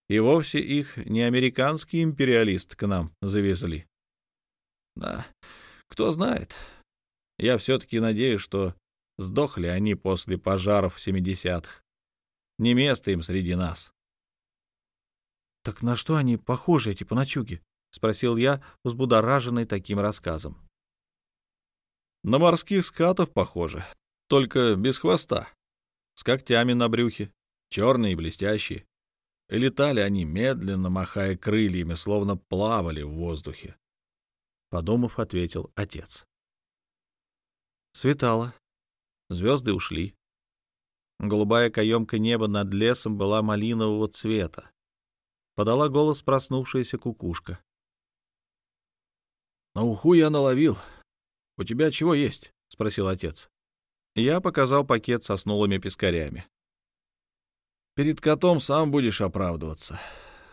S16: И вовсе их не американские империалисты к нам завезли. Да, кто знает. Я все-таки надеюсь, что сдохли они после пожаров в 70-х. Не место им среди нас. — Так на что они похожи, эти поночуги? — спросил я, взбудораженный таким рассказом. — На морских скатов похоже, только без хвоста, с когтями на брюхе, черные и блестящие. И летали они медленно, махая крыльями, словно плавали в воздухе. Подумав, ответил отец. Светало. Звезды ушли. Голубая каемка неба над лесом была малинового цвета. Подала голос проснувшаяся кукушка. — На уху я наловил. У тебя чего есть? — спросил отец. Я показал пакет со снулыми пескарями. — Перед котом сам будешь оправдываться.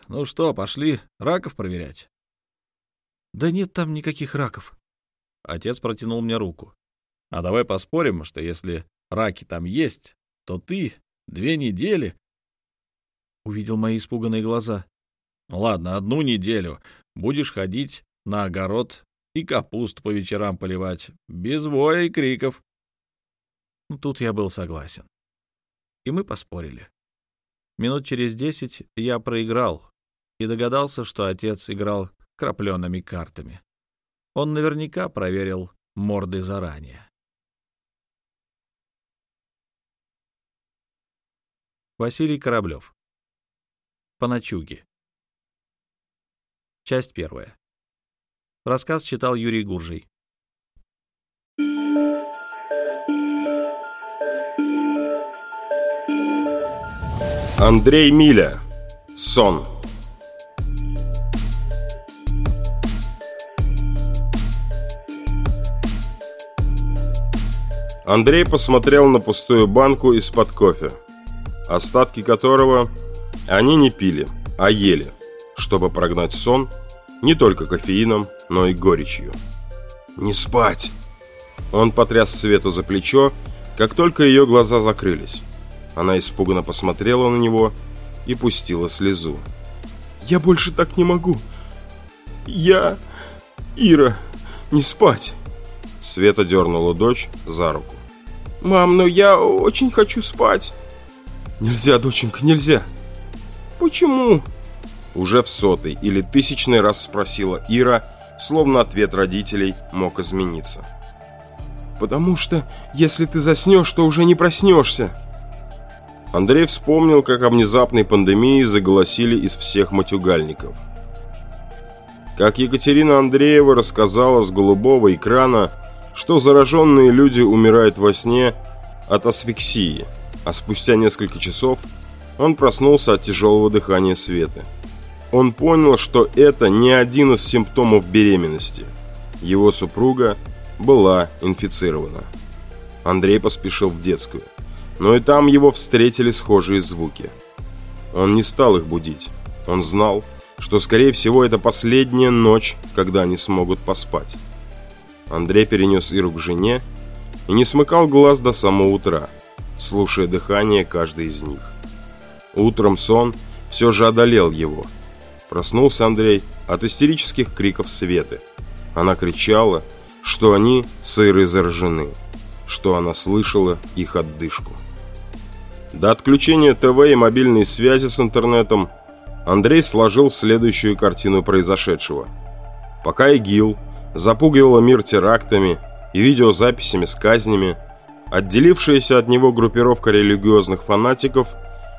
S16: Ну что, пошли раков проверять? Да нет там никаких раков. Отец протянул мне руку. А давай поспорим, что если раки там есть, то ты две недели... Увидел мои испуганные глаза. Ну ладно, одну неделю будешь ходить на огород и капусту по вечерам поливать, без воя и криков. Ну, тут я был согласен. И мы поспорили. Минут через десять я проиграл и догадался, что отец играл крапленными картами. Он наверняка проверил морды заранее. Василий Кораблев. Поночуги. Часть первая. Рассказ читал Юрий Гуржий.
S1: Андрей Миля. Сон. Андрей посмотрел на пустую банку из-под кофе, остатки которого они не пили, а ели, чтобы прогнать сон не только кофеином, но и горечью. «Не спать!» Он потряс Свету за плечо, как только ее глаза закрылись. Она испуганно посмотрела на него и пустила слезу. «Я больше так не могу! Я... Ира, не спать!» Света дернула дочь за руку. «Мам, но я очень хочу спать!» «Нельзя, доченька, нельзя!» «Почему?» Уже в сотый или тысячный раз спросила Ира, словно ответ родителей мог измениться. «Потому что, если ты заснешь, то уже не проснешься!» Андрей вспомнил, как о внезапной пандемии заголосили из всех матюгальников. Как Екатерина Андреева рассказала с голубого экрана, что зараженные люди умирают во сне от асфиксии, а спустя несколько часов он проснулся от тяжелого дыхания Светы. Он понял, что это не один из симптомов беременности. Его супруга была инфицирована. Андрей поспешил в детскую, но и там его встретили схожие звуки. Он не стал их будить. Он знал, что, скорее всего, это последняя ночь, когда они смогут поспать. Андрей перенес Иру к жене и не смыкал глаз до самого утра, слушая дыхание каждой из них. Утром сон все же одолел его, Проснулся Андрей от истерических криков Светы. Она кричала, что они сыры заражены, что она слышала их отдышку. До отключения ТВ и мобильной связи с интернетом Андрей сложил следующую картину произошедшего. Пока ИГИЛ запугивала мир терактами и видеозаписями с казнями, отделившаяся от него группировка религиозных фанатиков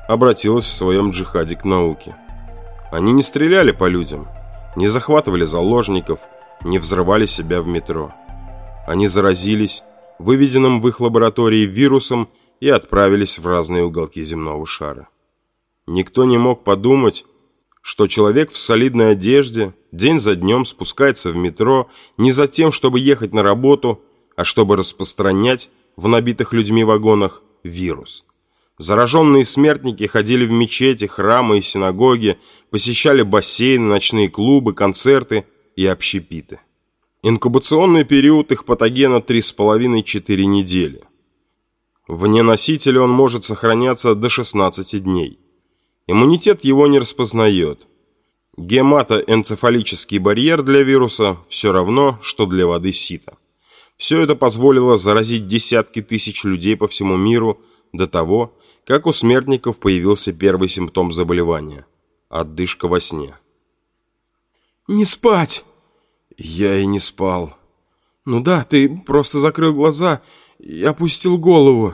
S1: обратилась в своем джихаде к науке. Они не стреляли по людям, не захватывали заложников, не взрывали себя в метро. Они заразились выведенным в их лаборатории вирусом и отправились в разные уголки земного шара. Никто не мог подумать, что человек в солидной одежде день за днем спускается в метро не за тем, чтобы ехать на работу, а чтобы распространять в набитых людьми вагонах вирус. Зараженные смертники ходили в мечети, храмы и синагоги, посещали бассейны, ночные клубы, концерты и общепиты. Инкубационный период их патогена 3,5-4 недели. Вне носителя он может сохраняться до 16 дней. Иммунитет его не распознает. Гематоэнцефалический барьер для вируса все равно, что для воды сита. Все это позволило заразить десятки тысяч людей по всему миру до того, как у смертников появился первый симптом заболевания – отдышка во сне.
S18: «Не спать!»
S1: «Я и не спал».
S18: «Ну да, ты просто закрыл глаза и опустил голову».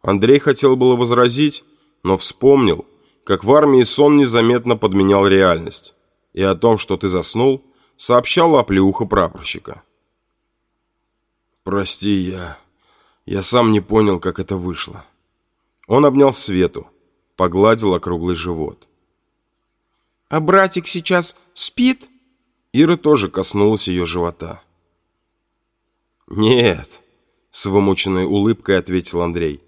S1: Андрей хотел было возразить, но вспомнил, как в армии сон незаметно подменял реальность, и о том, что ты заснул, сообщала оплеуха прапорщика.
S3: «Прости, я... я сам не понял, как это вышло».
S1: Он обнял Свету, погладил округлый живот.
S18: «А братик сейчас спит?»
S1: Ира тоже коснулась ее живота.
S3: «Нет», — с вымученной улыбкой ответил Андрей.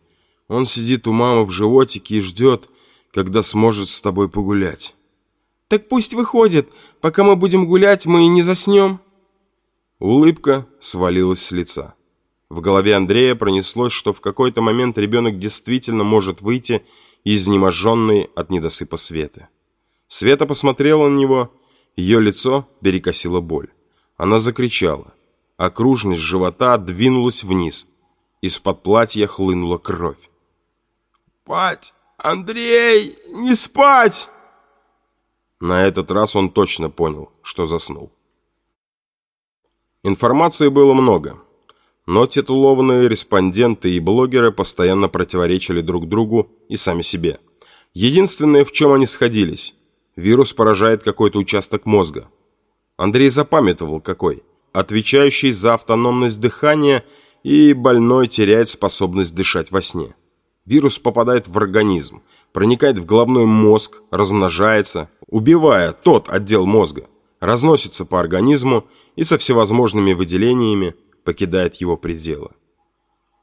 S3: «Он сидит у мамы в животике и ждет, когда сможет с тобой погулять».
S18: «Так пусть выходит. Пока мы будем гулять, мы и не заснем».
S1: Улыбка свалилась с лица. В голове Андрея пронеслось, что в какой-то момент ребенок действительно может выйти изнеможенный от недосыпа Светы. Света посмотрела на него, ее лицо перекосило боль. Она закричала. Окружность живота двинулась вниз. Из-под платья хлынула кровь.
S18: «Спать! Андрей! Не спать!»
S1: На этот раз он точно понял, что заснул. Информации было много. Но титулованные респонденты и блогеры постоянно противоречили друг другу и сами себе. Единственное, в чем они сходились – вирус поражает какой-то участок мозга. Андрей запамятовал какой – отвечающий за автономность дыхания и больной теряет способность дышать во сне. Вирус попадает в организм, проникает в головной мозг, размножается, убивая тот отдел мозга, разносится по организму и со всевозможными выделениями покидает его пределы.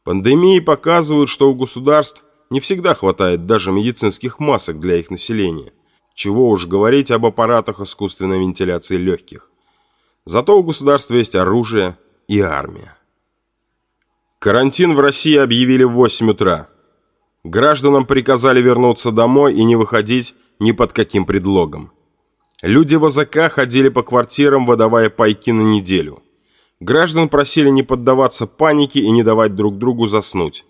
S1: Пандемии показывают, что у государств не всегда хватает даже медицинских масок для их населения. Чего уж говорить об аппаратах искусственной вентиляции легких. Зато у государства есть оружие и армия. Карантин в России объявили в 8 утра. Гражданам приказали вернуться домой и не выходить ни под каким предлогом. Люди в АЗК ходили по квартирам, выдавая пайки на неделю – Граждан просили не поддаваться панике и не давать друг другу заснуть.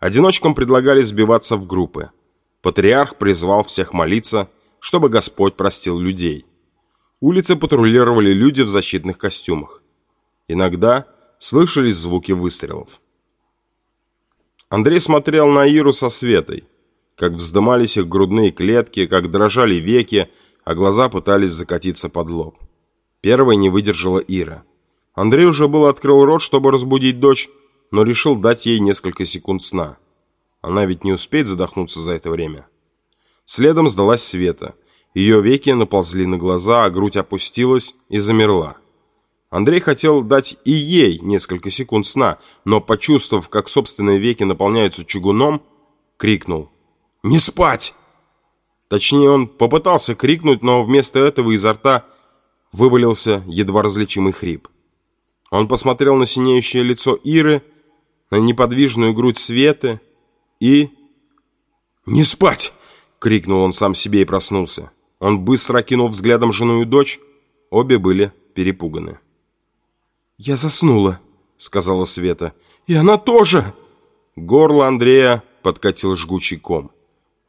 S1: Одиночкам предлагали сбиваться в группы. Патриарх призвал всех молиться, чтобы Господь простил людей. Улицы патрулировали люди в защитных костюмах. Иногда слышались звуки выстрелов. Андрей смотрел на Иру со Светой, как вздымались их грудные клетки, как дрожали веки, а глаза пытались закатиться под лоб. Первой не выдержала Ира – Андрей уже был открыл рот, чтобы разбудить дочь, но решил дать ей несколько секунд сна. Она ведь не успеет задохнуться за это время. Следом сдалась Света. Ее веки наползли на глаза, а грудь опустилась и замерла. Андрей хотел дать и ей несколько секунд сна, но, почувствовав, как собственные веки наполняются чугуном, крикнул «Не спать!». Точнее, он попытался крикнуть, но вместо этого изо рта вывалился едва различимый хрип. Он посмотрел на синеющее лицо Иры, на неподвижную грудь Светы и... «Не спать!» — крикнул он сам себе и проснулся. Он быстро окинул взглядом жену и дочь. Обе были перепуганы.
S18: «Я заснула», — сказала Света. «И она тоже!»
S1: Горло Андрея подкатил жгучий ком.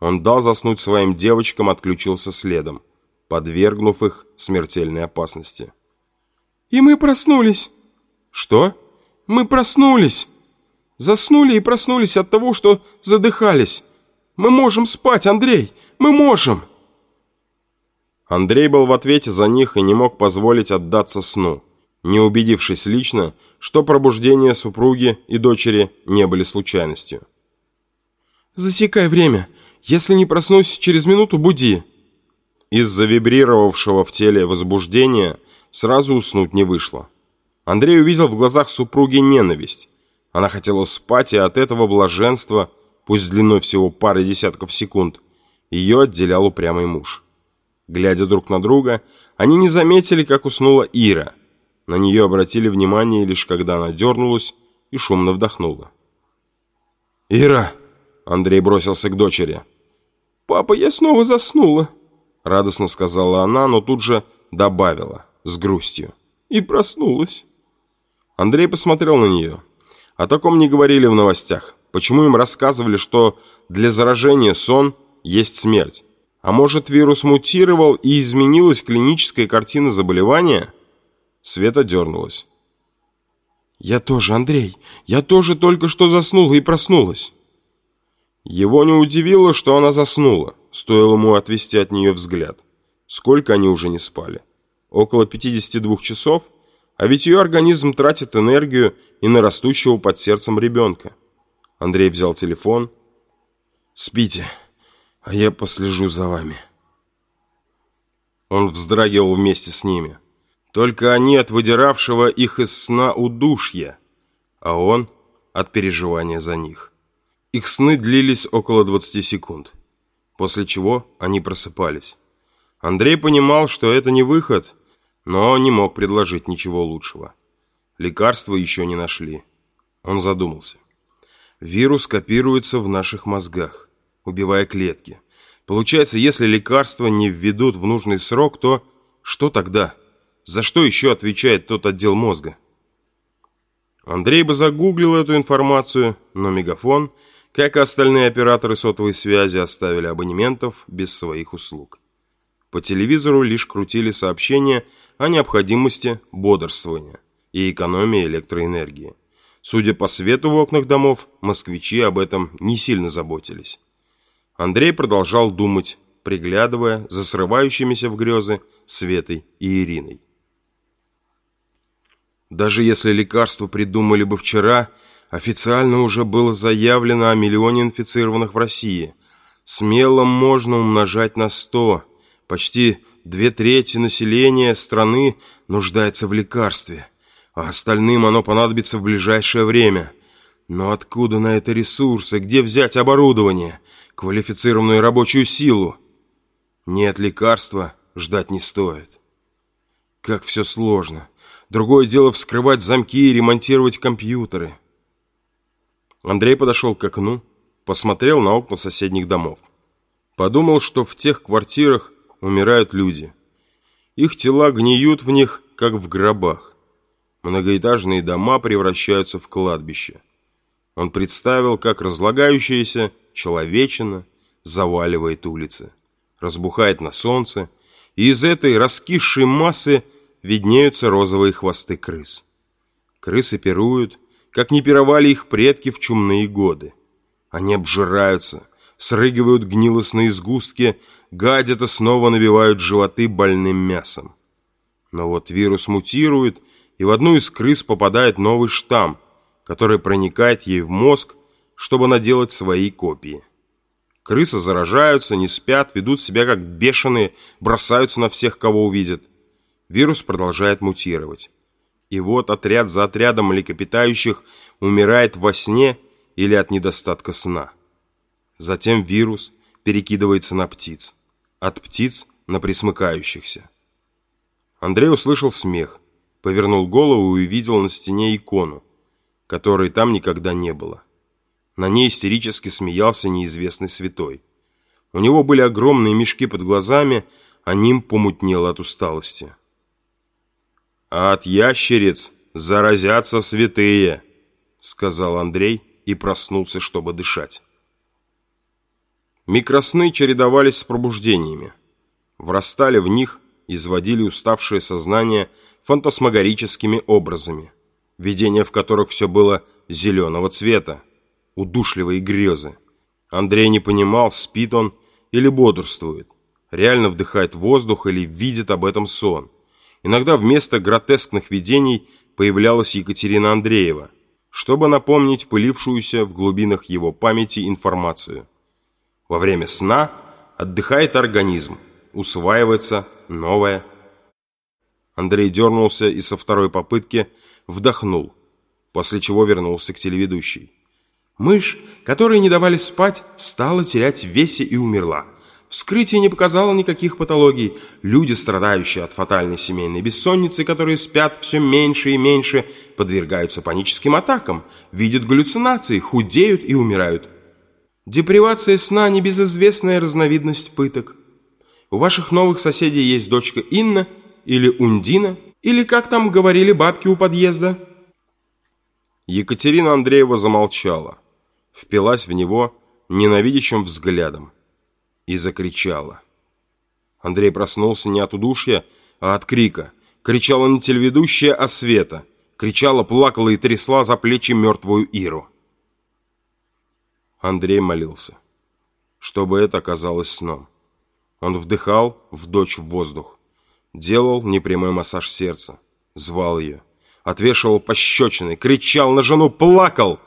S1: Он дал заснуть своим девочкам, отключился следом, подвергнув их смертельной опасности.
S18: «И мы проснулись!»
S1: «Что?»
S18: «Мы проснулись! Заснули и проснулись от того, что задыхались! Мы можем спать, Андрей! Мы можем!»
S1: Андрей был в ответе за них и не мог позволить отдаться сну, не убедившись лично, что пробуждение супруги и дочери не были случайностью.
S18: «Засекай время. Если не проснусь через минуту, буди».
S1: Из-за вибрировавшего в теле возбуждения сразу уснуть не вышло. Андрей увидел в глазах супруги ненависть. Она хотела спать, и от этого блаженства, пусть длиной всего пары десятков секунд, ее отделял упрямый муж. Глядя друг на друга, они не заметили, как уснула Ира. На нее обратили внимание лишь когда она дернулась и шумно вдохнула.
S18: «Ира!»
S1: – Андрей бросился к дочери.
S18: «Папа, я снова заснула!»
S1: – радостно сказала она, но тут же добавила с грустью.
S18: «И проснулась!»
S1: Андрей посмотрел на нее. О таком не говорили в новостях. Почему им рассказывали, что для заражения сон есть смерть? А может, вирус мутировал и изменилась клиническая картина заболевания? Света дернулась.
S18: «Я тоже, Андрей. Я тоже только что заснула и проснулась».
S1: Его не удивило, что она заснула. Стоило ему отвести от нее взгляд. Сколько они уже не спали? Около 52 часов? А ведь ее организм тратит энергию и на растущего под сердцем ребенка. Андрей взял телефон.
S18: «Спите, а я послежу за вами».
S1: Он вздрагивал вместе с ними. Только они от выдиравшего их из сна удушья, а он от переживания за них. Их сны длились около 20 секунд, после чего они просыпались. Андрей понимал, что это не выход, но не мог предложить ничего лучшего. Лекарства еще не нашли. Он задумался. Вирус копируется в наших мозгах, убивая клетки. Получается, если лекарства не введут в нужный срок, то что тогда? За что еще отвечает тот отдел мозга? Андрей бы загуглил эту информацию, но Мегафон, как и остальные операторы сотовой связи, оставили абонементов без своих услуг. По телевизору лишь крутили сообщения о необходимости бодрствования и экономии электроэнергии. Судя по свету в окнах домов, москвичи об этом не сильно заботились. Андрей продолжал думать, приглядывая за срывающимися в грезы Светой и Ириной. Даже если лекарство придумали бы вчера, официально уже было заявлено о миллионе инфицированных в России. Смело можно умножать на сто. Почти две трети населения страны нуждается в лекарстве, а остальным оно понадобится в ближайшее время. Но откуда на это ресурсы? Где взять оборудование? Квалифицированную рабочую силу? Нет лекарства, ждать не стоит. Как все сложно. Другое дело вскрывать замки и ремонтировать компьютеры. Андрей подошел к окну, посмотрел на окна соседних домов. Подумал, что в тех квартирах умирают люди. Их тела гниют в них, как в гробах. Многоэтажные дома превращаются в кладбище. Он представил, как разлагающаяся человечина заваливает улицы, разбухает на солнце, и из этой раскисшей массы виднеются розовые хвосты крыс. Крысы пируют, как не пировали их предки в чумные годы. Они обжираются, срыгивают гнилостные сгустки, гадят и снова набивают животы больным мясом. Но вот вирус мутирует, и в одну из крыс попадает новый штамм, который проникает ей в мозг, чтобы наделать свои копии. Крысы заражаются, не спят, ведут себя как бешеные, бросаются на всех, кого увидят. Вирус продолжает мутировать. И вот отряд за отрядом млекопитающих умирает во сне или от недостатка сна. Затем вирус перекидывается на птиц. От птиц на присмыкающихся. Андрей услышал смех, повернул голову и увидел на стене икону, которой там никогда не было. На ней истерически смеялся неизвестный святой. У него были огромные мешки под глазами, а ним помутнело от усталости. «А от ящериц заразятся святые», — сказал Андрей и проснулся, чтобы дышать. Микросны чередовались с пробуждениями. Врастали в них, изводили уставшее сознание фантасмагорическими образами, видения в которых все было зеленого цвета, удушливые грезы. Андрей не понимал, спит он или бодрствует, реально вдыхает воздух или видит об этом сон. Иногда вместо гротескных видений появлялась Екатерина Андреева, чтобы напомнить пылившуюся в глубинах его памяти информацию. Во время сна отдыхает организм, усваивается новое. Андрей дернулся и со второй попытки вдохнул, после чего вернулся к телеведущей. Мышь, которой не давали спать, стала терять в весе и умерла. Вскрытие не показало никаких патологий. Люди, страдающие от фатальной семейной бессонницы, которые спят все меньше и меньше, подвергаются паническим атакам, видят галлюцинации, худеют и умирают. Депривация сна – небезызвестная разновидность пыток. У ваших новых соседей есть дочка Инна или Ундина, или как там говорили бабки у подъезда. Екатерина Андреева замолчала, впилась в него ненавидящим взглядом и закричала. Андрей проснулся не от удушья, а от крика. Кричала не телеведущая, а Света. Кричала, плакала и трясла за плечи мертвую Иру. Андрей молился, чтобы это оказалось сном. Он вдыхал в дочь воздух, делал непрямой массаж сердца, звал ее, отвешивал пощечины, кричал на жену, плакал.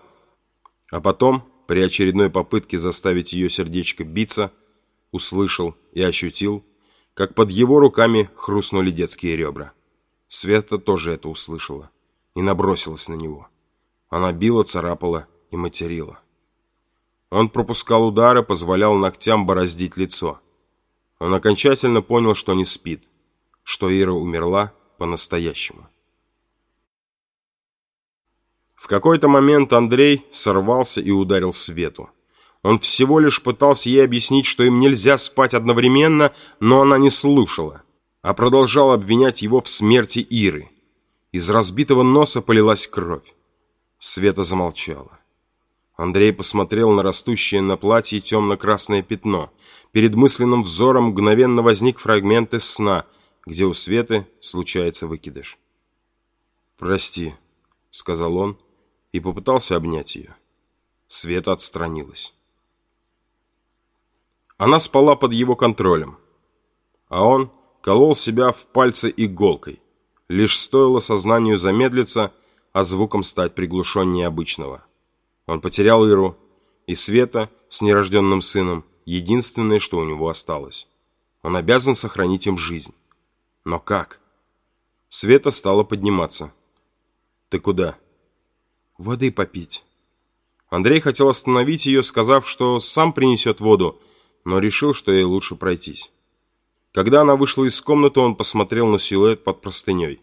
S1: А потом, при очередной попытке заставить ее сердечко биться, услышал и ощутил, как под его руками хрустнули детские ребра. Света тоже это услышала и набросилась на него. Она била, царапала и материла. Он пропускал удары, позволял ногтям бороздить лицо. Он окончательно понял, что не спит, что Ира умерла по-настоящему. В какой-то момент Андрей сорвался и ударил Свету. Он всего лишь пытался ей объяснить, что им нельзя спать одновременно, но она не слушала, а продолжала обвинять его в смерти Иры. Из разбитого носа полилась кровь. Света замолчала. Андрей посмотрел на растущее на платье темно-красное пятно. Перед мысленным взором мгновенно возник фрагмент из сна, где у Светы случается выкидыш. «Прости», — сказал он и попытался обнять ее. Света отстранилась. Она спала под его контролем, а он колол себя в пальцы иголкой. Лишь стоило сознанию замедлиться, а звуком стать приглушеннее обычного. Он потерял Иру, и Света с нерожденным сыном – единственное, что у него осталось. Он обязан сохранить им жизнь. Но как? Света стала подниматься. «Ты куда?» «Воды попить». Андрей хотел остановить ее, сказав, что сам принесет воду, но решил, что ей лучше пройтись. Когда она вышла из комнаты, он посмотрел на силуэт под простыней.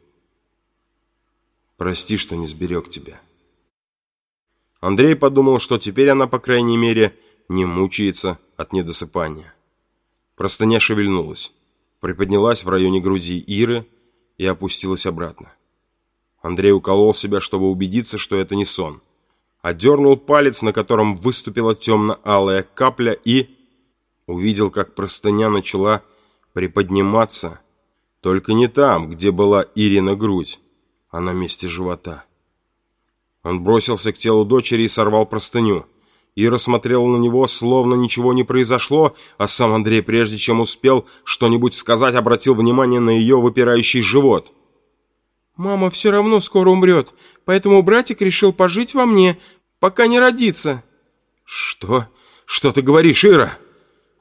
S1: «Прости, что не сберег тебя». Андрей подумал, что теперь она, по крайней мере, не мучается от недосыпания. Простыня шевельнулась, приподнялась в районе груди Иры и опустилась обратно. Андрей уколол себя, чтобы убедиться, что это не сон. Отдернул палец, на котором выступила темно-алая капля и увидел, как простыня начала приподниматься, только не там, где была Ирина грудь, а на месте живота. Он бросился к телу дочери и сорвал простыню. Ира смотрела на него, словно ничего не произошло, а сам Андрей, прежде чем успел что-нибудь сказать, обратил внимание на ее выпирающий живот. «Мама все равно скоро умрет, поэтому братик решил пожить во мне, пока не родится». «Что? Что ты говоришь, Ира?»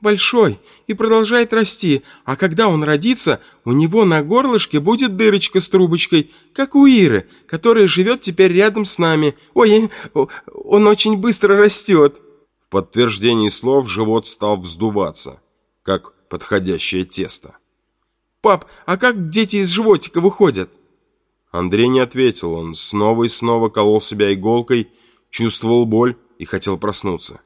S1: Большой и продолжает расти, а когда он родится, у него на горлышке будет дырочка с трубочкой, как у Иры, которая живет теперь рядом с нами. Ой, он очень быстро растет». В подтверждении слов живот стал вздуваться, как подходящее тесто. «Пап, а как дети из животика выходят?» Андрей не ответил, он снова и снова колол себя иголкой, чувствовал боль и хотел проснуться.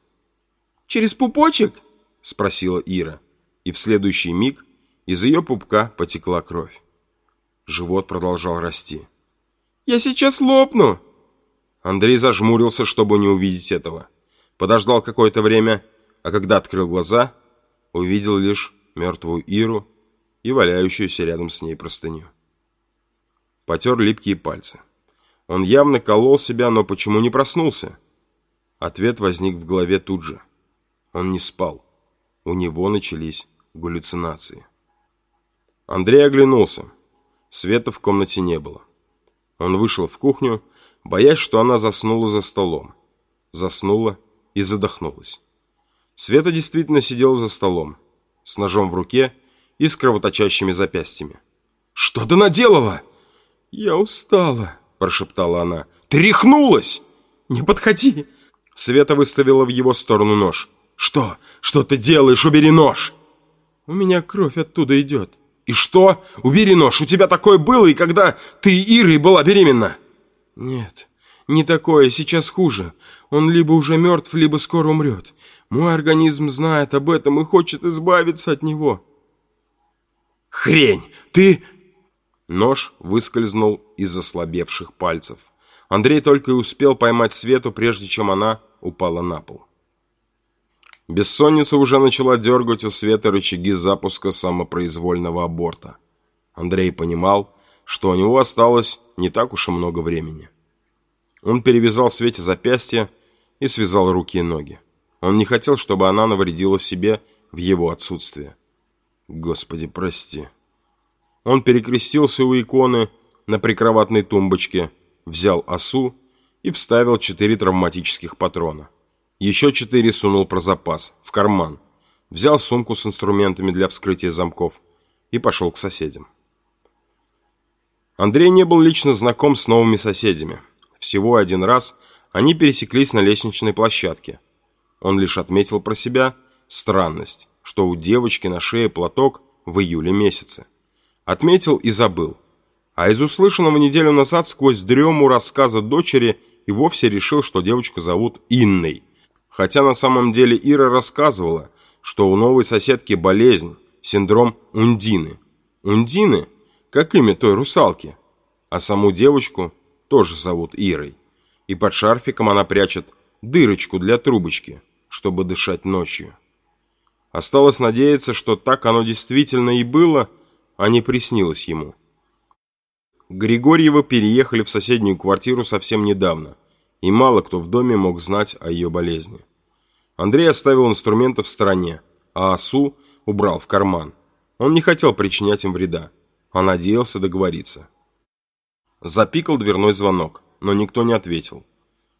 S1: «Через пупочек?» Спросила Ира. И в следующий миг Из ее пупка потекла кровь. Живот продолжал расти.
S18: «Я сейчас лопну!»
S1: Андрей зажмурился, чтобы не увидеть этого. Подождал какое-то время, а когда открыл глаза, увидел лишь мертвую Иру и валяющуюся рядом с ней простыню. Потер липкие пальцы. Он явно колол себя, но почему не проснулся? Ответ возник в голове тут же. Он не спал. У него начались галлюцинации. Андрей оглянулся. Света в комнате не было. Он вышел в кухню, боясь, что она заснула за столом. Заснула и задохнулась. Света действительно сидела за столом, с ножом в руке и с кровоточащими запястьями.
S18: «Что ты наделала?»
S1: «Я устала», – прошептала она. «Ты рехнулась!»
S18: «Не подходи!»
S1: Света выставила в его сторону нож.
S18: «Что? Что ты делаешь? Убери нож!»
S1: «У меня кровь оттуда идет».
S18: «И что? Убери нож! У тебя такое было, и когда ты Ирой была беременна!»
S1: «Нет, не такое, сейчас хуже. Он либо уже мертв, либо скоро умрет. Мой организм знает об этом и хочет избавиться от него».
S18: «Хрень! Ты...»
S1: Нож выскользнул из ослабевших пальцев. Андрей только и успел поймать Свету, прежде чем она упала на пол. Бессонница уже начала дергать у Светы рычаги запуска самопроизвольного аборта. Андрей понимал, что у него осталось не так уж и много времени. Он перевязал Свете запястье и связал руки и ноги. Он не хотел, чтобы она навредила себе в его отсутствие. Господи, прости. Он перекрестился у иконы на прикроватной тумбочке, взял осу и вставил четыре травматических патрона. Еще четыре сунул про запас, в карман. Взял сумку с инструментами для вскрытия замков и пошел к соседям. Андрей не был лично знаком с новыми соседями. Всего один раз они пересеклись на лестничной площадке. Он лишь отметил про себя странность, что у девочки на шее платок в июле месяце. Отметил и забыл. А из услышанного неделю назад сквозь дрему рассказа дочери и вовсе решил, что девочку зовут Инной. Хотя на самом деле Ира рассказывала, что у новой соседки болезнь, синдром Ундины. Ундины, как имя той русалки. А саму девочку тоже зовут Ирой. И под шарфиком она прячет дырочку для трубочки, чтобы дышать ночью. Осталось надеяться, что так оно действительно и было, а не приснилось ему. Григорьева переехали в соседнюю квартиру совсем недавно, и мало кто в доме мог знать о ее болезни. Андрей оставил инструменты в стороне, а осу убрал в карман. Он не хотел причинять им вреда, а надеялся договориться. Запикал дверной звонок, но никто не ответил.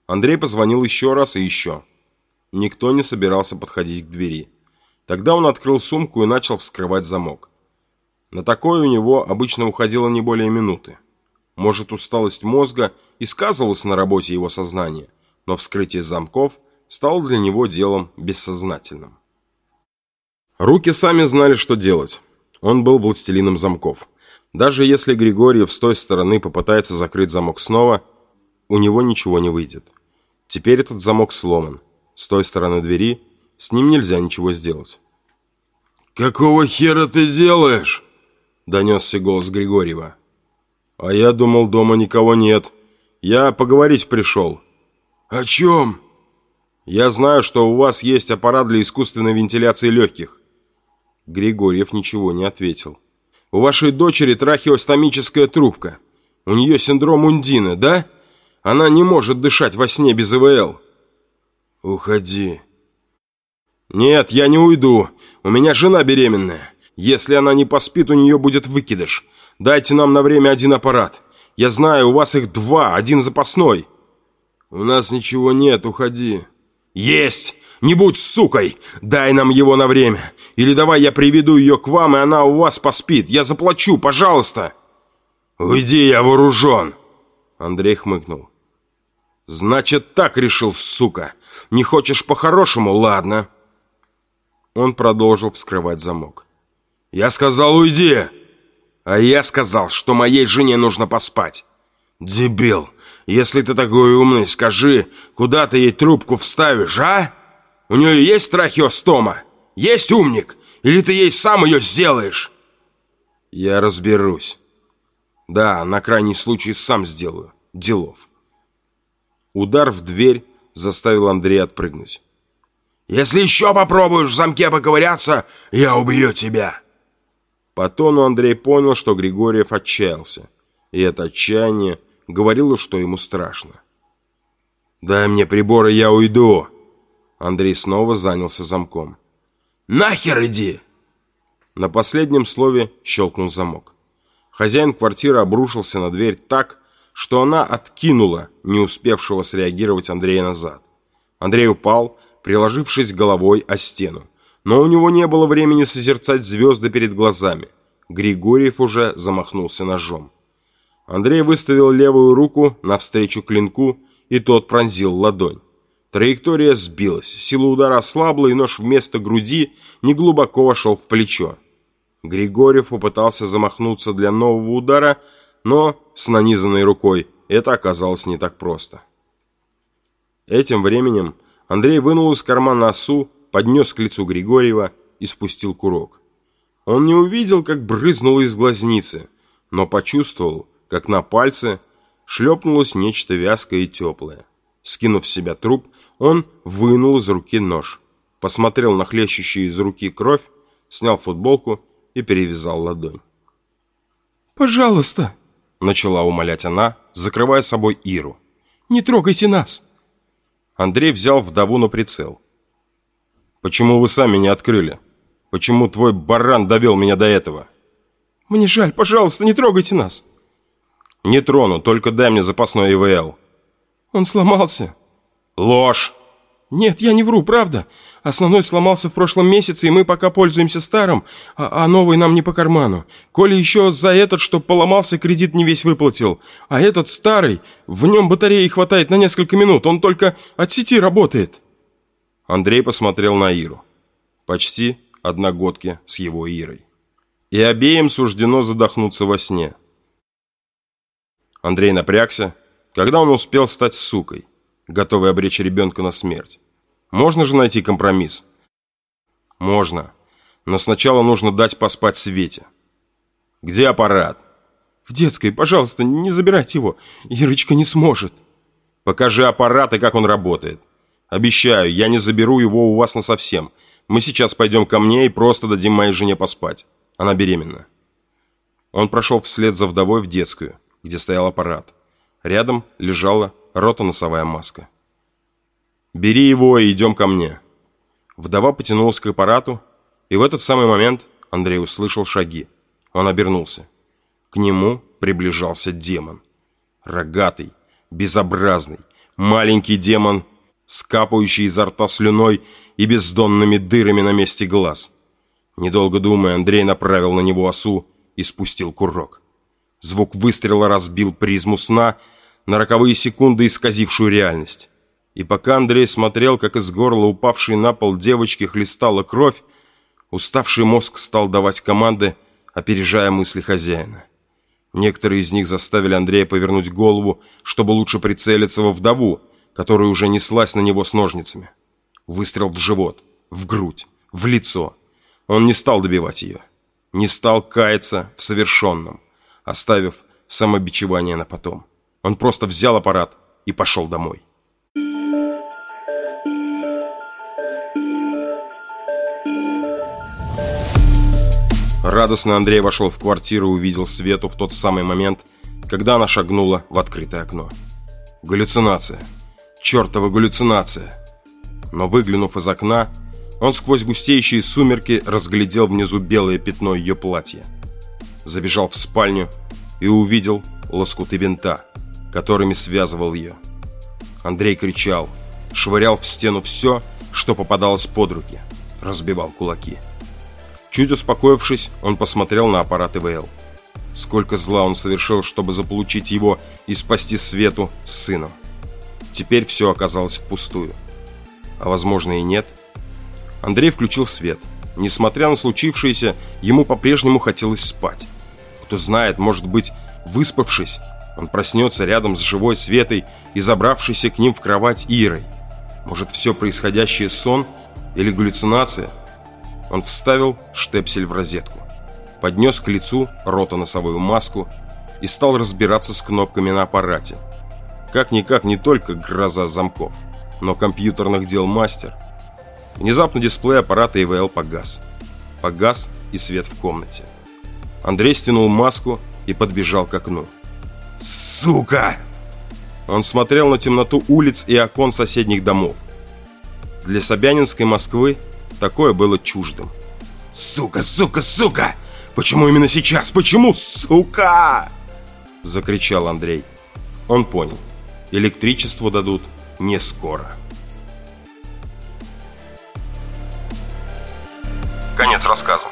S1: Андрей позвонил еще раз и еще. Никто не собирался подходить к двери. Тогда он открыл сумку и начал вскрывать замок. На такое у него обычно уходило не более минуты. Может, усталость мозга и сказывалась на работе его сознания, но вскрытие замков стало для него делом бессознательным. Руки сами знали, что делать. Он был властелином замков. Даже если Григорьев с той стороны попытается закрыть замок снова, у него ничего не выйдет. Теперь этот замок сломан. С той стороны двери с ним нельзя ничего сделать.
S3: «Какого хера ты делаешь?»
S1: Донесся голос Григорьева. «А я думал, дома никого нет. Я поговорить пришел».
S3: «О чем?»
S1: «Я знаю, что у вас есть аппарат для искусственной вентиляции легких». Григорьев ничего не ответил. У вашей дочери трахеостомическая трубка. У нее синдром Ундины, да? Она не может дышать во сне без ИВЛ.
S3: Уходи.
S1: Нет, я не уйду. У меня жена беременная. Если она не поспит, у нее будет выкидыш. Дайте нам на время один аппарат. Я знаю, у вас их два, один запасной.
S3: У нас ничего нет, уходи.
S1: Есть! Не будь сукой! Дай нам его на время. Или давай я приведу ее к вам, и она у вас поспит. Я заплачу, пожалуйста!»
S3: «Уйди, я вооружен!»
S1: Андрей хмыкнул. «Значит, так решил, сука. Не хочешь по-хорошему? Ладно». Он продолжил вскрывать замок.
S3: «Я сказал, уйди!»
S1: «А я сказал, что моей жене нужно поспать».
S3: «Дебил! Если ты такой умный, скажи, куда ты ей трубку вставишь, а?» У нее есть трахеостома? Есть умник? Или ты ей сам ее сделаешь?»
S1: Я разберусь. Да, на крайний случай сам сделаю. Делов. Удар в дверь заставил Андрея отпрыгнуть.
S3: «Если еще попробуешь в замке поковыряться, я убью тебя!»
S1: По тону Андрей понял, что Григорьев отчаялся. И это отчаяние говорило, что ему страшно. «Дай мне приборы, я уйду!» Андрей снова занялся замком.
S3: «Нахер иди!»
S1: На последнем слове щелкнул замок. Хозяин квартиры обрушился на дверь так, что она откинула не успевшего среагировать Андрея назад. Андрей упал, приложившись головой о стену. Но у него не было времени созерцать звезды перед глазами. Григорьев уже замахнулся ножом. Андрей выставил левую руку навстречу клинку, и тот пронзил ладонь. Траектория сбилась, сила удара ослабла, и нож вместо груди неглубоко вошел в плечо. Григорьев попытался замахнуться для нового удара, но с нанизанной рукой это оказалось не так просто. Этим временем Андрей вынул из кармана осу, поднес к лицу Григорьева и спустил курок. Он не увидел, как брызнуло из глазницы, но почувствовал, как на пальце шлепнулось нечто вязкое и теплое. Скинув с себя труп, он вынул из руки нож, посмотрел на хлещущую из руки кровь, снял футболку и перевязал ладонь.
S18: «Пожалуйста!» — начала умолять она, закрывая собой Иру. «Не трогайте нас!»
S1: Андрей взял вдову на прицел. «Почему вы сами не открыли? Почему твой баран довел меня до этого?»
S18: «Мне жаль, пожалуйста, не трогайте нас!»
S1: «Не трону, только дай мне запасной ИВЛ».
S18: «Он сломался».
S1: «Ложь!»
S18: «Нет, я не вру, правда. Основной сломался в прошлом месяце, и мы пока пользуемся старым, а, а новый нам не по карману. Коля еще за этот, что поломался, кредит не весь выплатил. А этот старый, в нем батареи хватает на несколько минут, он только от сети работает».
S1: Андрей посмотрел на Иру. Почти одногодки с его Ирой. И обеим суждено задохнуться во сне. Андрей напрягся, когда он успел стать сукой готовый обречь ребенка на смерть. Можно же найти компромисс? Можно. Но сначала нужно дать поспать Свете. Где аппарат?
S18: В детской, пожалуйста, не забирайте его. Ирочка не сможет.
S1: Покажи аппарат и как он работает. Обещаю, я не заберу его у вас насовсем. Мы сейчас пойдем ко мне и просто дадим моей жене поспать. Она беременна. Он прошел вслед за вдовой в детскую, где стоял аппарат. Рядом лежала рота-носовая маска. «Бери его и идем ко мне». Вдова потянулась к аппарату, и в этот самый момент Андрей услышал шаги. Он обернулся. К нему приближался демон. Рогатый, безобразный, маленький демон, скапающий изо рта слюной и бездонными дырами на месте глаз. Недолго думая, Андрей направил на него осу и спустил курок. Звук выстрела разбил призму сна, на роковые секунды исказившую реальность. И пока Андрей смотрел, как из горла упавшей на пол девочки хлестала кровь, уставший мозг стал давать команды, опережая мысли хозяина. Некоторые из них заставили Андрея повернуть голову, чтобы лучше прицелиться во вдову, которая уже неслась на него с ножницами. Выстрел в живот, в грудь, в лицо. Он не стал добивать ее. Не стал каяться в совершенном, оставив самобичевание на потом. Он просто взял аппарат и пошел домой. Радостно Андрей вошел в квартиру и увидел Свету в тот самый момент, когда она шагнула в открытое окно. Галлюцинация. Чертова галлюцинация. Но выглянув из окна, он сквозь густеющие сумерки разглядел внизу белое пятно ее платья. Забежал в спальню и увидел лоскуты винта, которыми связывал ее. Андрей кричал, швырял в стену все, что попадалось под руки, разбивал кулаки. Чуть успокоившись, он посмотрел на аппарат ИВЛ. Сколько зла он совершил, чтобы заполучить его и спасти Свету с сыном. Теперь все оказалось впустую. А возможно и нет. Андрей включил свет. Несмотря на случившееся, ему по-прежнему хотелось спать. Кто знает, может быть, выспавшись, он проснется рядом с живой Светой и забравшейся к ним в кровать Ирой. Может, все происходящее сон или галлюцинация? Он вставил штепсель в розетку. поднес к лицу ротоносовую маску и стал разбираться с кнопками на аппарате. Как-никак не только гроза замков, но компьютерных дел мастер. Внезапно дисплей аппарата ИВЛ погас. Погас и свет в комнате. Андрей стянул маску и подбежал к окну.
S2: «Сука!»
S1: Он смотрел на темноту улиц и окон соседних домов. Для Собянинской Москвы такое было чуждым.
S2: «Сука, сука, сука! Почему именно сейчас? Почему, сука?»
S1: Закричал Андрей. Он понял. Электричество дадут не скоро.
S19: Конец рассказа.